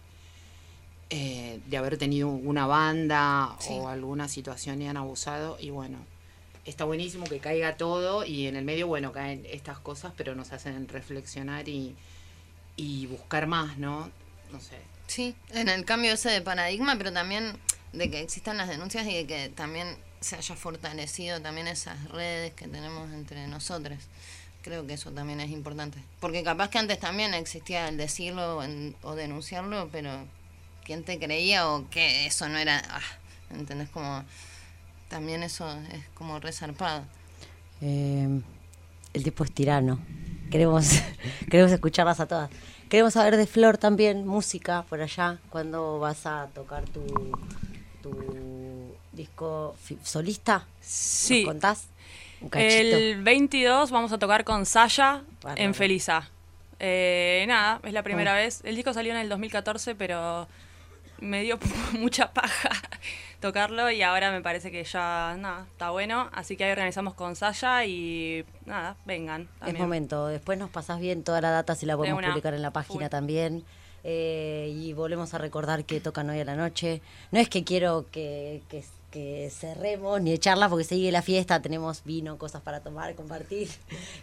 Speaker 26: eh, de haber tenido una banda
Speaker 6: Sí.
Speaker 26: o alguna situación y han abusado y bueno está buenísimo que caiga todo y en el medio bueno caen estas cosas pero nos hacen reflexionar y, y buscar más no no sé
Speaker 6: Sí, en el cambio ese de paradigma, pero también de que existan las denuncias y de que también se haya fortalecido también esas redes que tenemos entre nosotros. Creo que eso también es importante. Porque capaz que antes también existía el decirlo en- o denunciarlo, pero ¿quién te creía o que eso no era... Ah, ¿Entendés? Como... También eso es como resarpado.
Speaker 3: Eh, el tipo es tirano. Queremos, queremos escucharlas a todas. Queremos saber de Flor también, música por allá. ¿Cuándo vas a tocar tu, tu disco solista?
Speaker 27: Sí.
Speaker 3: ¿Nos contás? Un.
Speaker 27: El 22 vamos a tocar con Saya
Speaker 3: Bárbaro.
Speaker 27: en Felisa. Eh, nada, es la primera
Speaker 3: Oh.
Speaker 27: vez. El disco salió en el 2014, pero me dio mucha paja tocarlo y ahora me parece que ya, nada, está bueno. Así que ahí organizamos con Saya y nada, vengan.
Speaker 3: Es momento. Después nos pasás bien toda la data si la podemos
Speaker 27: una.
Speaker 3: publicar en la página también. Eh, y volvemos a recordar que tocan hoy a la noche. No es que quiero que, que, que cerremos ni echarla porque sigue la fiesta, tenemos vino, cosas para tomar, compartir.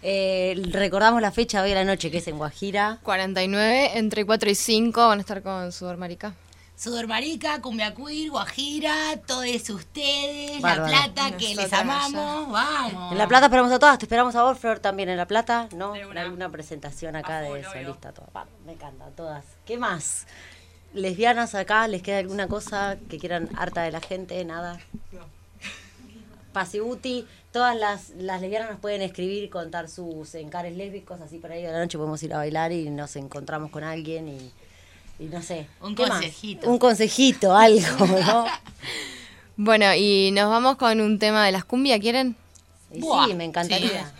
Speaker 3: Eh, recordamos la fecha de hoy a la noche que es en Guajira.
Speaker 2: 49, entre 4 y 5 van a estar con Sudor Marica.
Speaker 25: Sudor Marica, Cumbia Queer, Guajira, todos ustedes,
Speaker 3: Bárbaro.
Speaker 25: La Plata, que les amamos, vamos.
Speaker 3: En La Plata esperamos a todas, te esperamos a vos, Flor, también en La Plata, ¿no? En alguna presentación acá de solista. Todas. Va, me encanta, todas. ¿Qué más? ¿Lesbianas acá? ¿Les queda alguna cosa que quieran harta de la gente? Nada. Pasibuti, todas las, las lesbianas nos pueden escribir, contar sus encares lésbicos, así por ahí de la noche podemos ir a bailar y nos encontramos con alguien y, y no sé.
Speaker 25: Un
Speaker 3: ¿qué más?
Speaker 25: consejito.
Speaker 3: Un consejito, algo, ¿no?
Speaker 2: Bueno, y nos vamos con un tema de las cumbia, ¿quieren?
Speaker 3: Y sí, me encantaría.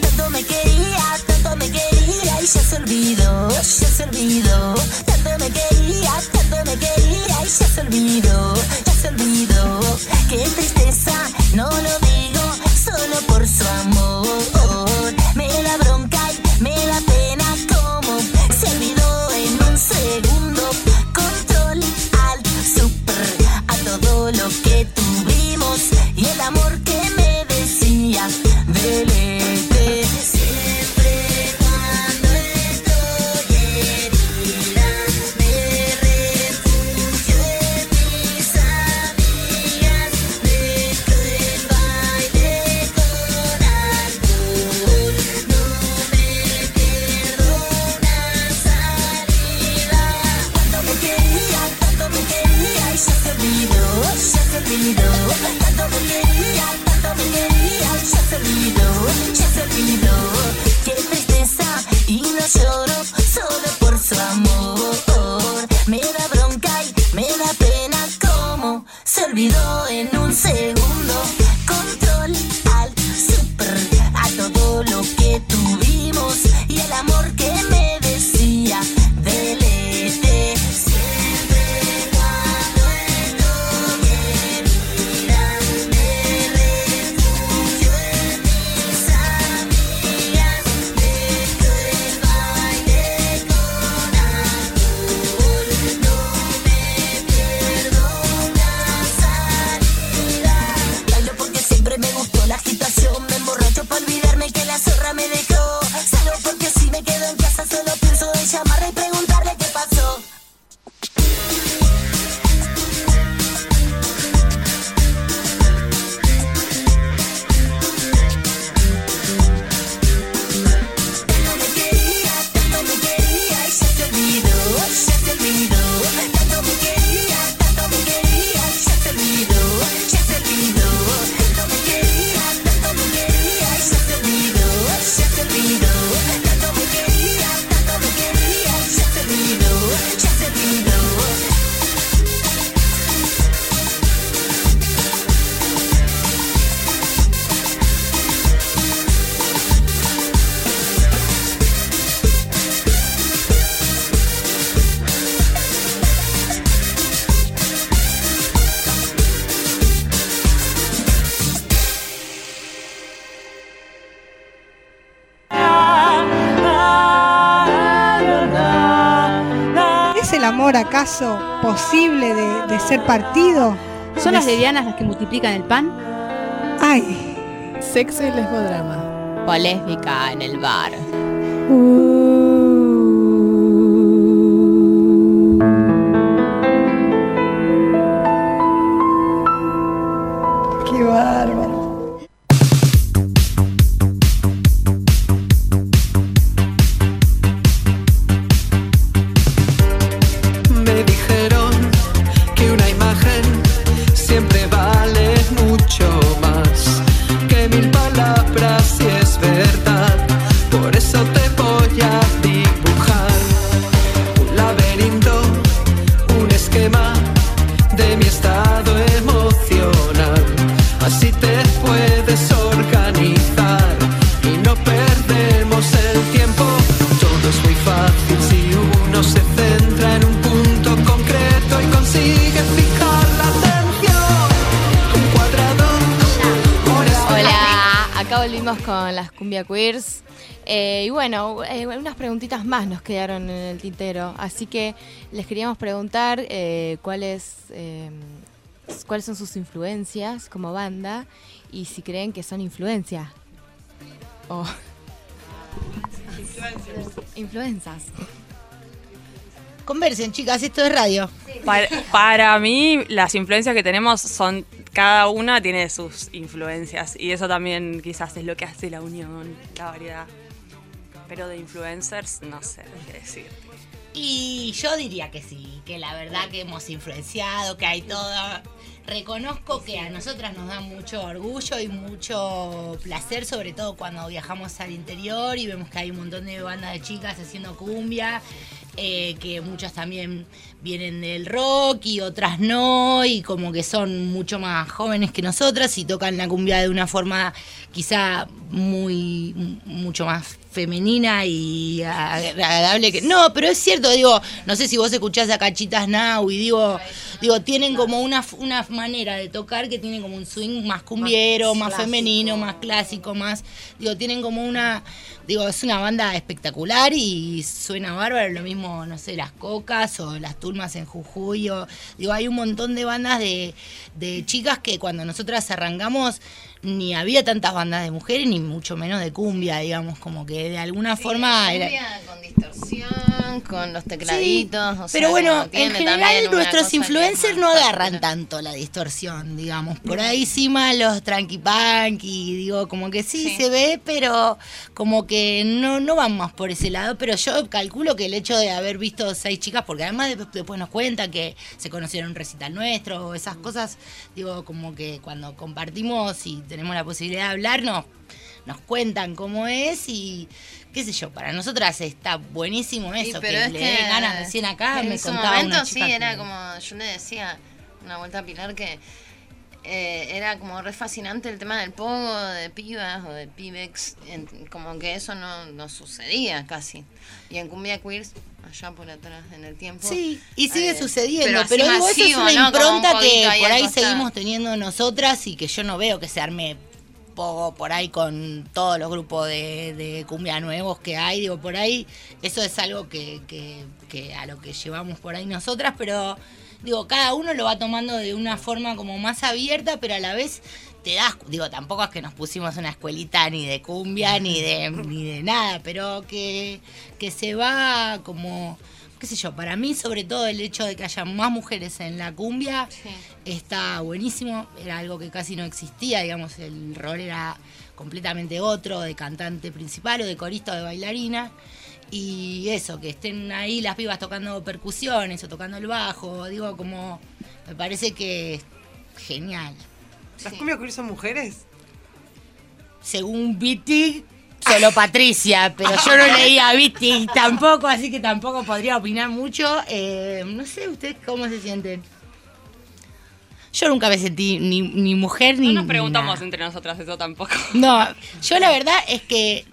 Speaker 9: Tanto me quería, tanto me quería y ya se olvidó, ya se olvidó. Tanto me quería, tanto me quería y ya se olvidó, ya se olvidó. Qué tristeza, no lo digo solo por su amor. Me da bronca y me da
Speaker 1: multiplican el pan?
Speaker 13: Ay.
Speaker 10: Sexo y lesbodrama.
Speaker 2: Polésbica en el bar.
Speaker 19: El
Speaker 2: tintero. Así que les queríamos preguntar eh, cuáles, eh, cuáles son sus influencias como banda y si creen que son influencias. O influencias.
Speaker 25: Conversen, chicas, esto es radio.
Speaker 27: Para, para mí, las influencias que tenemos son. Cada una tiene sus influencias. Y eso también quizás es lo que hace la unión, la variedad. Pero de influencers, no sé qué decir.
Speaker 25: Y yo diría que sí, que la verdad que hemos influenciado, que hay todo. Reconozco que a nosotras nos da mucho orgullo y mucho placer, sobre todo cuando viajamos al interior y vemos que hay un montón de bandas de chicas haciendo cumbia, eh, que muchas también vienen del rock y otras no, y como que son mucho más jóvenes que nosotras y tocan la cumbia de una forma quizá muy, mucho más femenina y agradable que. No pero es cierto digo no sé si vos escuchás a Cachitas Now y digo digo tienen como una, una manera de tocar que tiene como un swing más cumbiero más, femenino más clásico más digo tienen como una digo es una banda espectacular y suena bárbaro lo mismo no sé las cocas o las turmas en Jujuy o digo hay un montón de bandas de, de chicas que cuando nosotras arrancamos ni había tantas bandas de mujeres ni mucho menos de cumbia digamos como que de alguna forma era-
Speaker 6: con distorsión, con los tecladitos. o sea,
Speaker 25: pero bueno, en general nuestros influencers no agarran tanto la distorsión, digamos. Por ahí sí más los tranqui punk y digo, como que sí, se ve, pero como que no, no van más por ese lado. Pero yo calculo que el hecho de haber visto seis chicas, porque además de- después nos cuentan que se conocieron en un recital nuestro, o esas cosas, digo, como que cuando compartimos y tenemos la posibilidad de hablarnos, nos cuentan cómo es y qué sé yo, para nosotras está buenísimo
Speaker 6: Sí,
Speaker 25: eso,
Speaker 6: pero
Speaker 25: que
Speaker 6: es
Speaker 25: le
Speaker 6: que
Speaker 25: den ganas recién acá,
Speaker 6: en
Speaker 25: me
Speaker 6: su
Speaker 25: contaba
Speaker 6: momento
Speaker 25: una
Speaker 6: sí
Speaker 25: chica
Speaker 6: era
Speaker 25: que-
Speaker 6: como yo le decía una vuelta a Pilar que eh, era como re fascinante el tema del pogo de pibas o de pibex en- como que eso no, no sucedía casi y en cumbia queers allá por atrás en el tiempo
Speaker 25: Sí, y sigue
Speaker 6: eh,
Speaker 25: sucediendo, pero, digo, eso es una
Speaker 6: ¿no? Como un
Speaker 25: impronta que por ahí
Speaker 6: costado.
Speaker 25: seguimos teniendo nosotras y que yo no veo que se arme poco por ahí con todos los grupos de, cumbia nuevos que hay, digo, por ahí eso es algo que, que a lo que llevamos por ahí nosotras, pero digo, cada uno lo va tomando de una forma como más abierta, pero a la vez te das, digo, tampoco es que nos pusimos una escuelita ni de cumbia ni de, ni de nada, pero que, que se va como, qué sé yo, para mí sobre todo el hecho de que haya más mujeres en la cumbia está buenísimo, era algo que casi no existía, digamos, el rol era completamente otro, de cantante principal o de corista o de bailarina. Y eso, que estén ahí las pibas tocando percusiones o tocando el bajo, digo, como, me parece que es genial.
Speaker 28: ¿Las cumbias queer son mujeres?
Speaker 25: Según Viti, solo Patricia, pero yo no leía Viti tampoco, así que tampoco podría opinar mucho. Eh, no sé, ¿ustedes cómo se sienten? Yo nunca me sentí ni, ni mujer ni.
Speaker 27: No nos preguntamos
Speaker 25: nada.
Speaker 27: entre nosotras eso tampoco.
Speaker 25: No, yo la verdad es que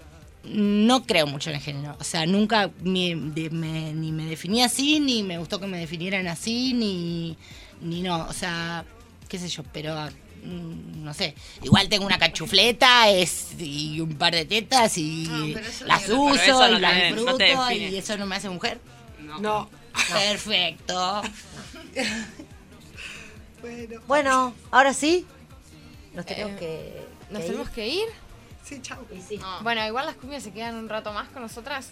Speaker 25: no creo mucho en el género. O sea, nunca de- me, ni me definí así, ni me gustó que me definieran así, ni, ni no. O sea, qué sé yo, pero no sé. Igual tengo una cachufleta es, y un par de tetas y las uso
Speaker 27: no
Speaker 25: y las
Speaker 27: no
Speaker 25: disfruto y eso no me hace mujer.
Speaker 28: No.
Speaker 25: Perfecto.
Speaker 3: Bueno, ahora sí. Nos tenemos que.
Speaker 2: ¿Nos
Speaker 3: que
Speaker 2: tenemos
Speaker 3: ir.
Speaker 2: que ir?
Speaker 28: Sí, chao.
Speaker 2: Bueno, igual las cumbias se quedan un rato más con nosotras.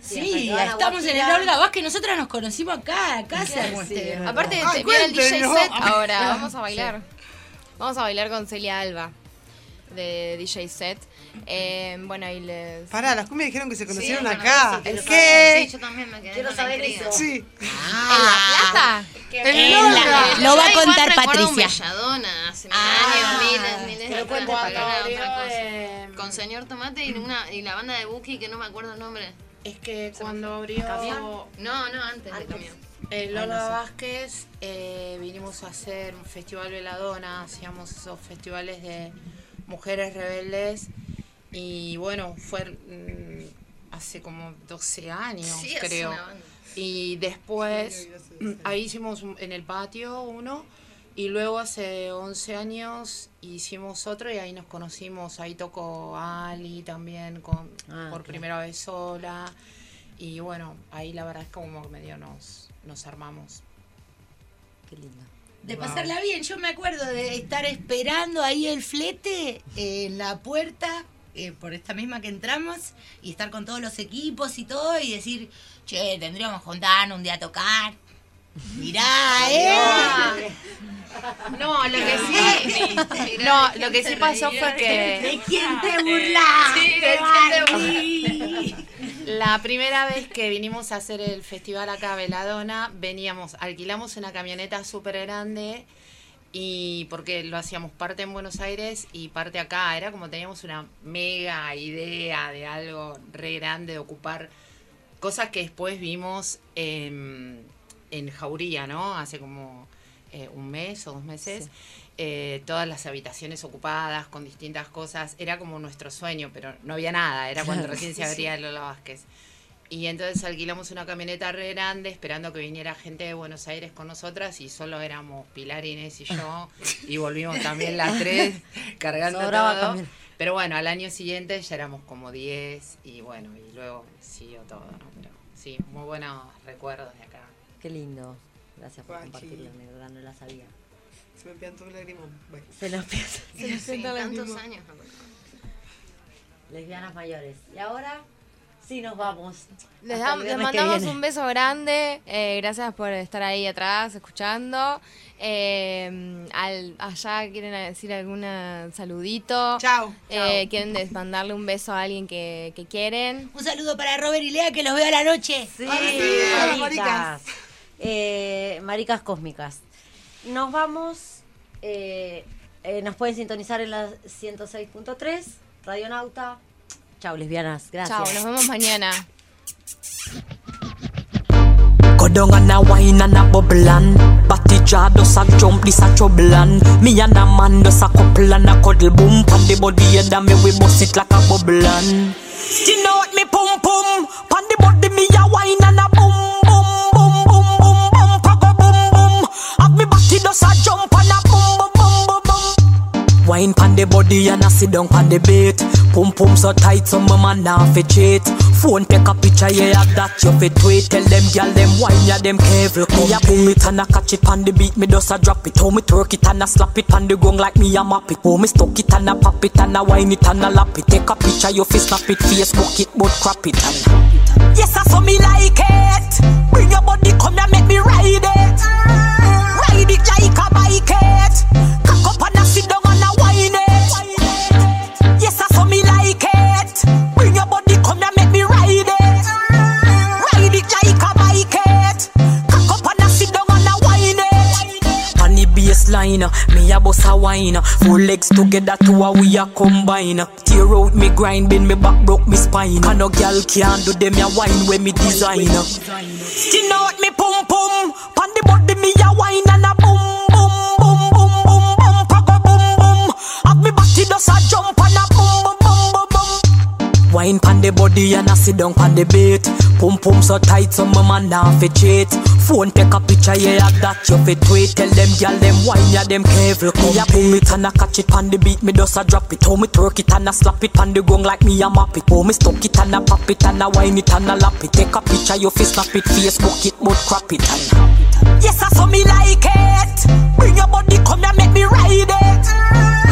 Speaker 25: Sí, estamos en el Olga Vázquez, nosotras nos conocimos acá, acá se este-
Speaker 2: Aparte, viene el DJ set ahora. Vamos a bailar. Vamos a bailar con Celia Alba de DJ set. Eh, bueno, y les.
Speaker 28: Pará, las cumbias dijeron que se conocieron
Speaker 2: bueno,
Speaker 28: acá. ¿Es
Speaker 2: saber.
Speaker 28: que?
Speaker 2: Sí, yo también me quedé
Speaker 3: Quiero saber eso.
Speaker 28: Sí.
Speaker 2: ¿En La Plata?
Speaker 28: En
Speaker 25: En la- lo va a contar Patricia.
Speaker 6: Belladona hace mil
Speaker 25: Ah,
Speaker 6: años, miles, miles de
Speaker 26: eh,
Speaker 6: Con señor Tomate y, una, y la banda de Buki que no me acuerdo el nombre.
Speaker 26: Es que cuando abrió
Speaker 6: ¿Camión? No, no, antes, de Camión.
Speaker 26: el
Speaker 6: Ay,
Speaker 26: Lola
Speaker 6: no sé.
Speaker 26: Vázquez, eh, vinimos a hacer un festival Veladona, hacíamos esos festivales de mujeres rebeldes y bueno, fue mm, hace como 12 años,
Speaker 6: Sí,
Speaker 26: creo. Y después,
Speaker 6: Sí,
Speaker 26: ahí hicimos en el patio uno y luego hace 11 años hicimos otro y ahí nos conocimos. Ahí tocó Ali también con,
Speaker 3: Ah,
Speaker 26: por primera vez sola. Y bueno, ahí la verdad es como que medio nos, nos armamos.
Speaker 3: Qué lindo.
Speaker 25: De pasarla bien, yo me acuerdo de estar esperando ahí el flete eh, en la puerta, eh, por esta misma que entramos, y estar con todos los equipos y todo, y decir, che, tendríamos que juntarnos un día a tocar. Mirá, ¿eh?
Speaker 26: No, lo que sí, no, lo que sí pasó fue que
Speaker 25: ¿De quién te burlas?
Speaker 26: Sí,
Speaker 25: ¿De
Speaker 26: ¿de quién te? La primera vez que vinimos a hacer el festival acá a Veladona, veníamos, alquilamos una camioneta súper grande y porque lo hacíamos parte en Buenos Aires y parte acá, era como teníamos una mega idea de algo re grande, de ocupar cosas que después vimos en, en Jauría, ¿no? Hace como eh, un mes o dos meses. eh, todas las habitaciones ocupadas con distintas cosas. Era como nuestro sueño, pero no había nada. Era cuando recién se abría Lola Vázquez. Y entonces alquilamos una camioneta re grande esperando que viniera gente de Buenos Aires con nosotras y solo éramos Pilar, Inés y yo. Y volvimos también las tres cargando
Speaker 3: Sobraba
Speaker 26: todo. Pero bueno, al año siguiente ya éramos como 10 y bueno, y luego siguió todo, ¿no? Pero sí, muy buenos recuerdos de acá.
Speaker 3: Qué lindo. Gracias por
Speaker 28: Guachi.
Speaker 3: compartir la anécdota, no la sabía.
Speaker 28: Se me piantó un lagrimón. Bueno.
Speaker 25: Se nos piensa.
Speaker 3: Se nos
Speaker 6: Sí, tantos años.
Speaker 3: Lesbianas mayores. Y ahora sí nos vamos.
Speaker 2: Les, mandamos un beso grande. eh, gracias por estar ahí atrás escuchando. Eh, al- allá quieren decir algún saludito.
Speaker 28: Chao.
Speaker 2: Eh, quieren mandarle un beso a alguien que, que quieren.
Speaker 25: Un saludo para Robert y Lea que los veo a la noche.
Speaker 3: Sí,
Speaker 25: Ay,
Speaker 3: maricas. Eh, maricas cósmicas. Nos vamos. eh, eh, nos pueden sintonizar en la 106.3, Radionauta. Chao, lesbianas. Gracias.
Speaker 2: Chao, nos vemos mañana.
Speaker 29: Go down and a wine and a bubble and Batty jaw does a jump, this a trouble and Me and a man does a couple and a cuddle boom Pan the body and me we bust it like a bubble and You know what me pum pum Pan the body me a wine and a boom Batty does a jump and a boom boom boom boom boom Wine pan the body and I sit down pan the bait. Pum pum so tight, so my man now fi cheat. Phone take a picture, yeah, that you fi tweet. Tell them gyal them wine, yeah, them careful. Me a pull it and I catch it pan the beat, me just a drop it. How me twerk it and I slap it pan the gong like me a map it. Oh me stuck it and I pop it and I wine it and I lap it. Take a picture, you fi snap it, Facebook it, but crap it and. Yes, I saw me like it. Bring your body, come and make me ride it. Ride it like a bike it. Cock up and I sit down and I whine it. Yes, I saw me like it. Bring your body, come and make me ride it. Ride it like a bike it. Cock up and I sit down and I whine it. On the baseline, me a bust a wine. Four legs together to a we a combine. Tear out me grind, bend me back, broke me spine. And no girl can do them a wine when me design. Skin out me pum pum, pon the body me a wine and a boom boom boom just a jump and a boom boom boom boom boom. Wine pan the body and I sit down pan the bait. Pum pum so tight, so my man now fi cheat. Phone take a picture, yeah, that you fi tweet. Tell them gyal them wine, yeah, them careful. Me a pull it and I catch it pan the beat, me just a drop it. How me twerk it and I slap it pan the gong like me a map it. Oh me stuck it and I pop it and I wine it and I lap it. Take a picture, you fi snap it, Facebook it, but crap it and. Yes, I saw me like it. Bring your body, come and make me ride it.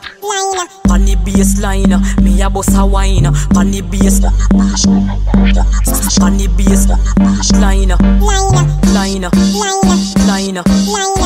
Speaker 29: Baseline, on the baseline, me a bust a wine. On the bass, on the baseline, line, line, line.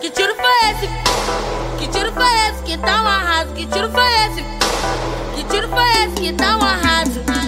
Speaker 30: Que
Speaker 31: tiro foi esse? Que tiro foi esse que tá um arraso? Que tiro foi esse? Que tiro foi esse que tá um arraso?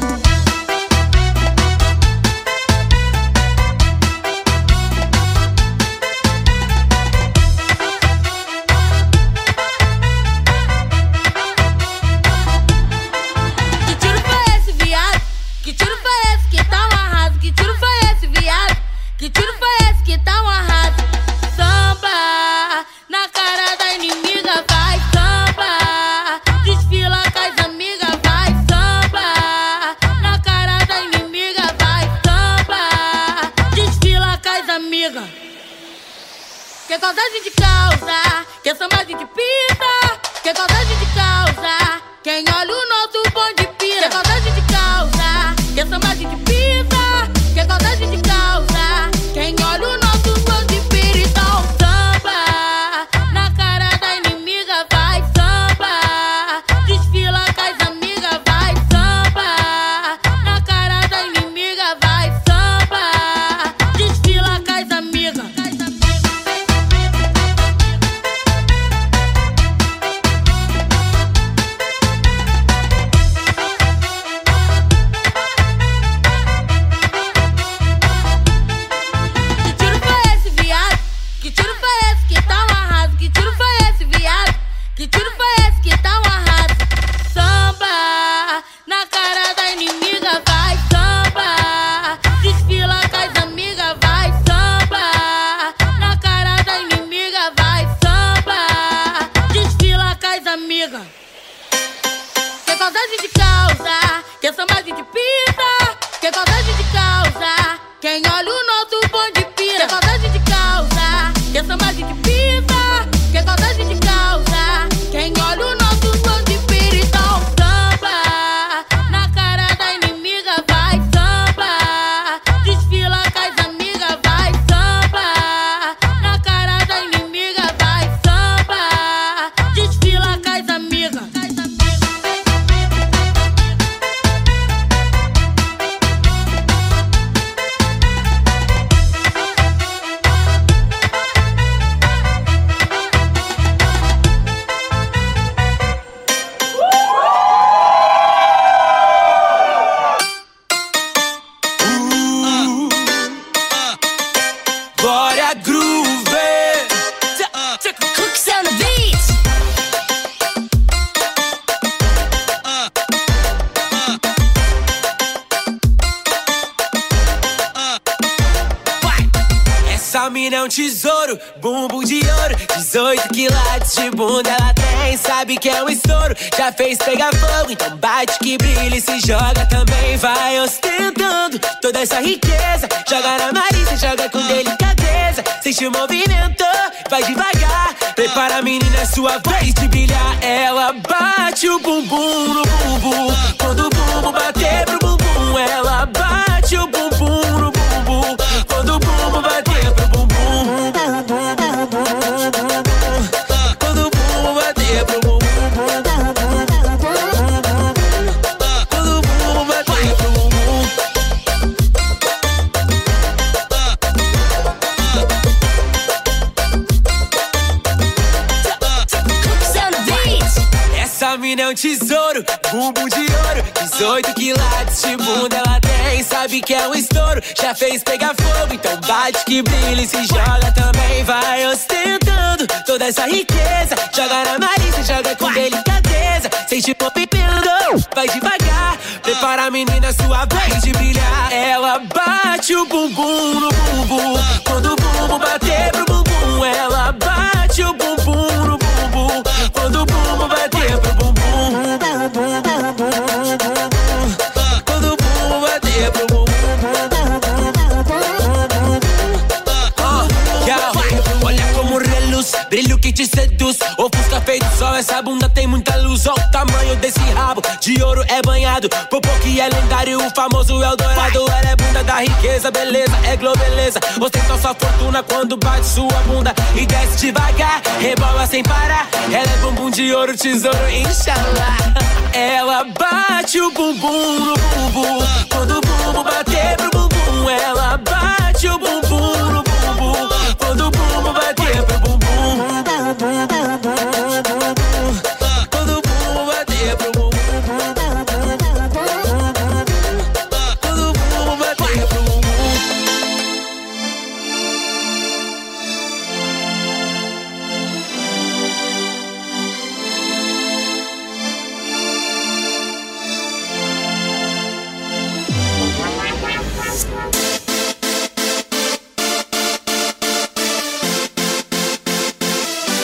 Speaker 1: bitches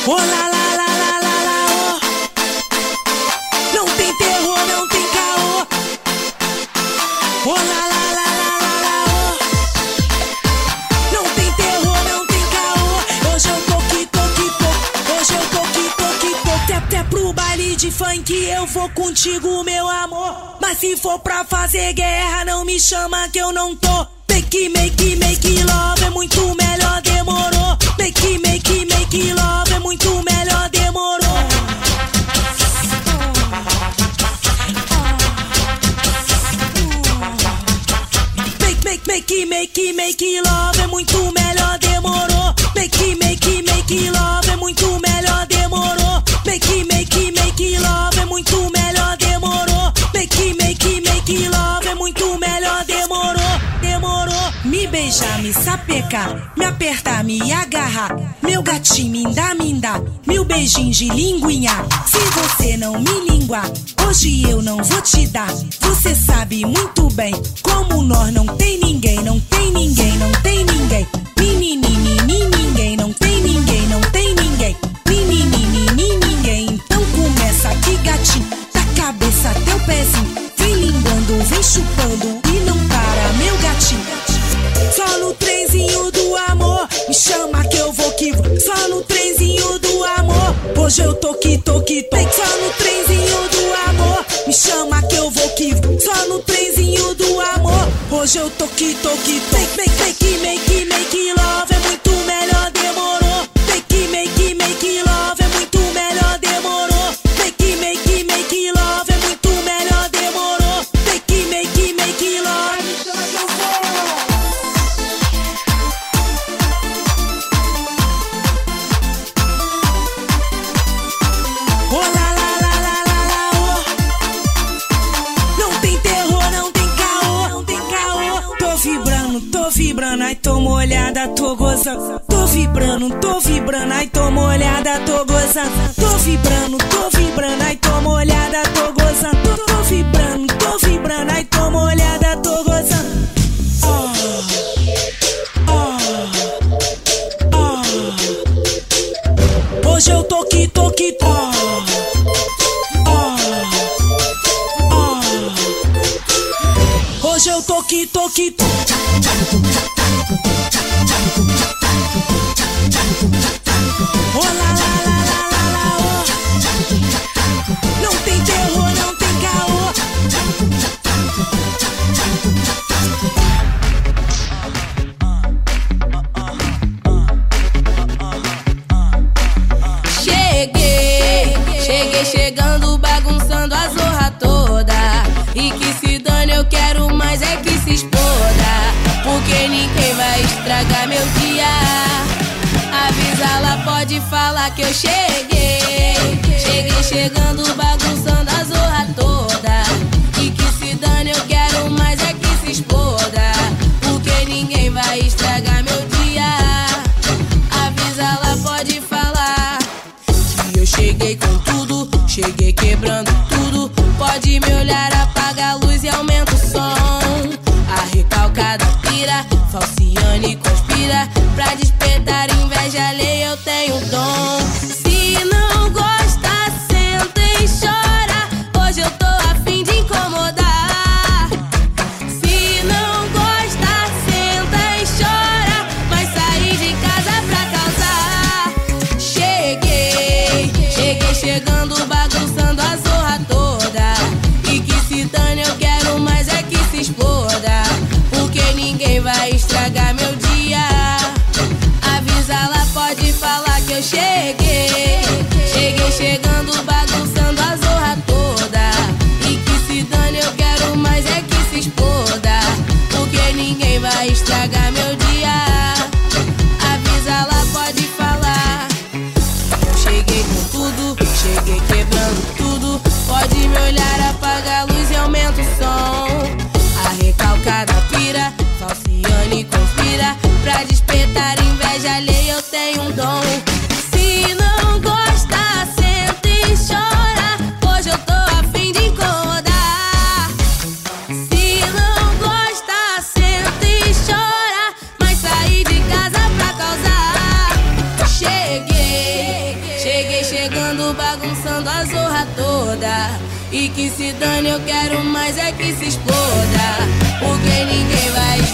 Speaker 32: Oh lá lá lá lá lá lá, oh. Não tem terror, não tem caô. Oh lá lá lá lá lá lá, oh. Não tem terror, não tem caô. Hoje eu tô que tô que. Hoje eu tô que tô que tô. Até pro baile de funk eu vou contigo, meu amor. Mas se for pra fazer guerra, não me chama que eu não tô. Make, make, make love é muito melhor, demorou. Make, make, make love make, love é muito melhor, demorou. Make, make, make love é muito melhor, demorou. Make, make, make love é muito melhor, demorou. Make, make, make love é muito melhor, demorou, demorou. Me beijar, me sapecar, me apertar, me agarrar. Meu gatinho, me dá. Mil beijinhos de linguinha. Se você não me linguar, hoje eu não vou te dar. Você sabe muito bem como nós não tem ninguém, não tem ninguém, não tem ninguém. Menini, ninguém, não tem ninguém, não tem ninguém. Menini, ninguém. Então começa aqui, gatinho, da cabeça até o pezinho. Vem linguando, vem chupando Só no trenzinho do amor, me chama que eu vou que vou. Só no trenzinho do amor, hoje eu tô que tô que tô. Só no trenzinho do amor, me chama que eu vou que vou. Só no trenzinho do amor, hoje eu tô que tô que tô. Make, make, make, make, make love molhada, tô gozando. Tô vibrando, tô vibrando, ai tô molhada, tô gozando. Tô vibrando, tô vibrando, ai tô molhada, tô gozando. Tô, vibrando, tô vibrando, ai tô molhada, tô gozando. Oh, oh, oh. Hoje eu tô que tô que tô. Hoje eu tô que tô que tô. Oh
Speaker 31: Porque ninguém vai estragar meu dia. Avisa, ela pode falar que eu cheguei. Cheguei chegando, bagunçando a zorra toda. E que se dane, eu quero mais é que se exploda. Porque ninguém vai estragar meu dia. Avisa, ela pode falar. Que eu cheguei com tudo, cheguei quebrando tudo. Pode me olhar, a falciane conspira. Pra despertar inveja alheia, eu tenho se dane, eu quero mais é que se exploda. Porque ninguém vai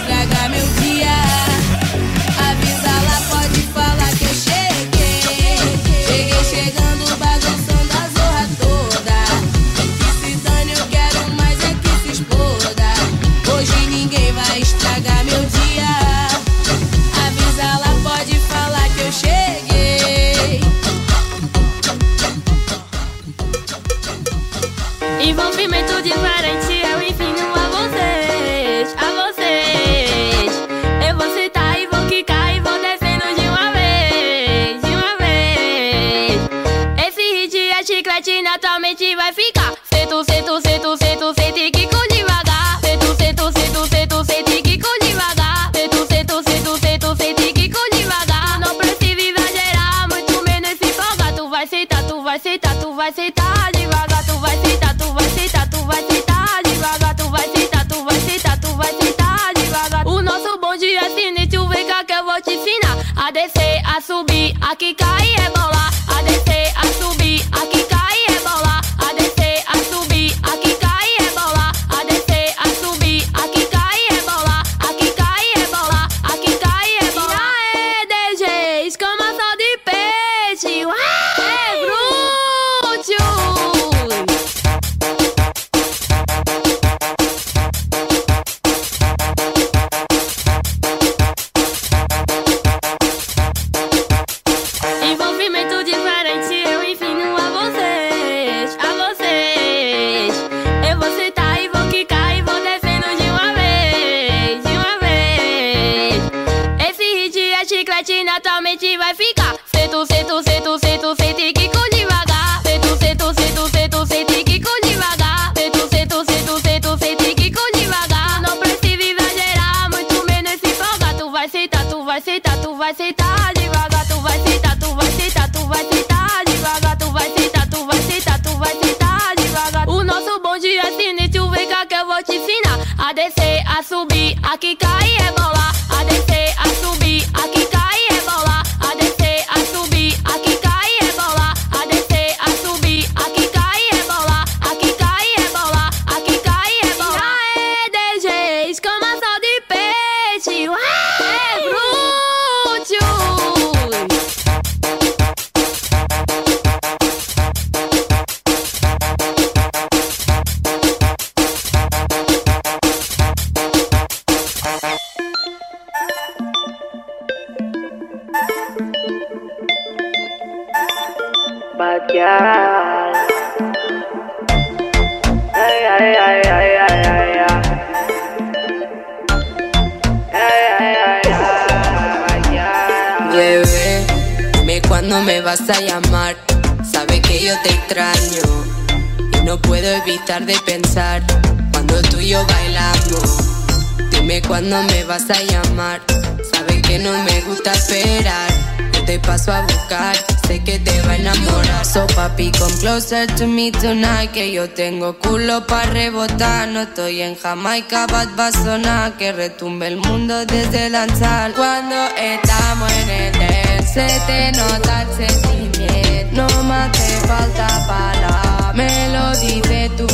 Speaker 31: Que yo tengo culo pa' rebotar. No estoy en Jamaica, bad va a sonar Que retumbe el mundo desde el anzal Cuando estamos en el dance Se te nota el sentimiento. No me hace falta palabra Me lo dice tu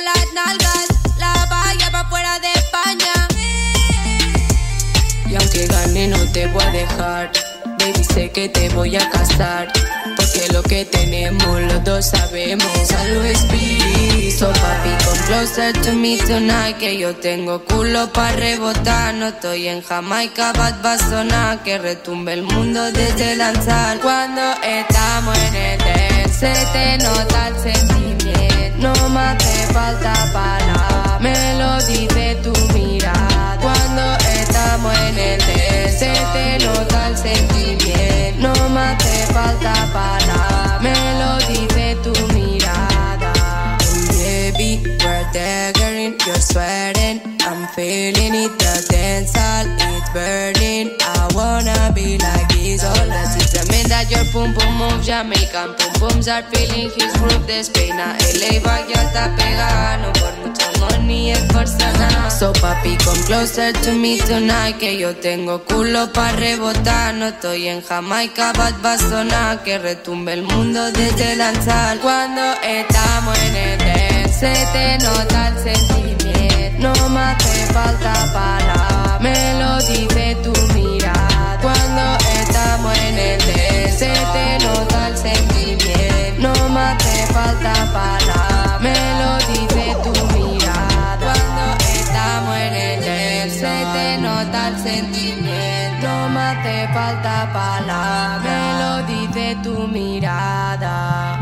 Speaker 31: las nalgas, la vaya va fuera de España. Y aunque gane, no te voy a dejar. Baby, sé que te voy a casar. Porque lo que tenemos, los dos sabemos. Salud es piso, papi, con closer to me tonight. Que yo tengo culo para rebotar. No estoy en Jamaica, bad va sonar. Que retumbe el mundo desde lanzar. Cuando estamos en el se te nota el sentimiento. No mata falta palabra. Me lo dice tu mirada. Cuando estamos en el té, se te nota el sentimiento. No me hace falta palabra. Me lo dice tu mirada. Baby, we're daggering, you're sweating. I'm feeling it, the dance hall, it's burning. I wanna be like this all the your boom boom move Jamaican boom booms are feeling his groove despeina El Eva ya está pegano por mucho money es por sana. So papi come closer to me tonight que yo tengo culo pa' rebotar. No estoy en Jamaica bad bastona que retumbe el mundo desde lanzar Cuando estamos en el dance se te nota el sentimiento. No me hace falta palabra me lo dice tu mirada. Cuando estamos en el dance se te nota el sentimiento, no más te falta palabra. Me lo dice tu mirada cuando estamos en el hielo. Se te nota el sentimiento, no más te falta palabra. Me lo dice tu mirada.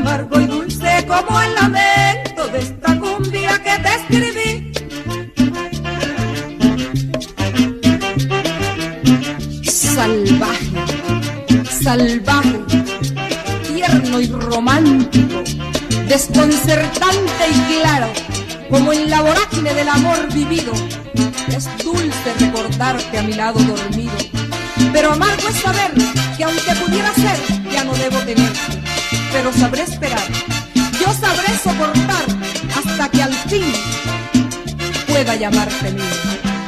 Speaker 33: amargo y dulce como el lamento de esta cumbia que te escribí.
Speaker 9: Salvaje, salvaje, tierno y romántico, desconcertante y claro, como en la vorágine del amor vivido. Es dulce recordarte a mi lado dormido, pero amargo es saber que aunque pudiera ser, ya no debo tener pero sabré esperar. Yo sabré soportar hasta que al fin pueda llamarte mío.